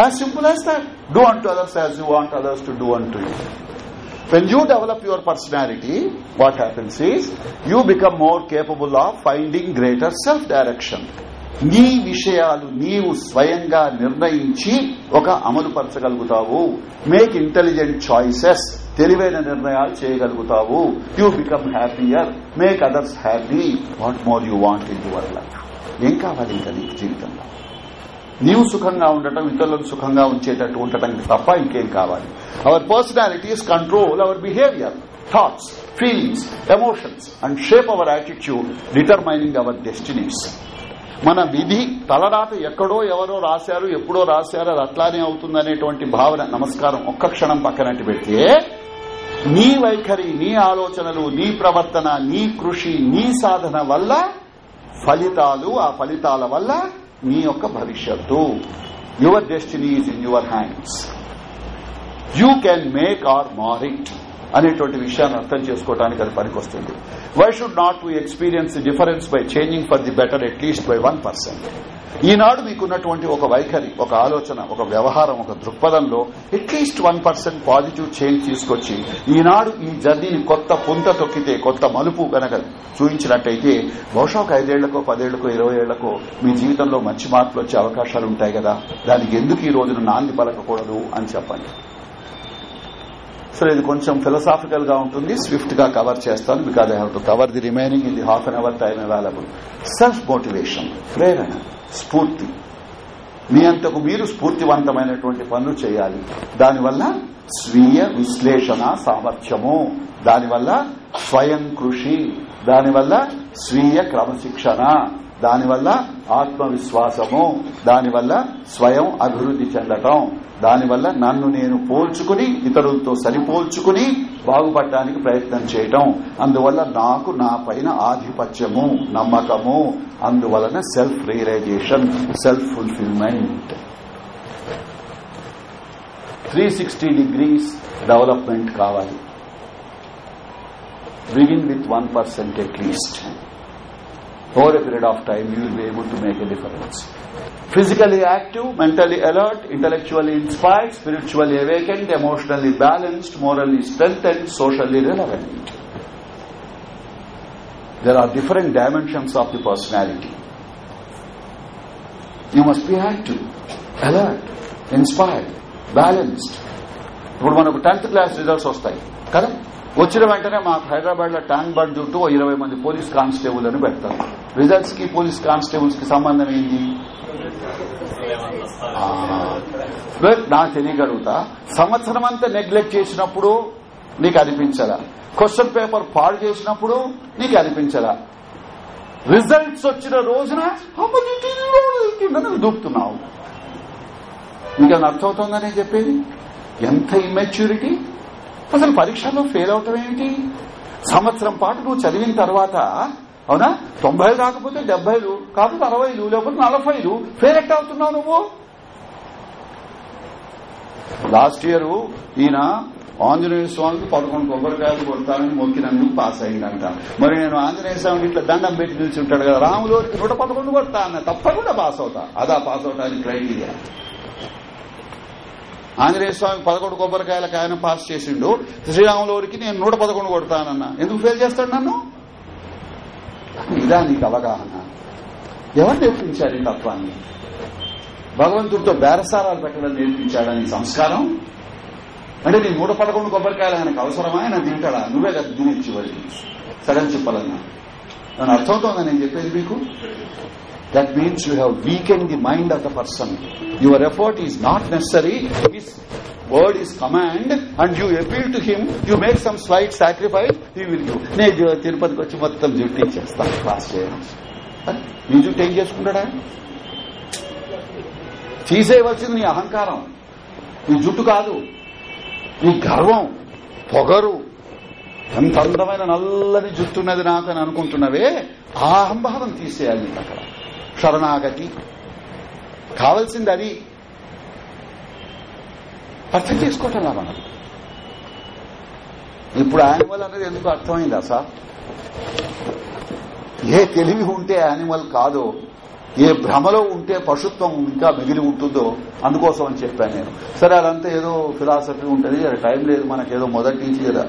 As simple as do unto others as you want others to do unto you when you develop your personality what happens is you become more capable of finding greater self direction నీ విషయాలు నీవు స్వయంగా నిర్ణయించి ఒక అమలు పరచగలుగుతావు మేక్ ఇంటెలిజెంట్ చాయిసెస్ తెలివైన నిర్ణయాలు చేయగలుగుతావు. You become happier make others happy what more you want in your life ఏం కావాలి ఇంకా నీకు జీవితంలో? నీవు సుఖంగా ఉండటం ఇతరులను సుఖంగా ఉంచేటట్టు ఉండటం తప్ప ఇంకేం కావాలి? Our personalities control our behaviour thoughts feelings emotions and shape our attitude determining our destinies మన విధి తలరాత ఎక్కడో ఎవరో రాశారు ఎప్పుడో రాశారు అది అట్లానే అవుతుందనేటువంటి భావన నమస్కారం ఒక్క క్షణం పక్కనట్టు పెడితే నీ వైఖరి నీ ఆలోచనలు నీ ప్రవర్తన నీ కృషి నీ సాధన వల్ల ఫలితాలు ఆ ఫలితాల వల్ల నీ యొక్క భవిష్యత్తు. Your destiny is in your hands you can make or mar it అనేటువంటి విషయాన్ని అర్థం చేసుకోవడానికి అది పనికొస్తుంది. Why should not we experience the difference by changing for the better at least by one percent ఈనాడు మీకున్నటువంటి ఒక వైఖరి ఒక ఆలోచన ఒక వ్యవహారం ఒక దృక్పథంలో at least one percent positive change తీసుకొచ్చి ఈనాడు ఈ జర్నీని కొత్త పుంత తొక్కితే కొత్త మలుపు గనక చూపించినట్టయితే బహుశా ఒక ఐదేళ్ళకో పదేళ్ళకో ఇరవై ఏళ్ళకో మీ జీవితంలో మంచి మార్పులు వచ్చే అవకాశాలు ఉంటాయి కదా? దానికి ఎందుకు ఈ రోజున నాంది పలకకూడదు అని చెప్పండి. సో ఇది కొంచెం ఫిలసాఫికల్గా ఉంటుంది. స్విఫ్ట్గా కవర్ చేస్తాను because I have to cover the remaining in the half an hour time available self motivation ప్రేరణ స్ఫూర్తి. మీ అంతకు మీరు స్ఫూర్తివంతమైనటువంటి పనులు చేయాలి. దానివల్ల స్వీయ విశ్లేషణ సామర్థ్యము. దానివల్ల స్వయం కృషి. దానివల్ల స్వీయ క్రమశిక్షణ. దానివల్ల ఆత్మవిశ్వాసము దానివల్ల స్వయం అభివృద్ది చెందటం దానివల్ల నన్ను నేను పోల్చుకుని ఇతరులతో సరిపోల్చుకుని బాగుపడటానికి ప్రయత్నం చేయటం. అందువల్ల నాకు నా పైన ఆధిపత్యము నమ్మకము. అందువలన self realisation self fulfilment three sixty degrees development కావాలి begin with one percent at least over a period of time you will be able to make a difference physically active mentally alert intellectually inspired spiritually awakened emotionally balanced morally strengthened socially relevant there are different dimensions of the personality you must be active alert inspired balanced ఇప్పుడు మనకు టెన్త్ క్లాస్ రిజల్ట్స్ వస్తాయి కదా వచ్చిన వెంటనే మాకు హైదరాబాద్లో ట్యాంక్ బండ్ చుట్టూ ఇరవై మంది పోలీస్ కానిస్టేబుల్ అని పెడతారు రిజల్ట్స్కి పోలీస్ కానిస్టేబుల్స్కి సంబంధం ఏంటి నాకు తెలియగలుగుతా సంవత్సరం అంతా నెగ్లెక్ట్ చేసినప్పుడు నీకు అనిపించరా క్వశ్చన్ పేపర్ పాడు చేసినప్పుడు నీకు అనిపించరా రిజల్ట్స్ వచ్చిన రోజున దూపుతున్నావు ఇంకా అర్థమవుతుందని చెప్పేది ఎంత ఇమ్మెచ్యూరిటీ అసలు పరీక్షలో ఫెయిల్ అవటం ఏంటి సంవత్సరం పాటు నువ్వు చదివిన తర్వాత అవునా? తొంభైలు రాకపోతే డెబ్బైలు కాకపోతే అరవైలు లేకపోతే నలభైలు. ఫెయిల్ అవుతున్నావు నువ్వు. లాస్ట్ ఇయర్ ఈయన ఆంజనేయ స్వామికి పదకొండు కొబ్బరికాయలు కొడతానని మొక్కినన్ను పాస్ అయ్యిందంట. మరి నేను ఆంజనేయ స్వామికి ఇట్లా దండం పెట్టి నిలిచి ఉంటాడు కదా రాములోకి నూట పదకొండు కొడతా అన్న. తప్పకుండా పాస్ అవుతా. అదా పాస్ అవటానికి క్రైటీరియా ఆంజనేయ స్వామి పదకొండు కొబ్బరికాయలకు ఆయన పాస్ చేసిండు. శ్రీరాములూరికి నేను నూట పదకొండు కొడతానన్నా. ఎందుకు ఫెయిల్ చేస్తాడు నన్ను? ఇదా నీకు అవగాహన. ఎవరు నేర్పించారు ఈ తత్వాన్ని? భగవంతుడితో బేరసారాలు పెట్టడం నేర్పించాడని సంస్కారం? అంటే నీ నూట పదకొండు కొబ్బరికాయలు ఆయనకు అవసరమా? ఆయన తింటాడా? నువ్వే కదా దీని చివరికి. సగం చెప్పాలన్నా. నన్ను అర్థమవుతోందా నేను చెప్పేది మీకు? That means you have weakened the mind of the person. Your effort is not necessary. His word is command and you appeal to him, you make some slight sacrifice, he will do. నేను తిరుపతికి వచ్చి మొత్తం జుట్టు ఇచ్చేస్తాను క్లాస్ చేయడం నీ జుట్టు ఏం చేసుకుంటాడా తీసేయవలసింది నీ అహంకారం నీ జుట్టు కాదు నీ గర్వం పొగరు ఎంత అందమైన నల్లని జుట్టున్నది నాకు అని అనుకుంటున్నవే ఆ అహంభావం తీసేయాలి నీకు అక్కడ శరణాగతి. కావలసింది అది అర్థం చేసుకోవటంలా మనం? ఇప్పుడు యానిమల్ అనేది ఎందుకు అర్థమైందా సార్? ఏ తెలివి ఉంటే యానిమల్ కాదో ఏ భ్రమలో ఉంటే పశుత్వం ఇంకా మిగిలి ఉంటుందో అందుకోసం అని చెప్పాను నేను. సరే అదంతా ఏదో ఫిలాసఫీ ఉంటుంది అది టైం లేదు మనకేదో మొదటి నుంచి కదా.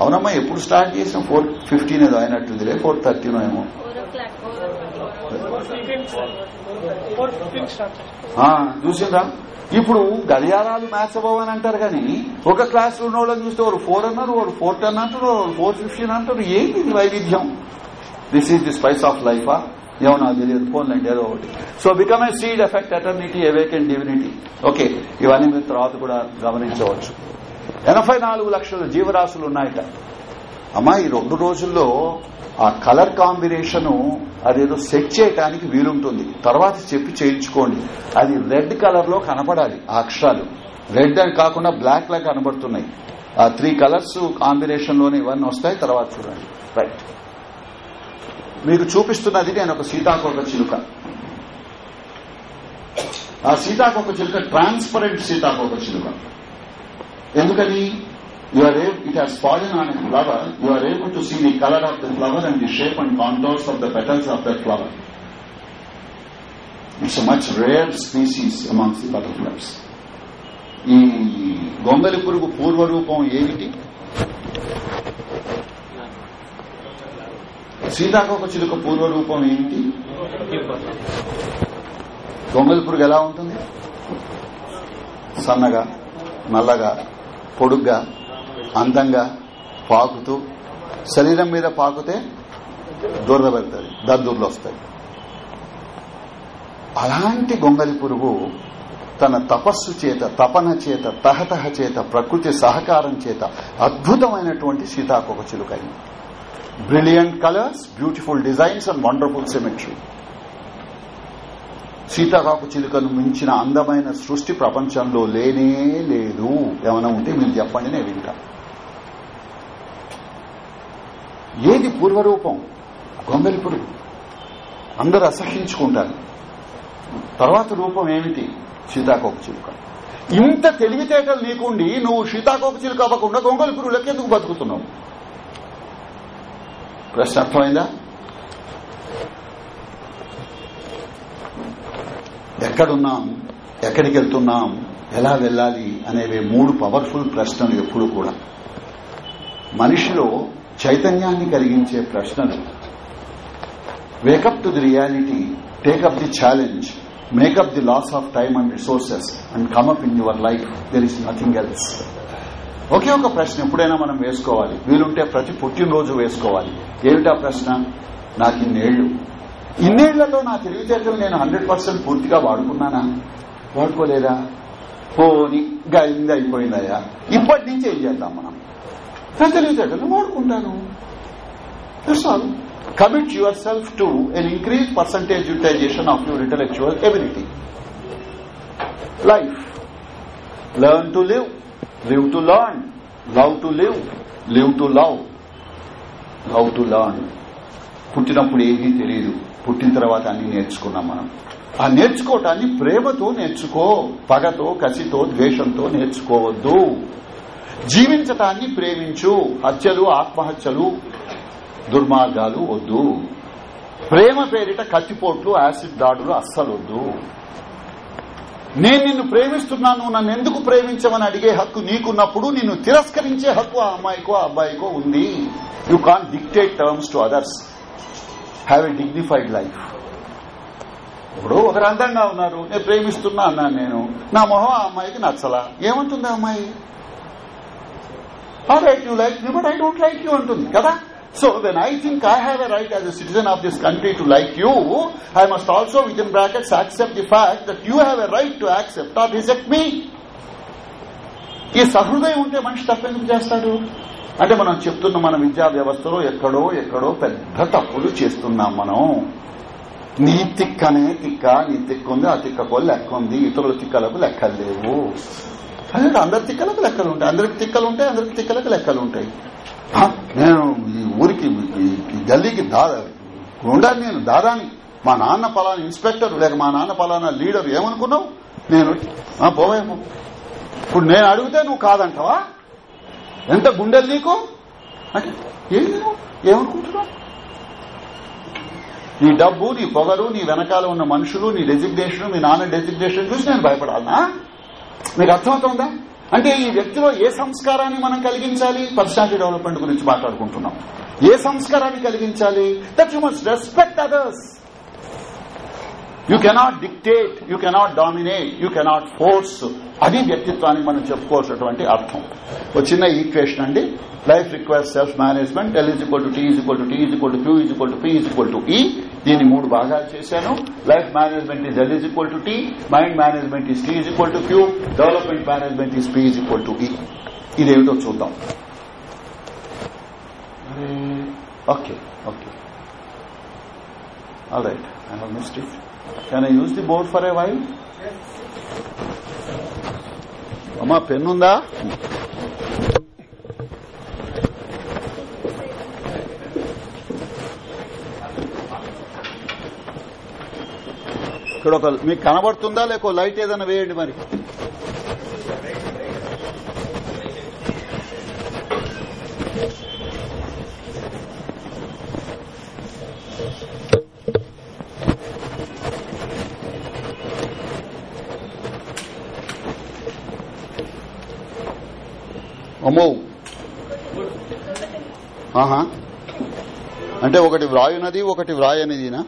అవునమ్మా ఎప్పుడు స్టార్ట్ చేసిన? ఫోర్ ఫిఫ్టీన్ ఏదో అయినట్టుందిలే ఫోర్ థర్టీనో ఏమో. చూసి ఇప్పుడు గడియారాలు మ్యాచ్ అవ్వని అంటారు కానీ ఒక క్లాస్ ఉన్న వాళ్ళని చూస్తే ఒక ఫోర్ అన్నారు ఒక ఫోర్ టెన్ అంటారు ఫోర్ ఫిఫ్టీన్ అంటారు ఏంటి ఇది వైవిధ్యం? This is the spice of లైఫా ఏమో నాకు తెలియదు. ఫోన్లండి ఏదో ఒకటి. So become a seed effect eternity awaken divinity okay ఇవన్నీ మీరు తర్వాత కూడా గమనించవచ్చు. ఎనభై నాలుగు లక్షల జీవరాశులు ఉన్నాయట. అమ్మా ఈ రెండు రోజుల్లో ఆ కలర్ కాంబినేషన్ అదేదో సెట్ చేయడానికి వీలుంటుంది. తర్వాత చెప్పి చేయించుకోండి. అది రెడ్ కలర్లో కనపడాలి ఆ అక్షరాలు. రెడ్ అని కాకుండా బ్లాక్ లా కనబడుతున్నాయి. ఆ త్రీ కలర్స్ కాంబినేషన్లోనే ఇవన్నీ వస్తాయి తర్వాత చూడండి. రైట్. మీకు చూపిస్తున్నది నేను ఒక సీతాకోక చిలుక. ఆ సీతాకోక చిలుక ట్రాన్స్పరెంట్ సీతాకోక చిలుక. ఎందుకని? You are able, it has fallen on a flower, you are able to see the color of the flower and the shape and contours of the petals of that flower. It's a much rare species amongst the butterflies. ఈ గొంగలి పురుగు పూర్వరూపం ఏమిటి సీతాకోక చిలుక పూర్వరూపం ఏమిటి గొంగలి పురుగు ఎలా ఉంటుంది సన్నగా నల్లగా పొడుగ్గా అందంగా పాకుతూ శరీరం మీద పాకుతే దురద పెడుతుంది దద్దుర్లు వస్తాయి. అలాంటి గొంగలి పురుగు తన తపస్సు చేత తపన చేత తహతహ చేత ప్రకృతి సహకారం చేత అద్భుతమైనటువంటి సీతాకొక చిలుకైంది. Brilliant colours beautiful designs and wonderful symmetry సీతాకాకు చిలుకను మించిన అందమైన సృష్టి ప్రపంచంలో లేనే లేదు. ఏమైనా ఉంటే మీరు చెప్పండి నేను వింటా. ఏది పూర్వరూపం? గొంగలి పురుగు అందరు అసహించుకుంటారు తర్వాత రూపం ఏమిటి? సీతాకోక చిలుక. ఇంత తెలివితేటలు నీకుండి నువ్వు సీతాకోక చిలుక అవ్వకుండా గొంగలి పురుగులకి ఎందుకు బతుకుతున్నావు? ప్రశ్న అర్థమైందా? ఎక్కడున్నాం? ఎక్కడికి వెళ్తున్నాం? ఎలా వెళ్ళాలి? అనేవి మూడు పవర్ఫుల్ ప్రశ్నలు ఎప్పుడు కూడా. మనిషిలో చైతన్యాన్ని కలిగించే ప్రశ్నలు. Wake up to the reality take up the challenge make up the loss of time and resources and come up in your life there is nothing else ఒకే ఒక ప్రశ్న ఎప్పుడైనా మనం వేసుకోవాలి. వీలుంటే ప్రతి పుట్టినరోజు వేసుకోవాలి. ఏమిటా ప్రశ్న? నాకు ఇన్నేళ్ళు ఇన్నేళ్ళలో నా తెలివితేటలు నేను హండ్రెడ్ పర్సెంట్ పూర్తిగా వాడుకున్నానా? వాడుకోలేదా? పోని గైంది అయిపోయిందయ్యా ఇప్పటి నుంచి ఏం చేద్దాం మనం? నా తెలివితేటలు వాడుకుంటాను. Commit yourself to an increase percentage utilisation of your intellectual ability life learn to live live to learn love to live live to love love to learn పుట్టినప్పుడు ఏమీ తెలియదు పుట్టిన తర్వాత అన్ని నేర్చుకున్నాం మనం. ఆ నేర్చుకోవటాన్ని ప్రేమతో నేర్చుకో. పగతో కసితో ద్వేషంతో నేర్చుకోవద్దు. జీవించటాన్ని ప్రేమించు. హత్యలు ఆత్మహత్యలు దుర్మార్గాలు వద్దు. ప్రేమ పేరిట కత్తిపోట్లు యాసిడ్ దాడులు అస్సలొద్దు నేను నిన్ను ప్రేమిస్తున్నాను నన్ను ఎందుకు ప్రేమించమని అడిగే హక్కు నీకున్నప్పుడు నిన్ను తిరస్కరించే హక్కు ఆ అమ్మాయికో ఆ అబ్బాయికో ఉంది. You can't dictate terms to others have a dignified life ఇప్పుడు ఒకరు అందంగా ఉన్నారు. నేను ప్రేమిస్తున్నా అన్నాను నేను. నా మొహం ఆ అమ్మాయికి నచ్చలా. ఏమంటుంది అమ్మాయి? అమ్మాయి right you like me but I don't like you అంటుంది కదా? So when I think I have a right as a citizen of this country to like you I must also within brackets accept the fact that you have a right to accept or reject me ఈ సహృదయం ఉంటే మనిషి తప్పెందుకు చేస్తాడు? అంటే మనం చెప్తున్న మన విద్యా వ్యవస్థలో ఎక్కడో ఎక్కడో పెద్ద తప్పులు చేస్తున్నాం మనం. నీ తిక్కనే తిక్క నీ తిక్కుంది ఆ తిక్కకో లెక్క ఉంది ఇతరుల తిక్కలకు లెక్కలేవు లేవు. అదే అందరి తిక్కలకు లెక్కలు ఉంటాయి. అందరికి తిక్కలు ఉంటాయి అందరికి తిక్కలకు లెక్కలు ఉంటాయి. నేను ఈ ఊరికి ఈ- గల్లీకి దాదా ఉండాలి నేను దాదాని మా నాన్న పలానా ఇన్స్పెక్టర్ లేక మా నాన్న పలానా లీడర్ ఏమనుకున్నావు? నేను పోవేమో ఇప్పుడు నేను అడిగితే నువ్వు కాదంటావా? ఎంత గుండెలు నీకు? అంటే ఏం నువ్వు? ఏమనుకుంటున్నావు? నీ డబ్బు నీ పొగరు నీ వెనకాల ఉన్న మనుషులు నీ డెసిగ్నేషన్ మీ నాన్న డెసిగ్నేషన్ చూసి నేను భయపడాలనా? మీకు అర్థమవుతుందా? అంటే ఈ వ్యక్తిలో ఏ సంస్కారాన్ని మనం కలిగించాలి? పర్సనాలిటీ డెవలప్మెంట్ గురించి మాట్లాడుకుంటున్నాం. ఏ సంస్కారాన్ని కలిగించాలి? That you must respect others you cannot dictate you cannot dominate you cannot force అది వ్యక్తిత్వానికి మనం చెప్పుకోవాల్సినటువంటి అర్థం. ఒక చిన్న ఈక్వేషన్ అండి. Life requires self management L is equal to T is equal to T is equal to Q is equal to P is equal to E దీన్ని మూడు భాగాలు చేశాను. Life management is L is equal to T mind management is T is equal to Q development management is P is equal to E ఇదేమిటో చూద్దాం. Okay okay all right I have missed it can I use the board for a while అమ్మా పెన్ ఇక్కడ ఒక మీకు కనబడుతుందా లేకో లైట్ ఏదైనా వేయండి మరి? అమ్మో. ఆహా. అంటే ఒకటి వ్రాయునది ఒకటి వ్రాయనిదినా?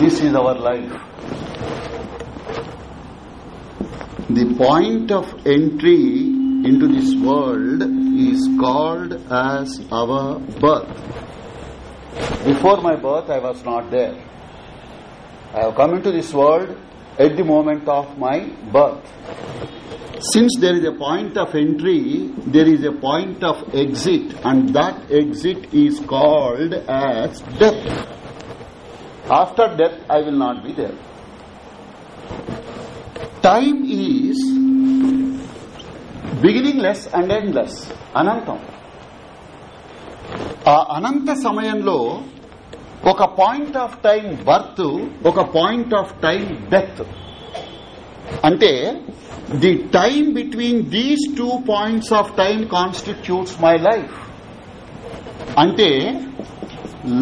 this is our life. The point of entry into this world is called as our birth. Before my birth, I was not there. I have come into this world at the moment of my birth. Since there is a point of entry, there is a point of exit, and that exit is called as death. After death, I will not be there. Time is beginningless and endless, anantam. ఆ అనంత సమయంలో ఒక పాయింట్ ఆఫ్ టైం బర్త్ ఒక పాయింట్ ఆఫ్ టైం డెత్ అంటే the time between these two points of time constitutes my life అంటే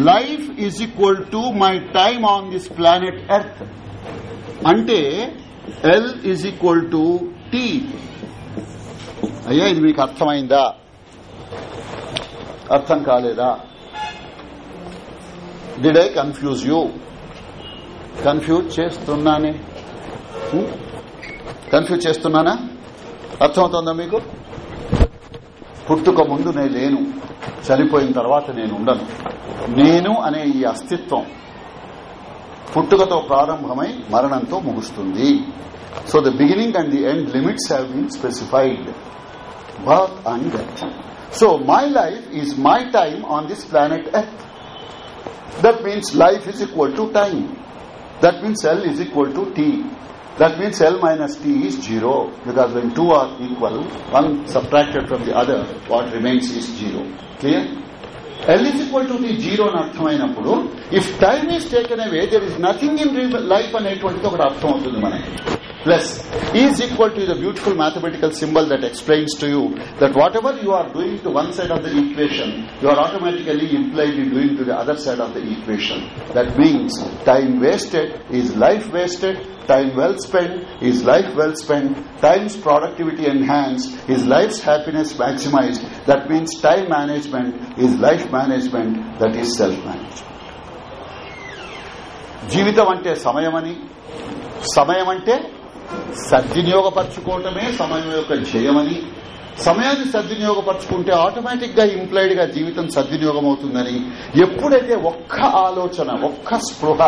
life is equal to my time on this planet earth అంటే L is equal to T అయ్యా ఇది మీకు అర్థమైందా? అర్థం కాలేదా? Did I confuse you confuse చేస్తున్నానే. Hmm? Confuse చేస్తున్నానా? అర్థమవుతుందా మీకు? పుట్టుక ముందు నేను లేను. చనిపోయిన తర్వాత నేను ఉండను. నేను అనే ఈ అస్తిత్వం పుట్టుకతో ప్రారంభమై మరణంతో ముగుస్తుంది. So the beginning and the end limits have been specified birth and death so my life is my time on this planet earth that means life is equal to time that means L is equal to T that means L minus T is 0 because when two are equal, one subtracted from the other, what remains is 0. Clear? L is equal to the 0 అని అర్థమైనప్పుడు if time is taken away there is nothing in life అనేటువంటిది ఒకటి అర్థం అవుతుంది మనకి plus is equal to the beautiful mathematical symbol that explains to you that whatever you are doing to one side of the equation you are automatically impliedly doing to the other side of the equation that means time wasted is life wasted time well spent is life well spent time's productivity enhanced is life's happiness maximized that means time management is life management that is self management జీవితం అంటే సమయమని సమయం అంటే సద్వినియోగపరచుకోవటమే సమయం యొక్క జయమని. సమయాన్ని సద్వినియోగపరచుకుంటే ఆటోమేటిక్గా ఇంప్లాయిడ్గా జీవితం సద్వినియోగం అవుతుందని ఎప్పుడైతే ఒక్క ఆలోచన ఒక్క స్పృహ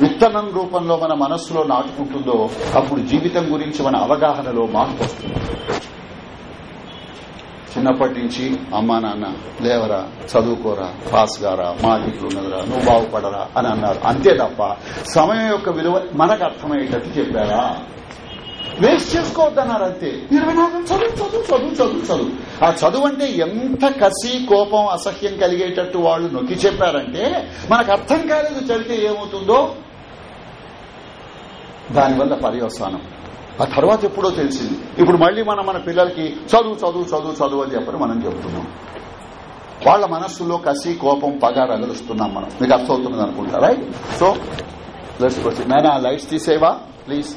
విత్తనం రూపంలో మన మనస్సులో నాటుకుంటుందో అప్పుడు జీవితం గురించి మన అవగాహనలో మార్పు వస్తుంది. చిన్నప్పటి నుంచి అమ్మా నాన్న లేవరా చదువుకోరా పాస్ గారా మా ఇంట్లో ఉన్నదిరా నువ్వు బాగుపడరా అని అన్నారు. అంతే తప్ప సమయం యొక్క విలువ మనకు అర్థమయ్యేటట్టు చెప్పారా? వేస్ట్ చేసుకోవద్దన్నారు అంతే ఇరవై నాలుగు చదువు చదువు చదువు చదువు చదువు. ఆ చదువు అంటే ఎంత కసి కోపం అసహ్యం కలిగేటట్టు వాళ్ళు నొక్కి చెప్పారంటే మనకు అర్థం కాలేదు చదివితే ఏమవుతుందో? దానివల్ల పర్యవసానం. ఆ తర్వాత ఎప్పుడో తెలిసింది. ఇప్పుడు మళ్ళీ మనం మన పిల్లలకి చదువు చదువు చదువు చదువు అని చెప్పని మనం చెప్తున్నాం వాళ్ళ మనస్సులో కసి కోపం పగ రగలుస్తున్నాం మనం. మీకు అర్థమవుతుంది అనుకుంటా రైట్? సో లెట్స్ ప్రొసీడ్ నాయన లైట్స్ తీసేవా? ప్లీజ్.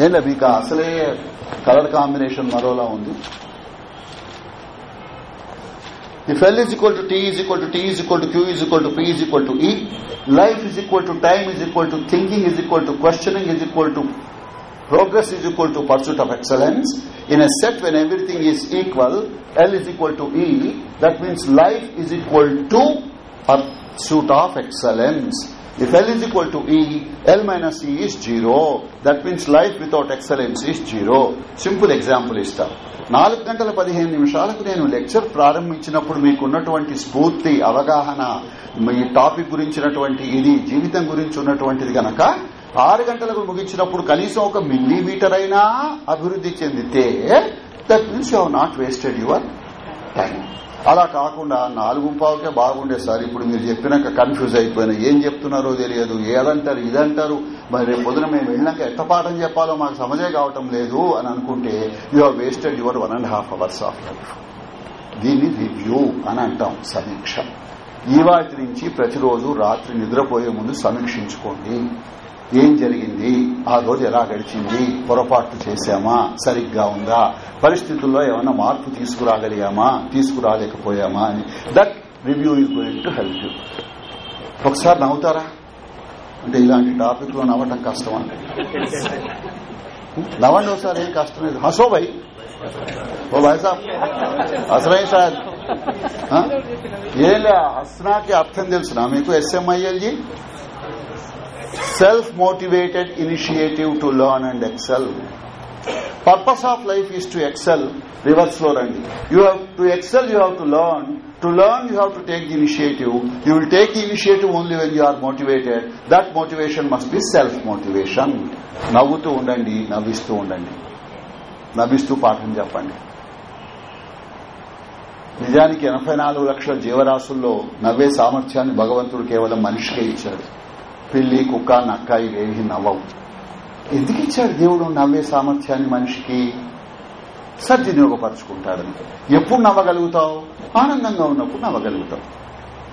ఏంటో మీకు అసలే కలర్ కాంబినేషన్ మరోలా ఉంది If L is equal to T is equal to T is equal to Q is equal to P is equal to E, life is equal to time is equal to thinking is equal to questioning is equal to progress is equal to pursuit of excellence. In a set when everything is equal, L is equal to E, that means life is equal to pursuit of excellence. If L is equal to E, L minus E is zero. That means life without excellence is zero. Simple example ఇస్తా నాలుగు గంటల పదిహేను నిమిషాలకు నేను లెక్చర్ ప్రారంభించినప్పుడు మీకున్నటువంటి స్ఫూర్తి అవగాహన ఈ టాపిక్ గురించినటువంటి ఇది జీవితం గురించి ఉన్నటువంటిది గనక ఆరు గంటలకు ముగించినప్పుడు కనీసం ఒక మిల్లీమీటర్ అయినా అభివృద్ధి చెందితే that means you have not wasted your time అలా కాకుండా నాలుగు పావుకే బాగుండే సార్. ఇప్పుడు మీరు చెప్పినాక కన్ఫ్యూజ్ అయిపోయినా. ఏం చెప్తున్నారో తెలియదు. ఏదంటారు ఇదంటారు. మరి రేపు పొద్దున మేము వెళ్ళినాక ఎట్ట పాఠం చెప్పాలో మాకు సమజే కావటం లేదు అని అనుకుంటే you have wasted your one and half hours of life దీన్ని రివ్యూ అని అంటాం సమీక్ష. ఈ వాటి నుంచి ప్రతిరోజు రాత్రి నిద్రపోయే ముందు సమీక్షించుకోండి. ఏం జరిగింది? ఆ రోజు ఎలా గడిచింది? పొరపాట్లు చేశామా? సరిగ్గా ఉందా? పరిస్థితుల్లో ఏమైనా మార్పు తీసుకురాగలిగామా? తీసుకురాలేకపోయామా అని. That review is going to help you ఒకసారి నవ్వుతారా? అంటే ఇలాంటి టాపిక్లో నవ్వటం కష్టం అంటే నవ్వండి ఒకసారి ఏం కష్టం లేదు. హసో భయ్ ఓ భాయ్ సాబ్ అసలే సార్ ఏం లే హస్నాకి అర్థం తెలుసునా మీకు. SMILE self motivated initiative to learn and excel purpose of life is to excel రివర్స్లో రండి you have to excel you have to learn to learn you have to take the initiative you will take initiative only when you are motivated that motivation must be self motivation నవ్వుతూ ఉండండి నవ్విస్తూ ఉండండి. నవ్విస్తూ పాఠం చెప్పండి. నిజానికి ఎనభై నాలుగు లక్షల జీవరాశుల్లో నవ్వే సామర్థ్యాన్ని భగవంతుడు కేవలం మనిషికే ఇచ్చాడు. పిల్లి కుక్క నక్క ఇవేవి నవ్వవు. ఎందుకు ఇచ్చాడు దేవుడు నవ్వే సామర్థ్యాన్ని మనిషికి? సద్వినియోగపరుచుకుంటాడని ఎప్పుడు నవ్వగలుగుతావు? ఆనందంగా ఉన్నప్పుడు నవ్వగలుగుతావు.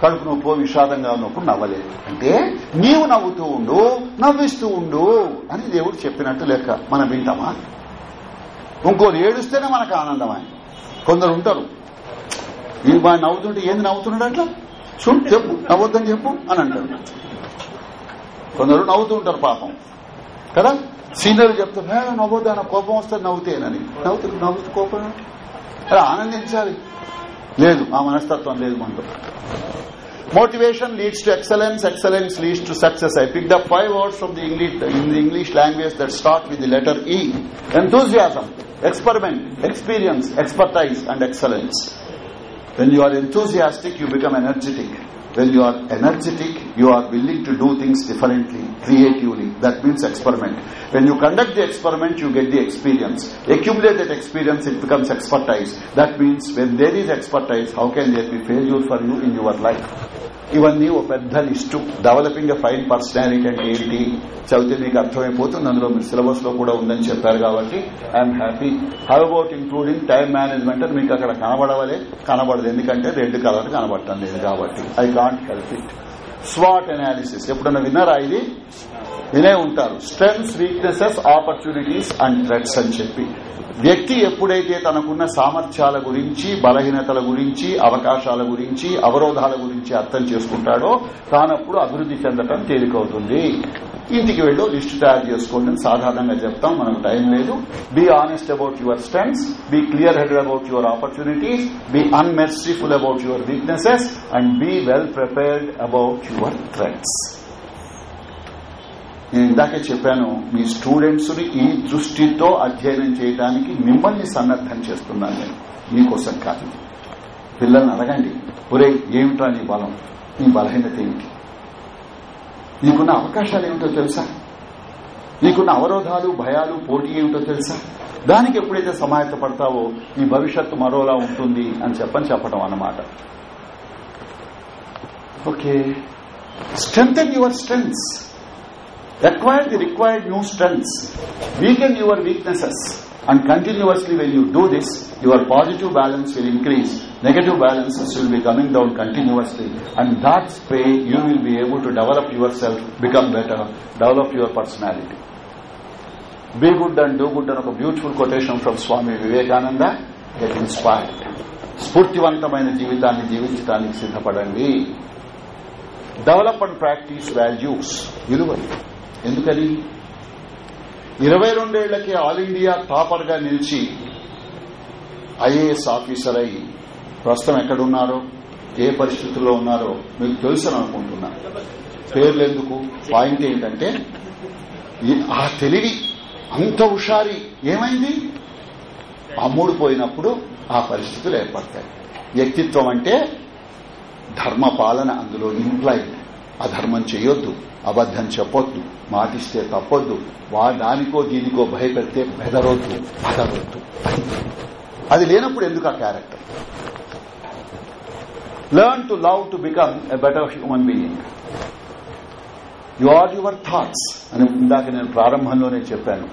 కడుపు నొప్పో విషాదంగా ఉన్నప్పుడు నవ్వలేదు. అంటే నీవు నవ్వుతూ ఉండు నవ్విస్తూ ఉండు అని దేవుడు చెప్పినట్టు లెక్క. మనం వింటామా? ఇంకోరు ఏడుస్తేనే మనకు ఆనందమే? కొందరు ఉంటారు. ఈ వాడు నవ్వుతుంటే ఏంది నవ్వుతున్నాడు అట్లా? చూడు చెప్పు. నవ్వొద్దని చెప్పు అని అంటారు. కొందరు నవ్వుతూ ఉంటారు పాపం. కదా? సీనియర్ చెప్తారు నవ్వద్దు ఆయన కోపం వస్తే నవ్వుతేనని. నవ్వుతూ నవ్వుతూ కోపం అలా ఆనందించాలి. లేదు ఆ మనస్తత్వం లేదు మనలో motivation leads to excellence excellence leads to success I pick the five words from the English in the English language that start with the letter E enthusiasm experiment experience expertise and excellence when you are enthusiastic you become energetic. When you are energetic you are willing to do things differently creatively. That means experiment. When you conduct the experiment you get the experience. Accumulate that experience it becomes expertise. That means when there is expertise how can there be failure for you in your life ఇవన్నీ ఓ పెద్ద list. Developing a fine personality అంటే ఏంటి? చదివితే మీకు అర్థమైపోతుంది. అందులో మీరు సిలబస్లో కూడా ఉందని చెప్పారు కాబట్టి I'm happy how about including time management అని మీకు అక్కడ కనబడవలే? కనబడదు. ఎందుకంటే రెడ్ కలర్ కనబడటం లేదు కాబట్టి. I can't help it swat analysis ఎప్పుడన్నా విన్నారా ఇది? వినే ఉంటారు. Strengths weaknesses opportunities and threats అని చెప్పి. వ్యక్తి ఎప్పుడైతే తనకున్న సామర్థ్యాల గురించి బలహీనతల గురించి అవకాశాల గురించి అవరోధాల గురించి అర్థం చేసుకుంటాడో తానప్పుడు అభివృద్ధి చెందటం తేలికవుతుంది. ఇంటికి వెళ్ళి లిస్టు తయారు చేసుకోండి సాధారణంగా చెప్తాం. మనకు టైం లేదు. Be honest about your strengths be clear headed about your opportunities be unmerciful about your weaknesses and be well prepared about your threats నేను ఇందాకే చెప్పాను మీ స్టూడెంట్స్ని ఈ దృష్టితో అధ్యయనం చేయడానికి మిమ్మల్ని సన్నద్దం చేస్తున్నాను నేను. మీకోసం కాదు. పిల్లల్ని అడగండి ఒరే ఏమిట్రా నీ బలం? నీ బలహీనత ఏమిటి? నీకున్న అవకాశాలు ఏమిటో తెలుసా? నీకున్న అవరోధాలు భయాలు పోటీ ఏమిటో తెలుసా? దానికి ఎప్పుడైతే సమాయత్తపడతావో నీ భవిష్యత్తు మరోలా ఉంటుంది అని చెప్పని చెప్పడం అన్నమాట. Okay. Strength your strengths acquire the required new strengths weaken your weaknesses and continuously when you do this your positive balance will increase negative balances will be coming down continuously and that's way you will be able to develop yourself become better develop your personality be good and do good అని ఒక beautiful quotation from Swami Vivekananda get inspired స్ఫూర్తివంతమైన జీవితాన్ని జీవించడానికి సిద్ధపడండి డెవలప్ అండ్ ప్రాక్టీస్ వాల్యూస్ విలువలు ఎందుకని ఇరవై రెండేళ్ళకే ఆల్ ఇండియా టాపర్గా నిలిచి ఐఏఎస్ ఆఫీసర్ అయి ప్రస్తుతం ఎక్కడున్నారో ఏ పరిస్థితుల్లో ఉన్నారో మీకు తెలుసు అనుకుంటున్నా. పేర్లు ఎందుకు పాయింట్ ఏంటంటే ఆ తెలివి అంత హుషారి. ఏమైంది? అమ్ముడు పోయినప్పుడు ఆ పరిస్థితులు ఏర్పడతాయి. వ్యక్తిత్వం అంటే ధర్మ పాలన అందులో ఆ అధర్మం చేయొద్దు. అబద్దం చెప్పొద్దు మాటిస్తే తప్పొద్దు వా దానికో దీనికో భయపెడితే బెదరొద్దు బెదరొద్దు. అది లేనప్పుడు ఎందుకు ఆ character? Learn to love to become a better human being you are your thoughts అని ఇందాక నేను ప్రారంభంలోనే చెప్పాను.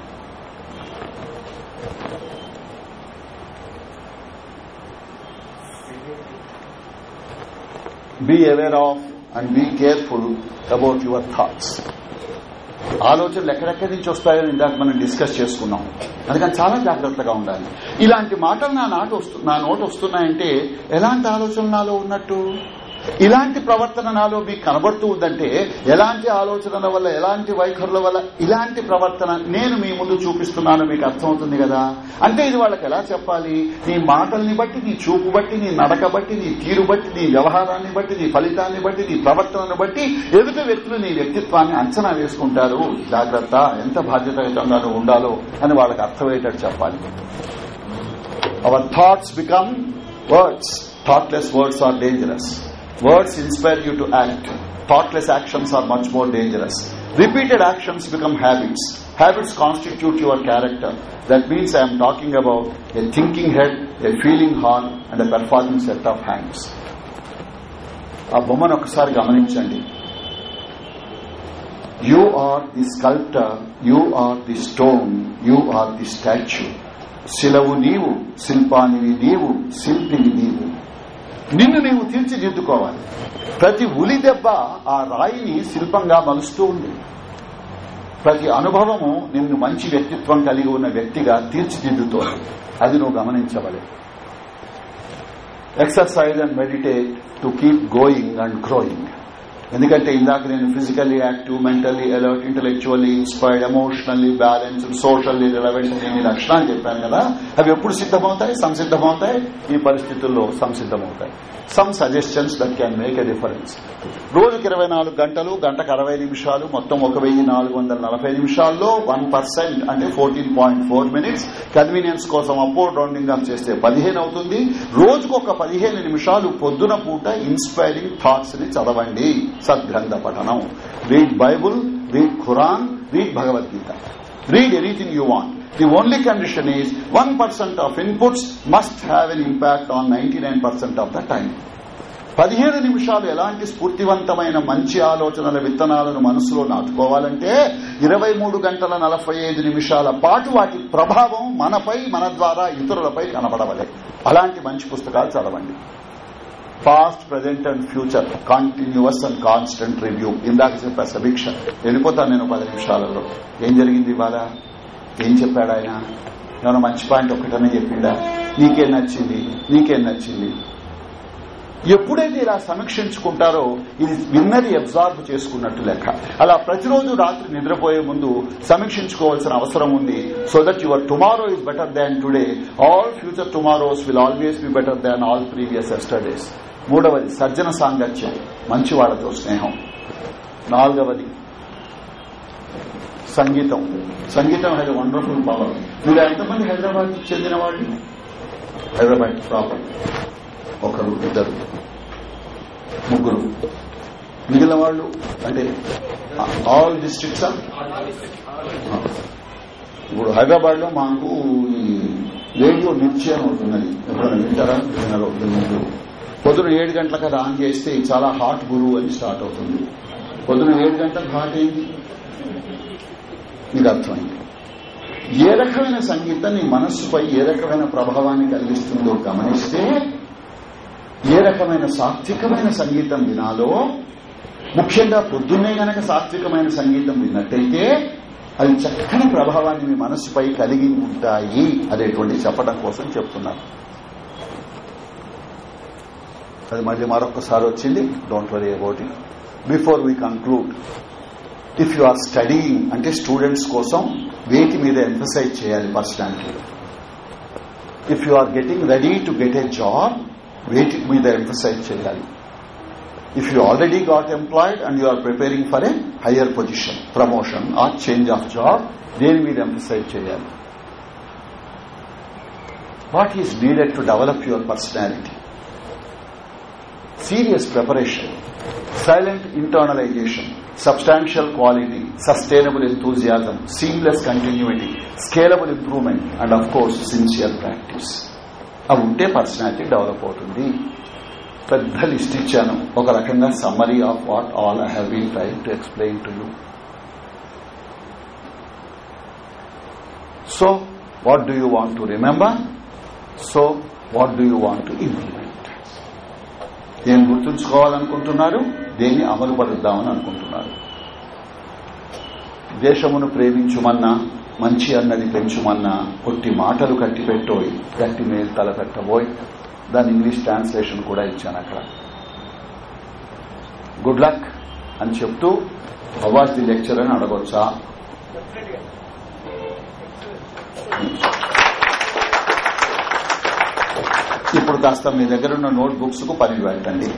Be aware of and be careful about your thoughts ఆలోచనలు ఎక్కడెక్కడి నుంచి వస్తాయో ఇందాక మనం డిస్కస్ చేసుకున్నాం. అందుకని చాలా జాగ్రత్తగా ఉండాలి. ఇలాంటి మాటలు నా నాటు నా నోటు వస్తున్నాయంటే ఎలాంటి ఆలోచనలు నాలో ఉన్నట్టు? ఇలాంటి ప్రవర్తన నాలో మీకు కనబడుతూ ఉందంటే ఎలాంటి ఆలోచనల వల్ల ఎలాంటి వైఖరుల వల్ల ఇలాంటి ప్రవర్తన నేను మీ ముందు చూపిస్తున్నాను మీకు అర్థమవుతుంది కదా? అంటే ఇది వాళ్ళకి ఎలా చెప్పాలి? నీ మాటల్ని బట్టి నీ చూపు బట్టి నీ నడక బట్టి నీ తీరు బట్టి నీ వ్యవహారాన్ని బట్టి నీ ఫలితాన్ని బట్టి నీ ప్రవర్తనను బట్టి ఎదుటి వ్యక్తులు నీ వ్యక్తిత్వాన్ని అంచనా వేసుకుంటారు. జాగ్రత్త. ఎంత బాధ్యతయుతంగా ఉండాలో అని వాళ్ళకి అర్థమయ్యేటట్టు చెప్పాలి. Our thoughts become words thoughtless words are dangerous Words inspire you to act. Thoughtless actions are much more dangerous. Repeated actions become habits. Habits constitute your character. That means I am talking about a thinking head, a feeling heart, and a performing set of hands. ఆ బొమ్మను ఒకసారి గమనించండి you are the sculptor you are the stone you are the statue శిలవు నీవు శిల్పానివి నీవు శిల్పిని నీవు నిన్ను నీవు తీర్చిదిద్దుకోవాలి. ప్రతి ఉలి దెబ్బ ఆ రాయిని శిల్పంగా మలుస్తూ ఉంది. ప్రతి అనుభవము నిన్ను మంచి వ్యక్తిత్వం కలిగి ఉన్న వ్యక్తిగా తీర్చిదిద్దుతోంది. అది నువ్వు గమనించవలే exercise and meditate to keep going and growing ఎందుకంటే ఇందాక నేను physically active mentally alert intellectually inspired emotionally balanced socially relevant నేను లక్షణాలు చెప్పాను కదా అవి ఎప్పుడు సిద్ధమవుతాయి? సంసిద్ధమవుతాయి? ఈ పరిస్థితుల్లో సంసిద్ధమవుతాయి. Some suggestions that can make a difference రోజుకి ఇరవై నాలుగు గంటలు గంటకు అరవై నిమిషాలు మొత్తం ఒక వెయ్యి నాలుగు వందల నలభై నిమిషాల్లో వన్ పర్సెంట్ అంటే fourteen point four minutes convenience కోసం అపోర్డ్ రౌండింగ్ అప్ చేస్తే పదిహేను అవుతుంది. రోజుకు ఒక పదిహేను నిమిషాలు పొద్దున పూట ఇన్స్పైరింగ్ థాట్స్ని చదవండి. సద్గ్రంథ పఠనం. Read Bible read Quran read Bhagavad Gita read anything you want the only condition is one percent of inputs must have an impact on ninety nine percent of the time నిమిషాలు ఎలాంటి స్ఫూర్తివంతమైన మంచి ఆలోచనల విత్తనాలను మనసులో నాటుకోవాలంటే ఇరవై మూడు గంటల నలభై ఐదు నిమిషాల పాటు వాటి ప్రభావం మనపై మన ద్వారా ఇతరులపై కనబడవలే. అలాంటి మంచి పుస్తకాలు చదవండి. Past present and future continuous and constant review ఇందాక చెప్పా సమీక్ష. వెళ్ళిపోతాను నేను పది నిమిషాలలో. ఏం జరిగింది ఇవాళ? ఏం చెప్పాడు ఆయన? ఏమైనా మంచి పాయింట్ ఒక్కటనే చెప్పిండా? నీకేం నచ్చింది? నీకేం నచ్చింది? ఎప్పుడైతే ఇలా సమీక్షించుకుంటారో ఇది విన్నది అబ్జార్బ్ చేసుకున్నట్టు లెక్క. అలా ప్రతిరోజు రాత్రి నిద్రపోయే ముందు సమీక్షించుకోవాల్సిన అవసరం ఉంది. So that your tomorrow is better than today all future tomorrows will always be better than all previous yesterdays మూడవది సర్జన సాంగత్యం. మంచివాళ్ళతో స్నేహం. నాలుగవది సంగీతం. సంగీతం హ్యాజ్ వండర్ఫుల్ పవర్. మీరు ఎంతమంది హైదరాబాద్ చెందిన వాళ్ళు హైదరాబాద్ ప్రాపర్. ఒకరు ఇద్దరు ముగ్గురు. మిగిలిన వాళ్ళు అంటే ఆల్ డిస్ట్రిక్ట్స్ ఇప్పుడు హైదరాబాద్లో మాకు రేడియో నిత్యం అవుతున్నది ఎప్పుడైనా వింటారా? వినరు ముందు పొద్దున ఏడు గంటలకు అది ఆన్ చేస్తే చాలా హాట్ గురువు అని స్టార్ట్ అవుతుంది. పొద్దున ఏడు గంటలకు హాట్ ఏంటి? మీకు అర్థమైంది. ఏ రకమైన సంగీతం నీ మనస్సుపై ఏ రకమైన ప్రభావాన్ని కలిగిస్తుందో గమనిస్తే ఏ రకమైన సాత్వికమైన సంగీతం వినాలో ముఖ్యంగా పొద్దున్నే గనక సాత్వికమైన సంగీతం విన్నట్టయితే అవి చక్కని ప్రభావాన్ని మీ మనస్సుపై కలిగి ఉంటాయి అనేటువంటి చెప్పడం కోసం చెప్తున్నాను. అది మళ్ళీ మరొకసారి వచ్చింది. Don't worry about it before we conclude if you are studying అంటే స్టూడెంట్స్ కోసం వేటి మీద ఎంఫసైజ్ చేయాలి పర్సనాలిటీలో if you are getting ready to get a job వేటి మీద ఎంఫసైజ్ చేయాలి. If you already got employed and you are preparing for a higher position, promotion or change of job, దేని మీద ఎంఫసైజ్ చేయాలి. What is needed to develop your personality serious preparation silent internalization substantial quality sustainable enthusiasm seamless continuity scalable improvement and of course sincere practice అవి ఉంటే పర్సనాలిటీ డెవలప్ అవుతుంది. పెద్ద లిస్ట్ ఇచ్చాను. ఒక రకంగా summary of what all I have been trying to explain to you so what do you want to remember so what do you want to implement దేని గుర్తుంచుకోవాలనుకుంటున్నారు దేన్ని అమలు పరుద్దామని అనుకుంటున్నారు. దేశమును ప్రేమించుమన్నా మంచి అన్నది పెంచుమన్నా కొట్టి మాటలు కట్టిపెట్టోయ్ గట్టి మేలు తల పెట్టబోయ్ దాని ఇంగ్లీష్ ట్రాన్స్లేషన్ కూడా ఇచ్చాను అక్కడ. గుడ్ లక్ అని చెప్తూ అవాజ్ ది లెక్చర్ అని అడగొచ్చా? ఇప్పుడు కాస్త మీ దగ్గర ఉన్న నోట్ బుక్స్కు పని పెట్టండి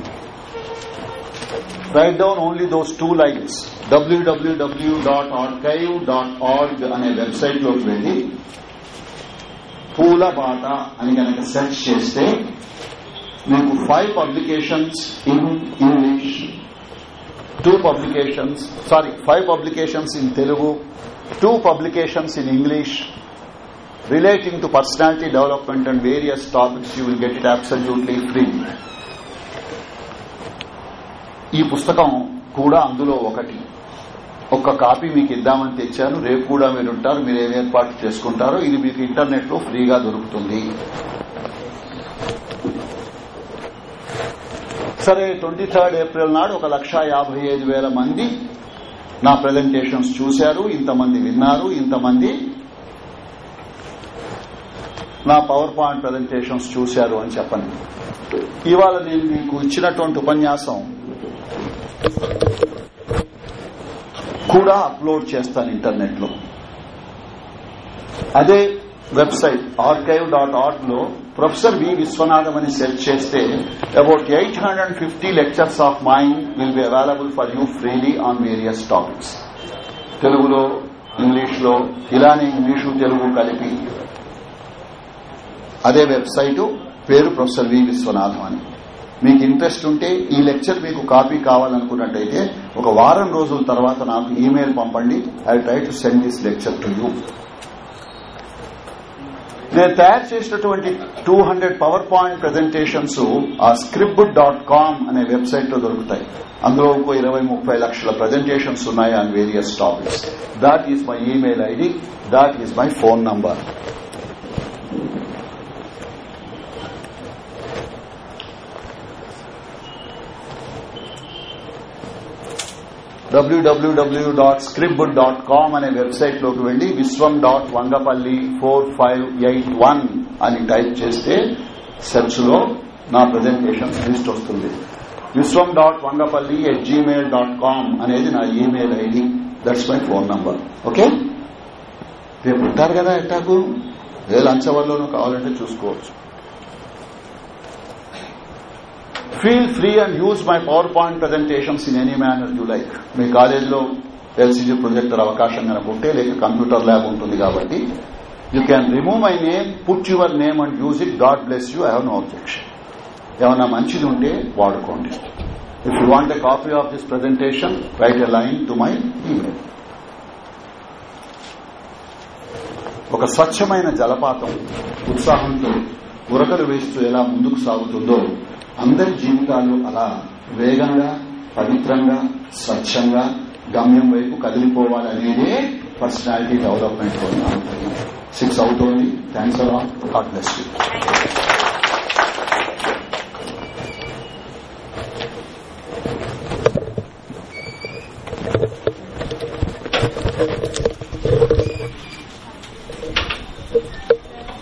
write down only those two lines W W W dot archive dot org అనే వెబ్సైట్లోకి వెళ్ళి పూల బాట అని కనుక సెర్చ్ చేస్తే మీకు five publications in English two publications sorry five publications in Telugu two publications in English relating to personality development and various topics you will get it absolutely free ఈ పుస్తకం కూడా అందులో ఒకటి. ఒక్క కాపీ మీకు ఇద్దామని తెచ్చాను. రేపు కూడా మీరు ఉంటారు మీరు ఏం ఏర్పాటు చేసుకుంటారో ఇది మీకు ఇంటర్నెట్లో ఫ్రీగా దొరుకుతుంది. సరే ట్వంటీ థర్డ్ ఏప్రిల్ నాడు ఒక లక్ష యాభై ఐదు వేల మంది నా ప్రజెంటేషన్స్ చూశారు. ఇంతమంది విన్నారు. ఇంతమంది నా పవర్ పాయింట్ ప్రజెంటేషన్స్ చూశారు అని చెప్పండి. ఇవాళ నేను మీకు ఇచ్చినటువంటి ఉపన్యాసం కూడా అప్లోడ్ చేస్తాను ఇంటర్నెట్లో అదే వెబ్సైట్ ఆర్కైవ్ డాట్ ఆర్గ్లో ప్రొఫెసర్ వి విశ్వనాథం అని సెర్చ్ చేస్తే about eight hundred fifty lectures of mind will be available for you freely on various topics. తెలుగులో ఇంగ్లీష్లో ఇలానే ఇంగ్లీషు తెలుగు కలిపి అదే వెబ్సైటు పేరు ప్రొఫెసర్ వి విశ్వనాథం అని. మీకు ఇంట్రెస్ట్ ఉంటే ఈ లెక్చర్ మీకు కాపీ కావాలనుకున్నట్టయితే ఒక వారం రోజుల తర్వాత నాకు ఈమెయిల్ పంపండి. I try to send this lecture to you. నేను తయారు చేసినటువంటి two hundred power point presentations ఆ స్క్రిప్ట్ డాట్ కామ్ అనే వెబ్సైట్లో దొరుకుతాయి. అందులో ఇంకో ఇరవై ముప్పై లక్షల ప్రజెంటేషన్స్ ఉన్నాయి on various topics. That is my email ID that is my phone number W W W dot Scribd dot com అనే వెబ్సైట్లోకి వెళ్ళి Viswam dot Vangapalli four five eight one అని టైప్ చేస్తే సెర్చ్లో నా ప్రజెంటేషన్ లిస్ట్ వస్తుంది. Viswam dot Vangapalli at Gmail dot com అనేది నా email ID. That's my phone number okay రేపు ఉంటారు కదా ఎట్టాకు? ఏ లంచ్ అవర్లోనూ కావాలంటే చూసుకోవచ్చు. Feel free and use my power point presentations in any manner you like మీ కాలేజీలో ఎల్సీజీ ప్రొజెక్టర్ అవకాశం కనుకుంటే లేక కంప్యూటర్ ల్యాబ్ ఉంటుంది కాబట్టి you can remove my name put your name and use it God bless you have no objection ఏమన్నా మంచిది ఉంటే వాడుకోండి. If you want a copy of this presentation write a line to my email ఒక స్వచ్ఛమైన జలపాతం ఉత్సాహంతో ఉరకలు వేస్తూ ఎలా ముందుకు సాగుతుందో అందరి జీవితాలు అలా వేగంగా పవిత్రంగా స్వచ్ఛంగా గమ్యం వైపు కదిలిపోవాలనేదే పర్సనాలిటీ డెవలప్మెంట్ ప్రోగ్రామ్ సిక్స్ అవుతోంది. థ్యాంక్స్ అలా గాడ్ బ్లెస్ యూ